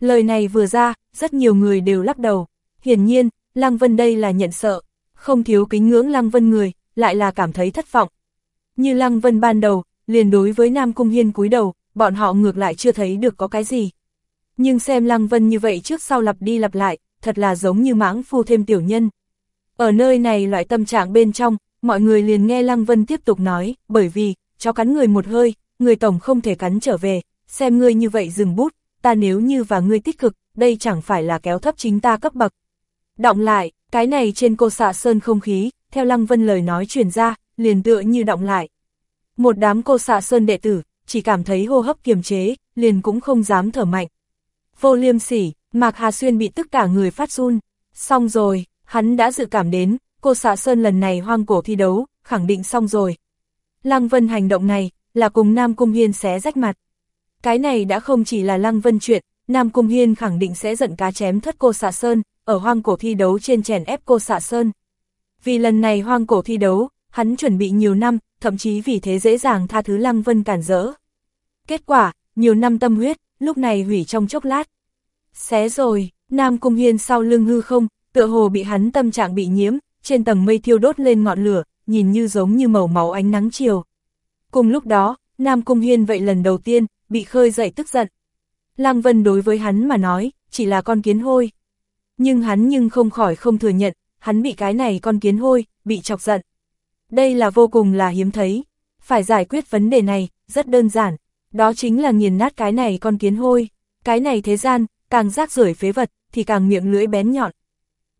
Lời này vừa ra, rất nhiều người đều lắc đầu. Hiển nhiên, Lăng Vân đây là nhận sợ, không thiếu kính ngưỡng Lăng Vân người, lại là cảm thấy thất vọng. Như Lăng Vân ban đầu, liền đối với Nam Cung Hiên cúi đầu, bọn họ ngược lại chưa thấy được có cái gì. Nhưng xem Lăng Vân như vậy trước sau lặp đi lặp lại, thật là giống như mãng phu thêm tiểu nhân. Ở nơi này loại tâm trạng bên trong, mọi người liền nghe Lăng Vân tiếp tục nói, bởi vì, cho cắn người một hơi, người tổng không thể cắn trở về, xem ngươi như vậy dừng bút, ta nếu như và ngươi tích cực, đây chẳng phải là kéo thấp chính ta cấp bậc. Động lại, cái này trên cô xạ sơn không khí, theo Lăng Vân lời nói truyền ra, liền tựa như động lại. Một đám cô xạ sơn đệ tử, chỉ cảm thấy hô hấp kiềm chế, liền cũng không dám thở mạnh. Vô liêm sỉ, Mạc Hà Xuyên bị tất cả người phát run. Xong rồi, hắn đã dự cảm đến, cô xạ sơn lần này hoang cổ thi đấu, khẳng định xong rồi. Lăng Vân hành động này, là cùng Nam Cung Hiên xé rách mặt. Cái này đã không chỉ là Lăng Vân chuyện, Nam Cung Hiên khẳng định sẽ giận cá chém thất cô xạ sơn, ở hoang cổ thi đấu trên chèn ép cô xạ sơn. Vì lần này hoang cổ thi đấu, hắn chuẩn bị nhiều năm, thậm chí vì thế dễ dàng tha thứ Lăng Vân cản rỡ. Kết quả, nhiều năm tâm huyết, lúc này hủy trong chốc lát. Xé rồi, Nam Cung Hiên sau lưng hư không, tựa hồ bị hắn tâm trạng bị nhiễm, trên tầng mây thiêu đốt lên ngọn lửa, nhìn như giống như màu máu ánh nắng chiều. Cùng lúc đó, Nam Cung Hiên vậy lần đầu tiên, bị khơi dậy tức giận. Lăng Vân đối với hắn mà nói, chỉ là con kiến hôi. Nhưng hắn nhưng không khỏi không thừa nhận, hắn bị cái này con kiến hôi, bị chọc giận. Đây là vô cùng là hiếm thấy. Phải giải quyết vấn đề này, rất đơn giản. Đó chính là nghiền nát cái này con kiến hôi. Cái này thế gian, càng rác rưởi phế vật, thì càng miệng lưỡi bén nhọn.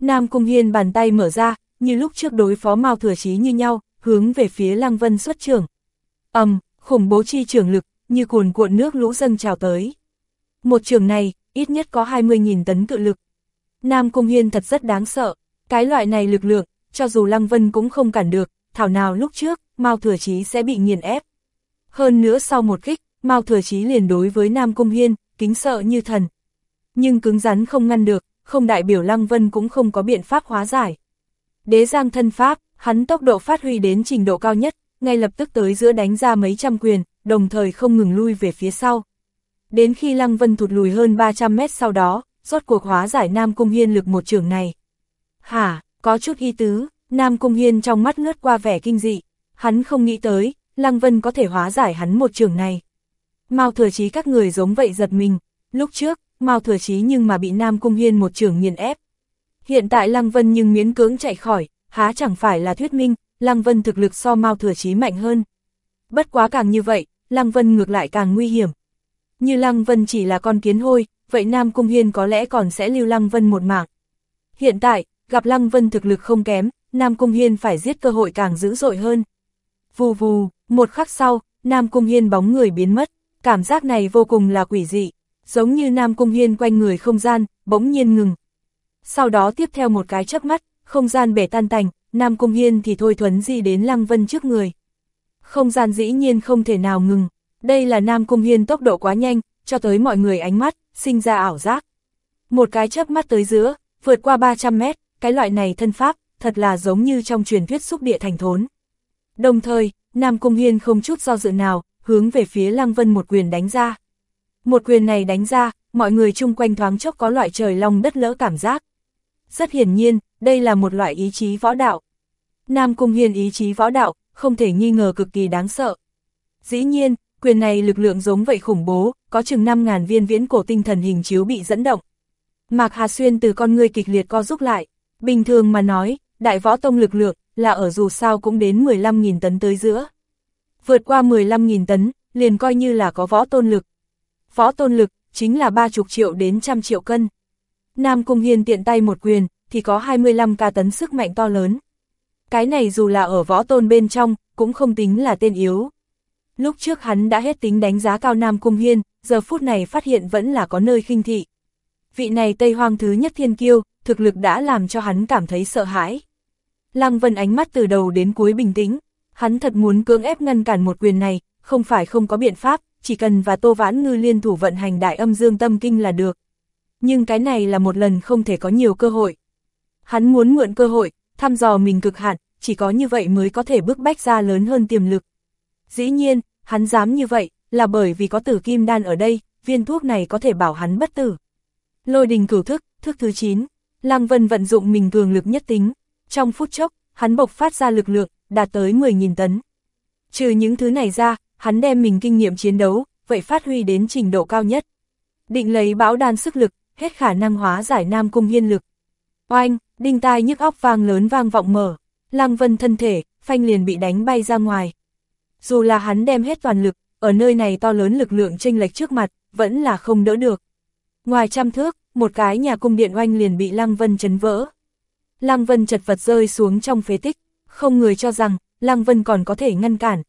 Nam Cung Hiên bàn tay mở ra, như lúc trước đối phó Mao Thừa Chí như nhau, hướng về phía Lăng Vân xuất trưởng. ầm, um, khủng bố chi trưởng lực, như cuồn cuộn nước lũ dâng trào tới. Một trường này, ít nhất có 20.000 tấn cự lực. Nam Cung Hiên thật rất đáng sợ, cái loại này lực lượng, cho dù Lăng Vân cũng không cản được, thảo nào lúc trước, Mao Thừa Chí sẽ bị nghiền ép. Hơn nữa sau một kích, Mao Thừa Chí liền đối với Nam Cung Hiên, kính sợ như thần. Nhưng cứng rắn không ngăn được, không đại biểu Lăng Vân cũng không có biện pháp hóa giải. Đế giang thân pháp, hắn tốc độ phát huy đến trình độ cao nhất, ngay lập tức tới giữa đánh ra mấy trăm quyền, đồng thời không ngừng lui về phía sau. Đến khi Lăng Vân thụt lùi hơn 300 mét sau đó, rốt cuộc hóa giải Nam Cung Hiên lực một trường này. Hả, có chút y tứ, Nam Cung Hiên trong mắt ngớt qua vẻ kinh dị, hắn không nghĩ tới, Lăng Vân có thể hóa giải hắn một trường này. Mao thừa chí các người giống vậy giật mình, lúc trước, Mao thừa chí nhưng mà bị Nam Cung Hiên một trường nghiền ép. Hiện tại Lăng Vân nhưng miễn cưỡng chạy khỏi, há chẳng phải là thuyết minh, Lăng Vân thực lực so Mao thừa chí mạnh hơn. Bất quá càng như vậy, Lăng Vân ngược lại càng nguy hiểm. Như Lăng Vân chỉ là con kiến hôi, vậy Nam Cung Hiên có lẽ còn sẽ lưu Lăng Vân một mạng. Hiện tại, gặp Lăng Vân thực lực không kém, Nam Cung Hiên phải giết cơ hội càng dữ dội hơn. Vù vù, một khắc sau, Nam Cung Hiên bóng người biến mất, cảm giác này vô cùng là quỷ dị, giống như Nam Cung Hiên quanh người không gian, bỗng nhiên ngừng. Sau đó tiếp theo một cái chớp mắt, không gian bể tan tành, Nam Cung Hiên thì thôi thuấn di đến Lăng Vân trước người. Không gian dĩ nhiên không thể nào ngừng, đây là Nam Cung Hiên tốc độ quá nhanh, cho tới mọi người ánh mắt, sinh ra ảo giác. Một cái chớp mắt tới giữa, vượt qua 300 mét, cái loại này thân pháp, thật là giống như trong truyền thuyết xúc địa thành thốn. Đồng thời, Nam Cung Hiên không chút do dự nào, hướng về phía Lăng Vân một quyền đánh ra. Một quyền này đánh ra, mọi người chung quanh thoáng chốc có loại trời long đất lỡ cảm giác. Rất hiển nhiên, đây là một loại ý chí võ đạo. Nam Cung Hiên ý chí võ đạo, không thể nghi ngờ cực kỳ đáng sợ. Dĩ nhiên, quyền này lực lượng giống vậy khủng bố, có chừng 5.000 viên viễn cổ tinh thần hình chiếu bị dẫn động. Mạc Hà Xuyên từ con người kịch liệt co rút lại, bình thường mà nói, đại võ tông lực lượng, là ở dù sao cũng đến 15.000 tấn tới giữa. Vượt qua 15.000 tấn, liền coi như là có võ tôn lực. Võ tôn lực, chính là 30 triệu đến trăm triệu cân. Nam Cung Hiên tiện tay một quyền, thì có 25 ca tấn sức mạnh to lớn. Cái này dù là ở võ tôn bên trong, cũng không tính là tên yếu. Lúc trước hắn đã hết tính đánh giá cao Nam Cung Hiên, giờ phút này phát hiện vẫn là có nơi khinh thị. Vị này Tây Hoang thứ nhất thiên kiêu, thực lực đã làm cho hắn cảm thấy sợ hãi. Lăng Vân ánh mắt từ đầu đến cuối bình tĩnh, hắn thật muốn cưỡng ép ngăn cản một quyền này, không phải không có biện pháp, chỉ cần và Tô Vãn Ngư liên thủ vận hành đại âm dương tâm kinh là được. Nhưng cái này là một lần không thể có nhiều cơ hội. Hắn muốn mượn cơ hội, thăm dò mình cực hạn, chỉ có như vậy mới có thể bước bách ra lớn hơn tiềm lực. Dĩ nhiên, hắn dám như vậy, là bởi vì có tử kim đan ở đây, viên thuốc này có thể bảo hắn bất tử. Lôi đình cửu thức, thức thứ 9, Lăng Vân vận dụng mình cường lực nhất tính, trong phút chốc, hắn bộc phát ra lực lượng, đạt tới 10.000 tấn. Trừ những thứ này ra, hắn đem mình kinh nghiệm chiến đấu, vậy phát huy đến trình độ cao nhất. Định lấy bão đan sức lực, hết khả năng hóa giải nam cung hiên lực. Oanh, đinh tai nhức óc vang lớn vang vọng mở, Lăng Vân thân thể, phanh liền bị đánh bay ra ngoài. Dù là hắn đem hết toàn lực, ở nơi này to lớn lực lượng chênh lệch trước mặt, vẫn là không đỡ được. Ngoài trăm thước, một cái nhà cung điện oanh liền bị Lăng Vân chấn vỡ. Lăng Vân chật vật rơi xuống trong phế tích, không người cho rằng, Lăng Vân còn có thể ngăn cản.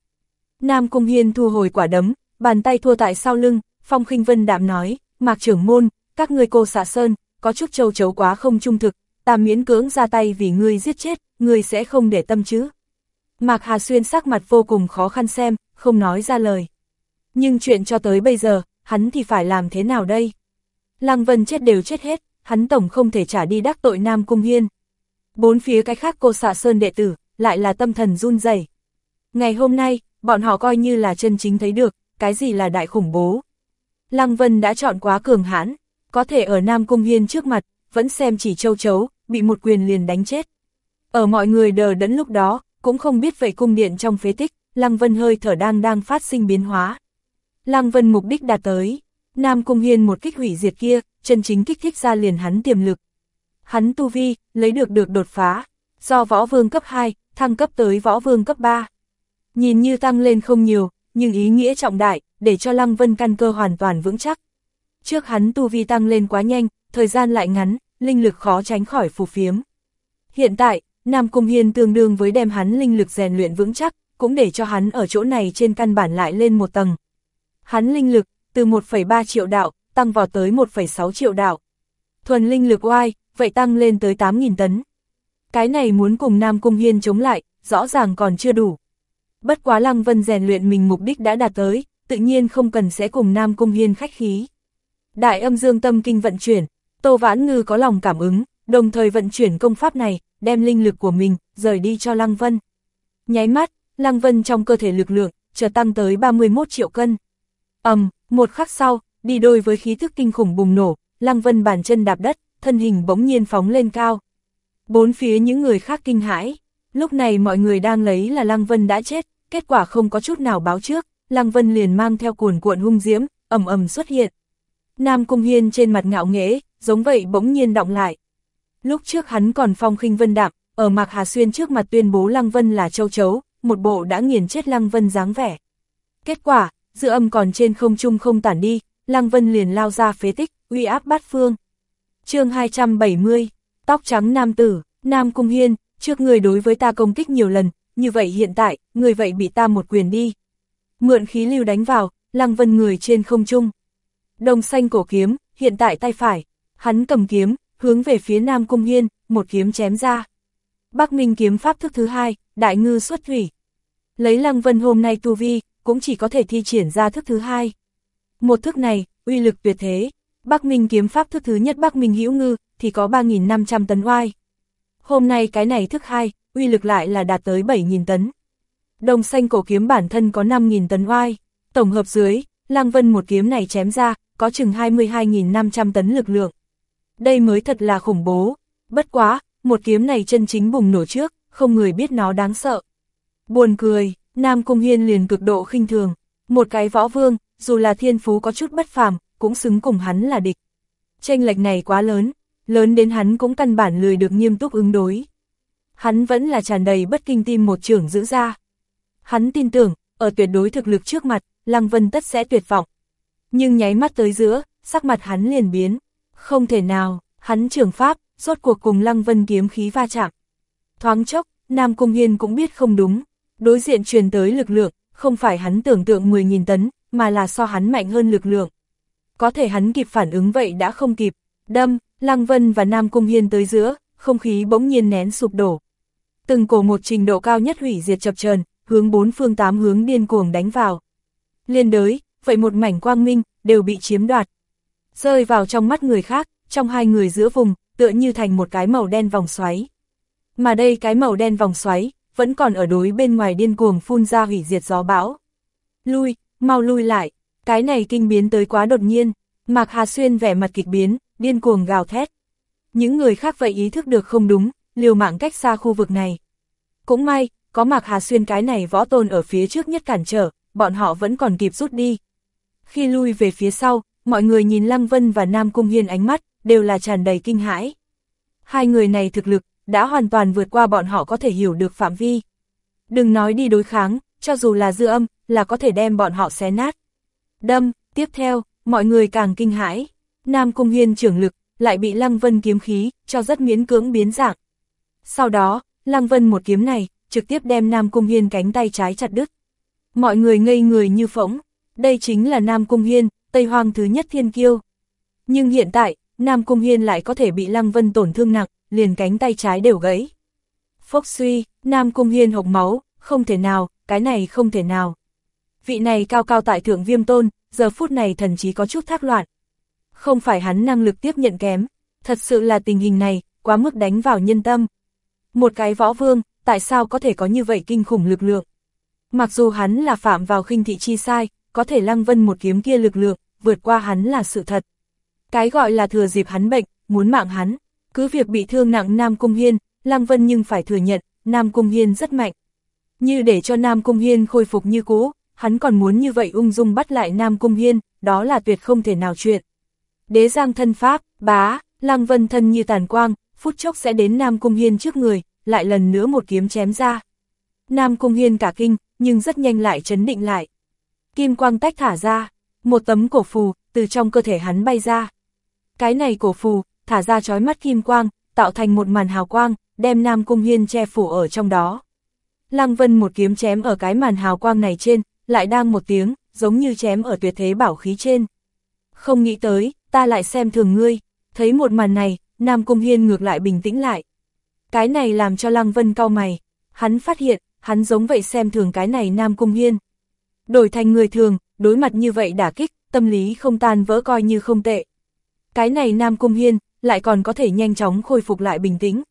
Nam Cung Hiên thu hồi quả đấm, bàn tay thua tại sau lưng, Phong khinh Vân đạm nói, Mạc trưởng môn, các ngươi cô xạ sơn, có chút châu chấu quá không trung thực, ta miễn cưỡng ra tay vì ngươi giết chết, ngươi sẽ không để tâm chứ. Mạc Hà Xuyên sắc mặt vô cùng khó khăn xem, không nói ra lời. Nhưng chuyện cho tới bây giờ, hắn thì phải làm thế nào đây? Lăng Vân chết đều chết hết, hắn tổng không thể trả đi đắc tội Nam Cung Hiên. Bốn phía cái khác cô xạ sơn đệ tử, lại là tâm thần run rẩy. Ngày hôm nay, bọn họ coi như là chân chính thấy được, cái gì là đại khủng bố. Lăng Vân đã chọn quá cường hãn, có thể ở Nam Cung Hiên trước mặt, vẫn xem chỉ châu chấu, bị một quyền liền đánh chết. Ở mọi người đờ đẫn lúc đó, cũng không biết vậy cung điện trong phế tích, Lăng Vân hơi thở đang đang phát sinh biến hóa. Lăng Vân mục đích đạt tới, Nam Cung Hiên một kích hủy diệt kia, chân chính kích thích ra liền hắn tiềm lực. Hắn tu vi, lấy được được đột phá, do võ vương cấp 2, thăng cấp tới võ vương cấp 3. Nhìn như tăng lên không nhiều, nhưng ý nghĩa trọng đại, để cho Lăng Vân căn cơ hoàn toàn vững chắc. Trước hắn tu vi tăng lên quá nhanh, thời gian lại ngắn, linh lực khó tránh khỏi phù phiếm. Hiện tại, Nam Cung Hiên tương đương với đem hắn linh lực rèn luyện vững chắc, cũng để cho hắn ở chỗ này trên căn bản lại lên một tầng. Hắn linh lực, từ 1,3 triệu đạo, tăng vào tới 1,6 triệu đạo. Thuần linh lực oai, vậy tăng lên tới 8.000 tấn. Cái này muốn cùng Nam Cung Hiên chống lại, rõ ràng còn chưa đủ. Bất quá Lăng Vân rèn luyện mình mục đích đã đạt tới, tự nhiên không cần sẽ cùng Nam Cung Hiên khách khí. Đại âm dương tâm kinh vận chuyển, Tô Vãn Ngư có lòng cảm ứng, đồng thời vận chuyển công pháp này, đem linh lực của mình, rời đi cho Lăng Vân. Nháy mắt, Lăng Vân trong cơ thể lực lượng, trở tăng tới 31 triệu cân. ầm, um, một khắc sau, đi đôi với khí thức kinh khủng bùng nổ, Lăng Vân bàn chân đạp đất, thân hình bỗng nhiên phóng lên cao. Bốn phía những người khác kinh hãi, lúc này mọi người đang lấy là Lăng Vân đã chết, kết quả không có chút nào báo trước, Lăng Vân liền mang theo cuồn cuộn hung diễm, ầm ầm xuất hiện. Nam Cung Hiên trên mặt ngạo nghễ, giống vậy bỗng nhiên động lại. Lúc trước hắn còn phong khinh vân đạm, ở Mạc Hà Xuyên trước mặt tuyên bố Lăng Vân là châu chấu, một bộ đã nghiền chết Lăng Vân dáng vẻ. Kết quả, dư âm còn trên không trung không tản đi, Lăng Vân liền lao ra phế tích, uy áp bát phương. chương 270, tóc trắng nam tử, Nam Cung Hiên, trước người đối với ta công kích nhiều lần, như vậy hiện tại, người vậy bị ta một quyền đi. Mượn khí lưu đánh vào, Lăng Vân người trên không trung. Đồng xanh cổ kiếm, hiện tại tay phải, hắn cầm kiếm, hướng về phía Nam Cung Hiên, một kiếm chém ra. Bắc Minh kiếm pháp thức thứ hai, đại ngư xuất thủy. Lấy Lăng Vân hôm nay tu vi, cũng chỉ có thể thi triển ra thức thứ hai. Một thức này, uy lực tuyệt thế. Bắc Minh kiếm pháp thức thứ nhất Bắc Minh hữu ngư, thì có 3.500 tấn oai. Hôm nay cái này thức hai, uy lực lại là đạt tới 7.000 tấn. Đồng xanh cổ kiếm bản thân có 5.000 tấn oai. Tổng hợp dưới, Lăng Vân một kiếm này chém ra, có chừng 22.500 tấn lực lượng. Đây mới thật là khủng bố. Bất quá, một kiếm này chân chính bùng nổ trước, không người biết nó đáng sợ. Buồn cười, Nam Cung Hiên liền cực độ khinh thường. Một cái võ vương, dù là thiên phú có chút bất phàm, cũng xứng cùng hắn là địch. Tranh lệch này quá lớn, lớn đến hắn cũng căn bản lười được nghiêm túc ứng đối. Hắn vẫn là tràn đầy bất kinh tim một trưởng giữ ra. Hắn tin tưởng, ở tuyệt đối thực lực trước mặt, Lăng Vân tất sẽ tuyệt vọng. Nhưng nháy mắt tới giữa, sắc mặt hắn liền biến. Không thể nào, hắn trưởng pháp, rốt cuộc cùng Lăng Vân kiếm khí va chạm. Thoáng chốc, Nam Cung Hiên cũng biết không đúng. Đối diện truyền tới lực lượng, không phải hắn tưởng tượng 10.000 tấn, mà là so hắn mạnh hơn lực lượng. Có thể hắn kịp phản ứng vậy đã không kịp. Đâm, Lăng Vân và Nam Cung Hiên tới giữa, không khí bỗng nhiên nén sụp đổ. Từng cổ một trình độ cao nhất hủy diệt chập chờn hướng bốn phương tám hướng điên cuồng đánh vào. Liên đới, vậy một mảnh quang minh, đều bị chiếm đoạt. Rơi vào trong mắt người khác, trong hai người giữa vùng, tựa như thành một cái màu đen vòng xoáy. Mà đây cái màu đen vòng xoáy, vẫn còn ở đối bên ngoài điên cuồng phun ra hủy diệt gió bão. Lui, mau lui lại, cái này kinh biến tới quá đột nhiên, Mạc Hà Xuyên vẻ mặt kịch biến, điên cuồng gào thét. Những người khác vậy ý thức được không đúng, liều mạng cách xa khu vực này. Cũng may, có Mạc Hà Xuyên cái này võ tôn ở phía trước nhất cản trở, bọn họ vẫn còn kịp rút đi. Khi lui về phía sau, mọi người nhìn Lăng Vân và Nam Cung Hiên ánh mắt, đều là tràn đầy kinh hãi. Hai người này thực lực, đã hoàn toàn vượt qua bọn họ có thể hiểu được phạm vi. Đừng nói đi đối kháng, cho dù là dư âm, là có thể đem bọn họ xé nát. Đâm, tiếp theo, mọi người càng kinh hãi. Nam Cung Hiên trưởng lực, lại bị Lăng Vân kiếm khí, cho rất miễn cưỡng biến dạng. Sau đó, Lăng Vân một kiếm này, trực tiếp đem Nam Cung Hiên cánh tay trái chặt đứt. Mọi người ngây người như phỗng, đây chính là Nam Cung Hiên, Tây Hoang thứ nhất thiên kiêu. Nhưng hiện tại, Nam Cung Hiên lại có thể bị Lăng Vân tổn thương nặng, liền cánh tay trái đều gãy. Phốc suy, Nam Cung Hiên hộc máu, không thể nào, cái này không thể nào. Vị này cao cao tại thượng viêm tôn, giờ phút này thần chí có chút thác loạn. Không phải hắn năng lực tiếp nhận kém, thật sự là tình hình này, quá mức đánh vào nhân tâm. Một cái võ vương, tại sao có thể có như vậy kinh khủng lực lượng? Mặc dù hắn là phạm vào khinh thị chi sai, có thể lăng vân một kiếm kia lực lượng, vượt qua hắn là sự thật. Cái gọi là thừa dịp hắn bệnh, muốn mạng hắn, cứ việc bị thương nặng Nam Cung Hiên, Lăng Vân nhưng phải thừa nhận, Nam Cung Hiên rất mạnh. Như để cho Nam Cung Hiên khôi phục như cũ, hắn còn muốn như vậy ung dung bắt lại Nam Cung Hiên, đó là tuyệt không thể nào chuyện. Đế giang thân pháp, bá, Lăng Vân thân như tàn quang, phút chốc sẽ đến Nam Cung Hiên trước người, lại lần nữa một kiếm chém ra. Nam Cung Hiên cả kinh, nhưng rất nhanh lại chấn định lại. Kim quang tách thả ra, một tấm cổ phù, từ trong cơ thể hắn bay ra. Cái này cổ phù, thả ra chói mắt kim quang, tạo thành một màn hào quang, đem Nam Cung Hiên che phủ ở trong đó. Lăng Vân một kiếm chém ở cái màn hào quang này trên, lại đang một tiếng, giống như chém ở tuyệt thế bảo khí trên. Không nghĩ tới, ta lại xem thường ngươi, thấy một màn này, Nam Cung Hiên ngược lại bình tĩnh lại. Cái này làm cho Lăng Vân cau mày, hắn phát hiện, hắn giống vậy xem thường cái này Nam Cung Hiên. Đổi thành người thường, đối mặt như vậy đả kích, tâm lý không tan vỡ coi như không tệ. Cái này Nam Cung Hiên, lại còn có thể nhanh chóng khôi phục lại bình tĩnh.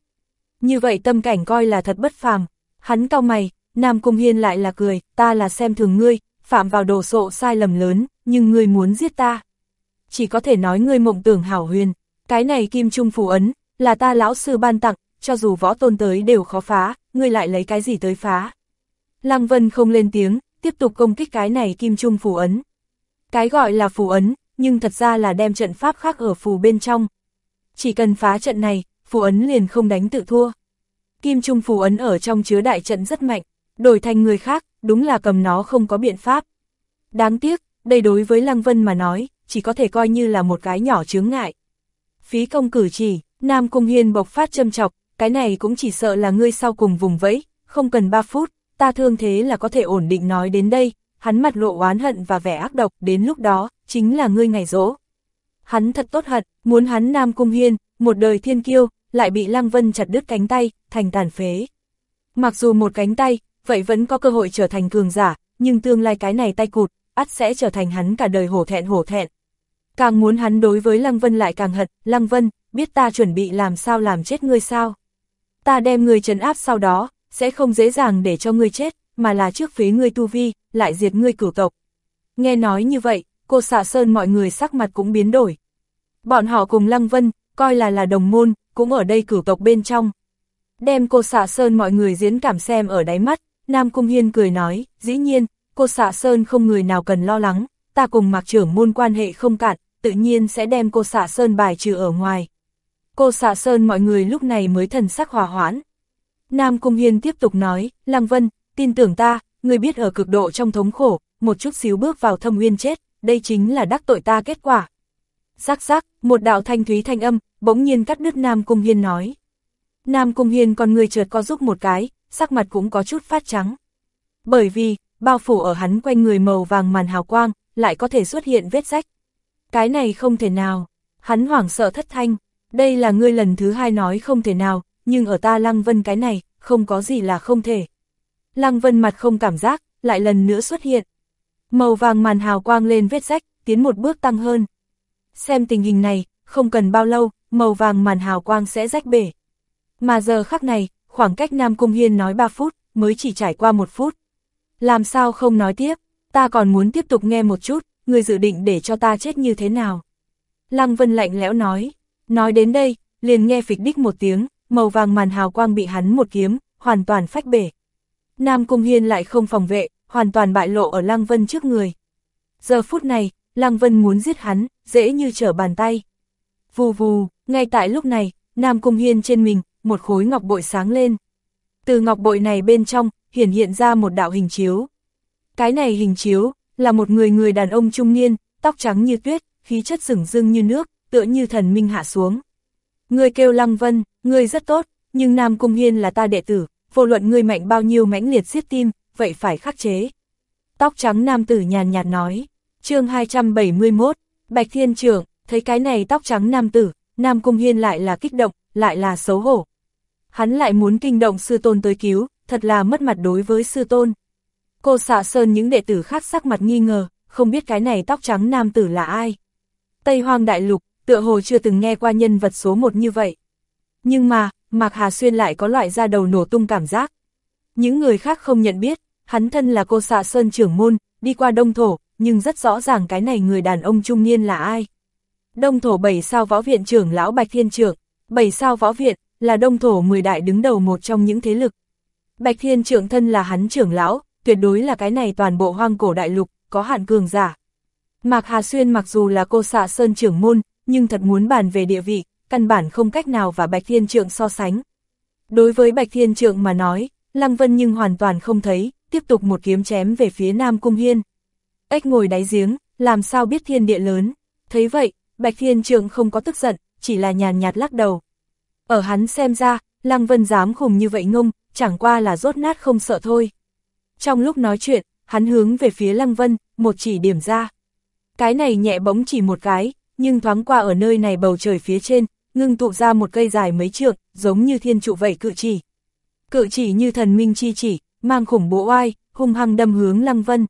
Như vậy tâm cảnh coi là thật bất phàm, hắn cau mày, Nam Cung Hiên lại là cười, ta là xem thường ngươi, phạm vào đồ sộ sai lầm lớn, nhưng ngươi muốn giết ta. Chỉ có thể nói ngươi mộng tưởng hảo huyền, cái này kim trung phù ấn, là ta lão sư ban tặng, cho dù võ tôn tới đều khó phá, ngươi lại lấy cái gì tới phá. Lăng Vân không lên tiếng, tiếp tục công kích cái này kim trung phù ấn. Cái gọi là phù ấn, nhưng thật ra là đem trận pháp khác ở phù bên trong. Chỉ cần phá trận này, phù ấn liền không đánh tự thua. Kim trung phù ấn ở trong chứa đại trận rất mạnh, đổi thành người khác, đúng là cầm nó không có biện pháp. Đáng tiếc, đây đối với Lăng Vân mà nói, chỉ có thể coi như là một cái nhỏ chướng ngại. Phí công cử chỉ, Nam Cung Hiên bộc phát châm chọc, cái này cũng chỉ sợ là ngươi sau cùng vùng vẫy, không cần 3 phút, ta thương thế là có thể ổn định nói đến đây, hắn mặt lộ oán hận và vẻ ác độc, đến lúc đó, chính là ngươi ngày rỗ. Hắn thật tốt hận, muốn hắn Nam Cung Hiên, một đời thiên kiêu, lại bị Lăng Vân chặt đứt cánh tay, thành tàn phế. Mặc dù một cánh tay, vậy vẫn có cơ hội trở thành cường giả, nhưng tương lai cái này tay cụt, ắt sẽ trở thành hắn cả đời hổ thẹn hổ thẹn. Càng muốn hắn đối với Lăng Vân lại càng hận, Lăng Vân, biết ta chuẩn bị làm sao làm chết ngươi sao. Ta đem ngươi trấn áp sau đó, sẽ không dễ dàng để cho ngươi chết, mà là trước phế ngươi tu vi, lại diệt ngươi cửu tộc. Nghe nói như vậy, cô xạ sơn mọi người sắc mặt cũng biến đổi. Bọn họ cùng Lăng Vân, coi là là đồng môn, cũng ở đây cửu tộc bên trong. Đem cô xạ sơn mọi người diễn cảm xem ở đáy mắt, Nam Cung Hiên cười nói, dĩ nhiên, cô xạ sơn không người nào cần lo lắng, ta cùng mạc trưởng môn quan hệ không cạn, tự nhiên sẽ đem cô xạ sơn bài trừ ở ngoài. Cô xạ sơn mọi người lúc này mới thần sắc hòa hoãn. Nam Cung Hiên tiếp tục nói, Lăng Vân, tin tưởng ta, người biết ở cực độ trong thống khổ, một chút xíu bước vào thâm nguyên chết, đây chính là đắc tội ta kết quả. Rắc rắc, một đạo thanh thúy thanh âm, bỗng nhiên cắt đứt Nam Cung Hiên nói. Nam Cung Hiên còn người trượt co giúp một cái, sắc mặt cũng có chút phát trắng. Bởi vì, bao phủ ở hắn quanh người màu vàng màn hào quang, lại có thể xuất hiện vết rách. Cái này không thể nào, hắn hoảng sợ thất thanh, đây là ngươi lần thứ hai nói không thể nào, nhưng ở ta Lăng Vân cái này, không có gì là không thể. Lăng Vân mặt không cảm giác, lại lần nữa xuất hiện. Màu vàng màn hào quang lên vết rách, tiến một bước tăng hơn. Xem tình hình này, không cần bao lâu, màu vàng màn hào quang sẽ rách bể. Mà giờ khắc này, khoảng cách Nam Cung Hiên nói 3 phút, mới chỉ trải qua một phút. Làm sao không nói tiếp, ta còn muốn tiếp tục nghe một chút, người dự định để cho ta chết như thế nào. Lăng Vân lạnh lẽo nói, nói đến đây, liền nghe phịch đích một tiếng, màu vàng màn hào quang bị hắn một kiếm, hoàn toàn phách bể. Nam Cung Hiên lại không phòng vệ, hoàn toàn bại lộ ở Lăng Vân trước người. Giờ phút này, Lăng Vân muốn giết hắn, dễ như trở bàn tay. Vù vù, ngay tại lúc này, Nam Cung Hiên trên mình, một khối ngọc bội sáng lên. Từ ngọc bội này bên trong, hiển hiện ra một đạo hình chiếu. Cái này hình chiếu, là một người người đàn ông trung niên, tóc trắng như tuyết, khí chất sửng dưng như nước, tựa như thần minh hạ xuống. Người kêu Lăng Vân, ngươi rất tốt, nhưng Nam Cung Hiên là ta đệ tử, vô luận ngươi mạnh bao nhiêu mãnh liệt giết tim, vậy phải khắc chế. Tóc trắng nam tử nhàn nhạt nói, chương 271, Bạch Thiên Trưởng, thấy cái này tóc trắng nam tử, Nam Cung Hiên lại là kích động, lại là xấu hổ. Hắn lại muốn kinh động sư tôn tới cứu, thật là mất mặt đối với sư tôn. Cô xạ sơn những đệ tử khác sắc mặt nghi ngờ, không biết cái này tóc trắng nam tử là ai. Tây Hoang Đại Lục, tựa hồ chưa từng nghe qua nhân vật số một như vậy. Nhưng mà, Mạc Hà Xuyên lại có loại da đầu nổ tung cảm giác. Những người khác không nhận biết, hắn thân là cô xạ sơn trưởng môn, đi qua đông thổ, nhưng rất rõ ràng cái này người đàn ông trung niên là ai. Đông thổ 7 sao võ viện trưởng lão Bạch Thiên Trưởng, 7 sao võ viện, là đông thổ 10 đại đứng đầu một trong những thế lực. Bạch Thiên Trưởng thân là hắn trưởng lão, tuyệt đối là cái này toàn bộ hoang cổ đại lục, có hạn cường giả. Mạc Hà Xuyên mặc dù là cô xạ sơn trưởng môn, nhưng thật muốn bàn về địa vị, căn bản không cách nào và Bạch Thiên Trượng so sánh. Đối với Bạch Thiên Trượng mà nói, Lăng Vân nhưng hoàn toàn không thấy, tiếp tục một kiếm chém về phía Nam Cung Hiên. Ếch ngồi đáy giếng, làm sao biết thiên địa lớn. Thấy vậy, Bạch Thiên Trượng không có tức giận, chỉ là nhàn nhạt lắc đầu. Ở hắn xem ra, Lăng Vân dám khùng như vậy ngông, chẳng qua là rốt nát không sợ thôi. Trong lúc nói chuyện, hắn hướng về phía Lăng Vân, một chỉ điểm ra. Cái này nhẹ bóng chỉ một cái, nhưng thoáng qua ở nơi này bầu trời phía trên, ngưng tụ ra một cây dài mấy trượng, giống như thiên trụ vậy cự chỉ. Cự chỉ như thần minh chi chỉ, mang khủng bố oai, hung hăng đâm hướng Lăng Vân.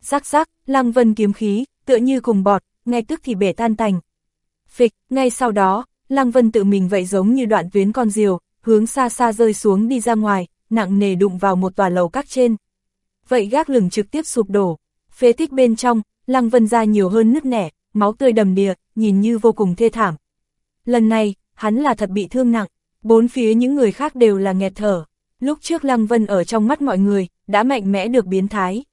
Rắc rắc, Lăng Vân kiếm khí, tựa như cùng bọt, ngay tức thì bể tan tành. Phịch, ngay sau đó, Lăng Vân tự mình vậy giống như đoạn tuyến con diều, hướng xa xa rơi xuống đi ra ngoài, nặng nề đụng vào một tòa lầu các trên. Vậy gác lửng trực tiếp sụp đổ, phế tích bên trong, Lăng Vân ra nhiều hơn nứt nẻ, máu tươi đầm đìa, nhìn như vô cùng thê thảm. Lần này, hắn là thật bị thương nặng, bốn phía những người khác đều là nghẹt thở. Lúc trước Lăng Vân ở trong mắt mọi người, đã mạnh mẽ được biến thái.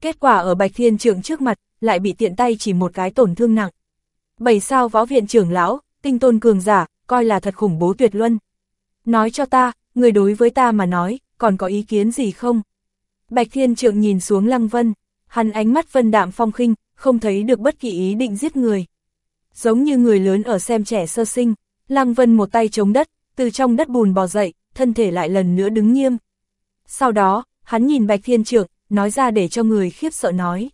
Kết quả ở Bạch Thiên Trượng trước mặt, lại bị tiện tay chỉ một cái tổn thương nặng. Bảy sao võ viện trưởng lão, tinh tôn cường giả, coi là thật khủng bố tuyệt luân. Nói cho ta, người đối với ta mà nói, còn có ý kiến gì không? Bạch Thiên Trượng nhìn xuống Lăng Vân, hắn ánh mắt vân đạm phong khinh, không thấy được bất kỳ ý định giết người. Giống như người lớn ở xem trẻ sơ sinh, Lăng Vân một tay chống đất, từ trong đất bùn bò dậy, thân thể lại lần nữa đứng nghiêm. Sau đó, hắn nhìn Bạch Thiên Trượng, nói ra để cho người khiếp sợ nói.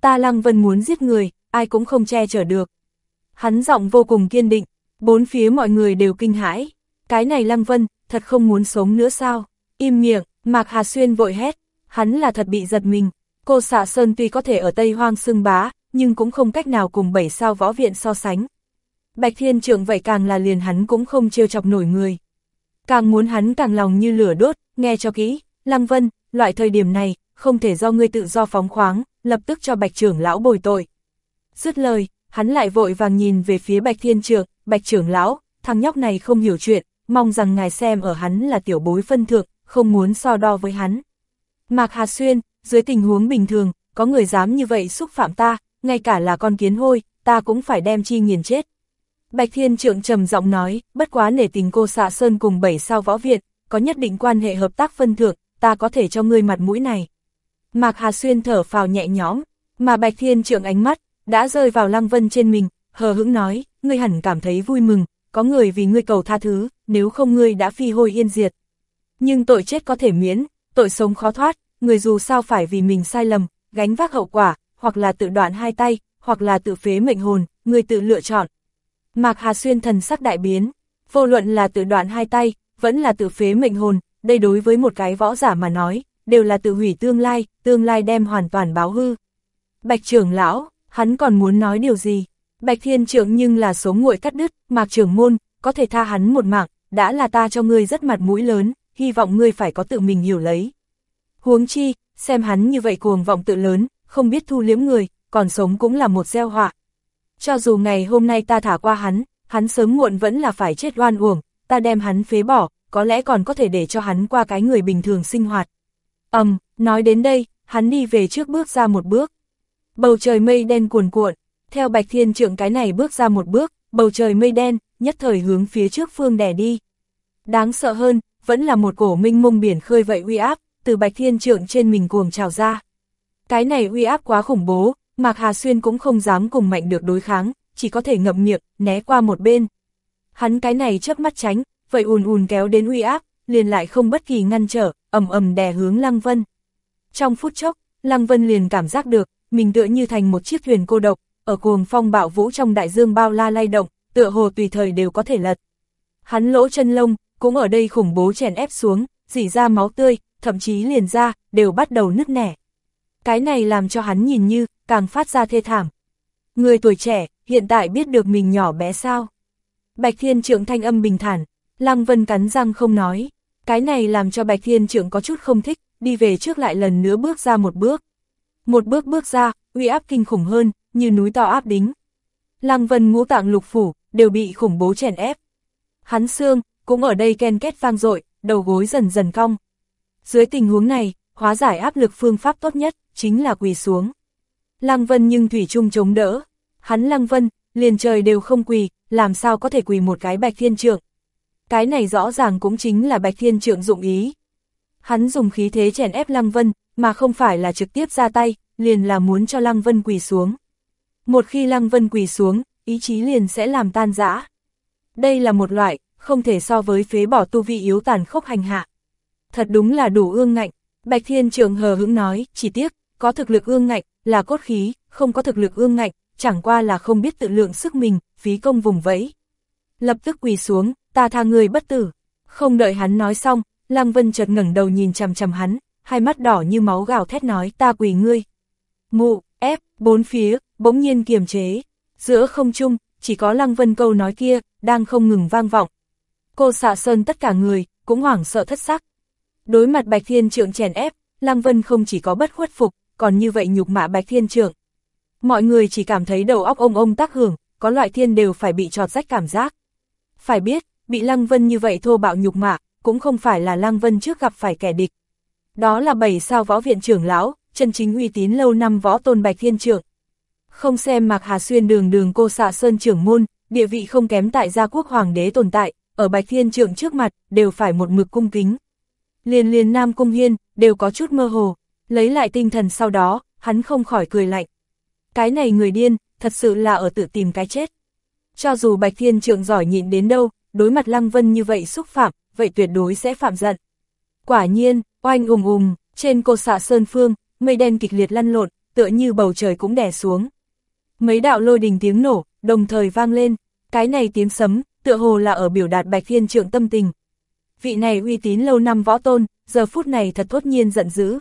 Ta Lăng Vân muốn giết người, ai cũng không che chở được. Hắn giọng vô cùng kiên định, bốn phía mọi người đều kinh hãi. Cái này Lăng Vân, thật không muốn sống nữa sao? Im miệng, Mạc Hà Xuyên vội hét, hắn là thật bị giật mình. Cô xạ Sơn tuy có thể ở Tây Hoang xưng bá, nhưng cũng không cách nào cùng bảy sao võ viện so sánh. Bạch Thiên Trượng vậy càng là liền hắn cũng không trêu chọc nổi người. Càng muốn hắn càng lòng như lửa đốt, nghe cho kỹ, Lăng Vân, loại thời điểm này, không thể do ngươi tự do phóng khoáng, lập tức cho Bạch trưởng lão bồi tội. Dứt lời, hắn lại vội vàng nhìn về phía Bạch Thiên Trượng, Bạch trưởng lão, thằng nhóc này không hiểu chuyện, mong rằng ngài xem ở hắn là tiểu bối phân thượng, không muốn so đo với hắn. Mạc Hà Xuyên, dưới tình huống bình thường, có người dám như vậy xúc phạm ta, ngay cả là con kiến hôi, ta cũng phải đem chi nghiền chết. Bạch Thiên Trượng trầm giọng nói, bất quá nể tình cô xạ sơn cùng bảy sao võ viện, có nhất định quan hệ hợp tác phân thượng, ta có thể cho ngươi mặt mũi này. Mạc Hà Xuyên thở phào nhẹ nhõm, mà Bạch Thiên Trượng ánh mắt, đã rơi vào Lăng Vân trên mình, hờ hững nói, ngươi hẳn cảm thấy vui mừng, có người vì ngươi cầu tha thứ, nếu không ngươi đã phi hôi yên diệt. Nhưng tội chết có thể miễn, tội sống khó thoát, người dù sao phải vì mình sai lầm, gánh vác hậu quả, hoặc là tự đoạn hai tay, hoặc là tự phế mệnh hồn, người tự lựa chọn. Mạc Hà Xuyên thần sắc đại biến, vô luận là tự đoạn hai tay, vẫn là tự phế mệnh hồn, đây đối với một cái võ giả mà nói, đều là tự hủy tương lai, tương lai đem hoàn toàn báo hư. Bạch trưởng lão, hắn còn muốn nói điều gì? Bạch thiên trưởng nhưng là số nguội cắt đứt, mạc trưởng môn, có thể tha hắn một mạng, đã là ta cho ngươi rất mặt mũi lớn, hy vọng ngươi phải có tự mình hiểu lấy. Huống chi, xem hắn như vậy cuồng vọng tự lớn, không biết thu liếm người, còn sống cũng là một gieo họa. Cho dù ngày hôm nay ta thả qua hắn, hắn sớm muộn vẫn là phải chết oan uổng, ta đem hắn phế bỏ, có lẽ còn có thể để cho hắn qua cái người bình thường sinh hoạt. Ầm, um, nói đến đây, hắn đi về trước bước ra một bước. Bầu trời mây đen cuồn cuộn, theo Bạch Thiên Trượng cái này bước ra một bước, bầu trời mây đen, nhất thời hướng phía trước phương đè đi. Đáng sợ hơn, vẫn là một cổ minh mông biển khơi vậy uy áp, từ Bạch Thiên Trượng trên mình cuồng trào ra. Cái này uy áp quá khủng bố, Mạc Hà Xuyên cũng không dám cùng mạnh được đối kháng, chỉ có thể ngậm miệng, né qua một bên. Hắn cái này chớp mắt tránh, vậy ùn ùn kéo đến uy áp, liền lại không bất kỳ ngăn trở, ầm ầm đè hướng Lăng Vân. Trong phút chốc, Lăng Vân liền cảm giác được, mình tựa như thành một chiếc thuyền cô độc, ở cuồng phong bạo vũ trong đại dương bao la lay động, tựa hồ tùy thời đều có thể lật. Hắn lỗ chân lông, cũng ở đây khủng bố chèn ép xuống, dỉ ra máu tươi, thậm chí liền ra, đều bắt đầu nứt nẻ. Cái này làm cho hắn nhìn như, càng phát ra thê thảm. Người tuổi trẻ, hiện tại biết được mình nhỏ bé sao. Bạch Thiên Trượng thanh âm bình thản, Lăng Vân cắn răng không nói. Cái này làm cho Bạch Thiên Trượng có chút không thích, đi về trước lại lần nữa bước ra một bước. Một bước bước ra, uy áp kinh khủng hơn, như núi to áp đính. Lăng Vân ngũ tạng lục phủ, đều bị khủng bố chèn ép. Hắn xương, cũng ở đây ken kết vang dội, đầu gối dần dần cong. Dưới tình huống này, hóa giải áp lực phương pháp tốt nhất, chính là quỳ xuống. Lăng Vân nhưng Thủy Trung chống đỡ. Hắn Lăng Vân, liền trời đều không quỳ, làm sao có thể quỳ một cái bạch thiên trượng. Cái này rõ ràng cũng chính là bạch thiên trượng dụng ý. Hắn dùng khí thế chèn ép Lăng Vân, mà không phải là trực tiếp ra tay, liền là muốn cho Lăng Vân quỳ xuống. Một khi Lăng Vân quỳ xuống, ý chí liền sẽ làm tan rã. Đây là một loại, không thể so với phế bỏ tu vi yếu tàn khốc hành hạ. Thật đúng là đủ ương ngạnh, Bạch Thiên Trường hờ hững nói, chỉ tiếc, có thực lực ương ngạnh, là cốt khí, không có thực lực ương ngạnh, chẳng qua là không biết tự lượng sức mình, phí công vùng vẫy. Lập tức quỳ xuống, ta tha người bất tử. Không đợi hắn nói xong, Lăng Vân chợt ngẩng đầu nhìn chằm chằm hắn, hai mắt đỏ như máu gào thét nói ta quỳ ngươi. Mụ, ép, bốn phía, bỗng nhiên kiềm chế. Giữa không trung, chỉ có Lăng Vân câu nói kia, đang không ngừng vang vọng. Cô xạ sơn tất cả người, cũng hoảng sợ thất sắc. Đối mặt Bạch Thiên Trượng chèn ép, Lăng Vân không chỉ có bất khuất phục, còn như vậy nhục mạ Bạch Thiên trưởng Mọi người chỉ cảm thấy đầu óc ông ông tác hưởng, có loại thiên đều phải bị trọt rách cảm giác. Phải biết, bị Lăng Vân như vậy thô bạo nhục mạ, cũng không phải là Lăng Vân trước gặp phải kẻ địch. Đó là bảy sao võ viện trưởng lão, chân chính uy tín lâu năm võ tôn Bạch Thiên trưởng Không xem mặc Hà Xuyên đường đường cô xạ sơn trưởng môn, địa vị không kém tại gia quốc hoàng đế tồn tại, ở Bạch Thiên trưởng trước mặt, đều phải một mực cung kính. Liền liền Nam Cung Hiên, đều có chút mơ hồ, lấy lại tinh thần sau đó, hắn không khỏi cười lạnh. Cái này người điên, thật sự là ở tự tìm cái chết. Cho dù Bạch Thiên Trượng giỏi nhịn đến đâu, đối mặt Lăng Vân như vậy xúc phạm, vậy tuyệt đối sẽ phạm giận. Quả nhiên, oanh ùng ùng, trên cô xạ sơn phương, mây đen kịch liệt lăn lộn, tựa như bầu trời cũng đè xuống. Mấy đạo lôi đình tiếng nổ, đồng thời vang lên, cái này tiếng sấm, tựa hồ là ở biểu đạt Bạch Thiên Trượng tâm tình. Vị này uy tín lâu năm võ tôn, giờ phút này thật thốt nhiên giận dữ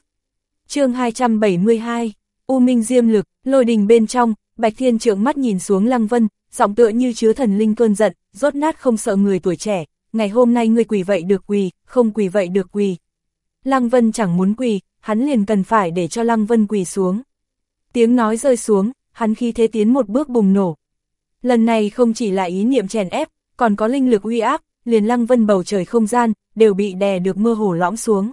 chương 272, U Minh Diêm Lực, lôi đình bên trong, Bạch Thiên Trượng mắt nhìn xuống Lăng Vân, giọng tựa như chứa thần linh cơn giận, rốt nát không sợ người tuổi trẻ, ngày hôm nay ngươi quỳ vậy được quỳ, không quỳ vậy được quỳ. Lăng Vân chẳng muốn quỳ, hắn liền cần phải để cho Lăng Vân quỳ xuống. Tiếng nói rơi xuống, hắn khi thế tiến một bước bùng nổ. Lần này không chỉ là ý niệm chèn ép, còn có linh lực uy áp, liền lăng vân bầu trời không gian, đều bị đè được mơ hồ lõm xuống.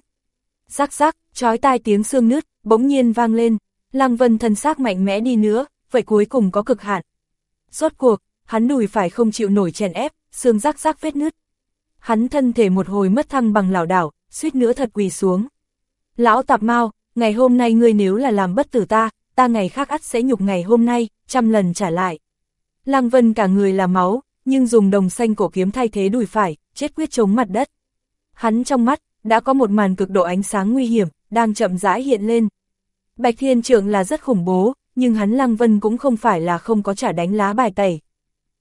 Rắc rắc, chói tai tiếng xương nứt, bỗng nhiên vang lên, lăng vân thân xác mạnh mẽ đi nữa, vậy cuối cùng có cực hạn. Rốt cuộc, hắn đùi phải không chịu nổi chèn ép, xương rắc rắc vết nứt. Hắn thân thể một hồi mất thăng bằng lảo đảo, suýt nữa thật quỳ xuống. Lão tạp mau, ngày hôm nay ngươi nếu là làm bất tử ta, ta ngày khác ắt sẽ nhục ngày hôm nay, trăm lần trả lại. Lăng Vân cả người là máu, nhưng dùng đồng xanh cổ kiếm thay thế đùi phải, chết quyết chống mặt đất. Hắn trong mắt, đã có một màn cực độ ánh sáng nguy hiểm, đang chậm rãi hiện lên. Bạch Thiên Trượng là rất khủng bố, nhưng hắn Lăng Vân cũng không phải là không có trả đánh lá bài tẩy.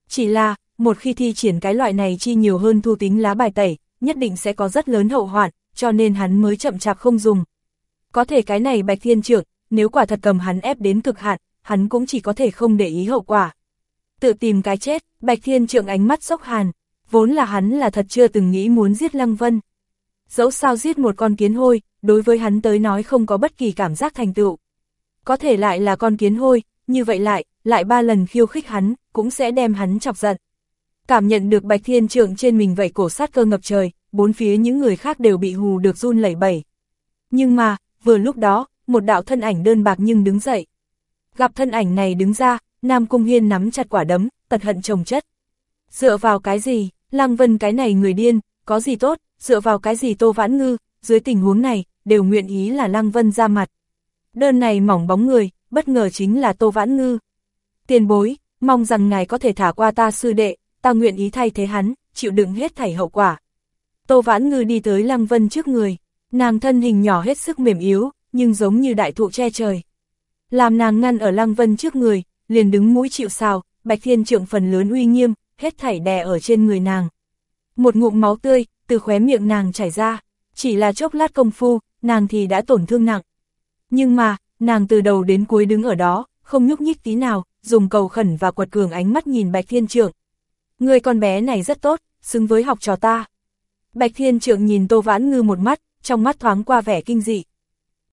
Chỉ là, một khi thi triển cái loại này chi nhiều hơn thu tính lá bài tẩy, nhất định sẽ có rất lớn hậu hoạn, cho nên hắn mới chậm chạp không dùng. Có thể cái này Bạch Thiên Trượng, nếu quả thật cầm hắn ép đến cực hạn, hắn cũng chỉ có thể không để ý hậu quả. Tự tìm cái chết, Bạch Thiên Trượng ánh mắt sốc hàn, vốn là hắn là thật chưa từng nghĩ muốn giết Lăng Vân. Dẫu sao giết một con kiến hôi, đối với hắn tới nói không có bất kỳ cảm giác thành tựu. Có thể lại là con kiến hôi, như vậy lại, lại ba lần khiêu khích hắn, cũng sẽ đem hắn chọc giận. Cảm nhận được Bạch Thiên Trượng trên mình vậy cổ sát cơ ngập trời, bốn phía những người khác đều bị hù được run lẩy bẩy. Nhưng mà, vừa lúc đó, một đạo thân ảnh đơn bạc nhưng đứng dậy. Gặp thân ảnh này đứng ra, Nam Cung Hiên nắm chặt quả đấm, tật hận chồng chất. Dựa vào cái gì, Lăng Vân cái này người điên, có gì tốt, dựa vào cái gì Tô Vãn Ngư, dưới tình huống này, đều nguyện ý là Lăng Vân ra mặt. Đơn này mỏng bóng người, bất ngờ chính là Tô Vãn Ngư. Tiền bối, mong rằng ngài có thể thả qua ta sư đệ, ta nguyện ý thay thế hắn, chịu đựng hết thảy hậu quả. Tô Vãn Ngư đi tới Lăng Vân trước người, nàng thân hình nhỏ hết sức mềm yếu, nhưng giống như đại thụ che trời. Làm nàng ngăn ở Lăng Vân trước người, liền đứng mũi chịu sào, Bạch Thiên Trượng phần lớn uy nghiêm, hết thảy đè ở trên người nàng. Một ngụm máu tươi, từ khóe miệng nàng chảy ra, chỉ là chốc lát công phu, nàng thì đã tổn thương nặng. Nhưng mà, nàng từ đầu đến cuối đứng ở đó, không nhúc nhích tí nào, dùng cầu khẩn và quật cường ánh mắt nhìn Bạch Thiên Trượng. Người con bé này rất tốt, xứng với học trò ta. Bạch Thiên Trượng nhìn Tô Vãn Ngư một mắt, trong mắt thoáng qua vẻ kinh dị.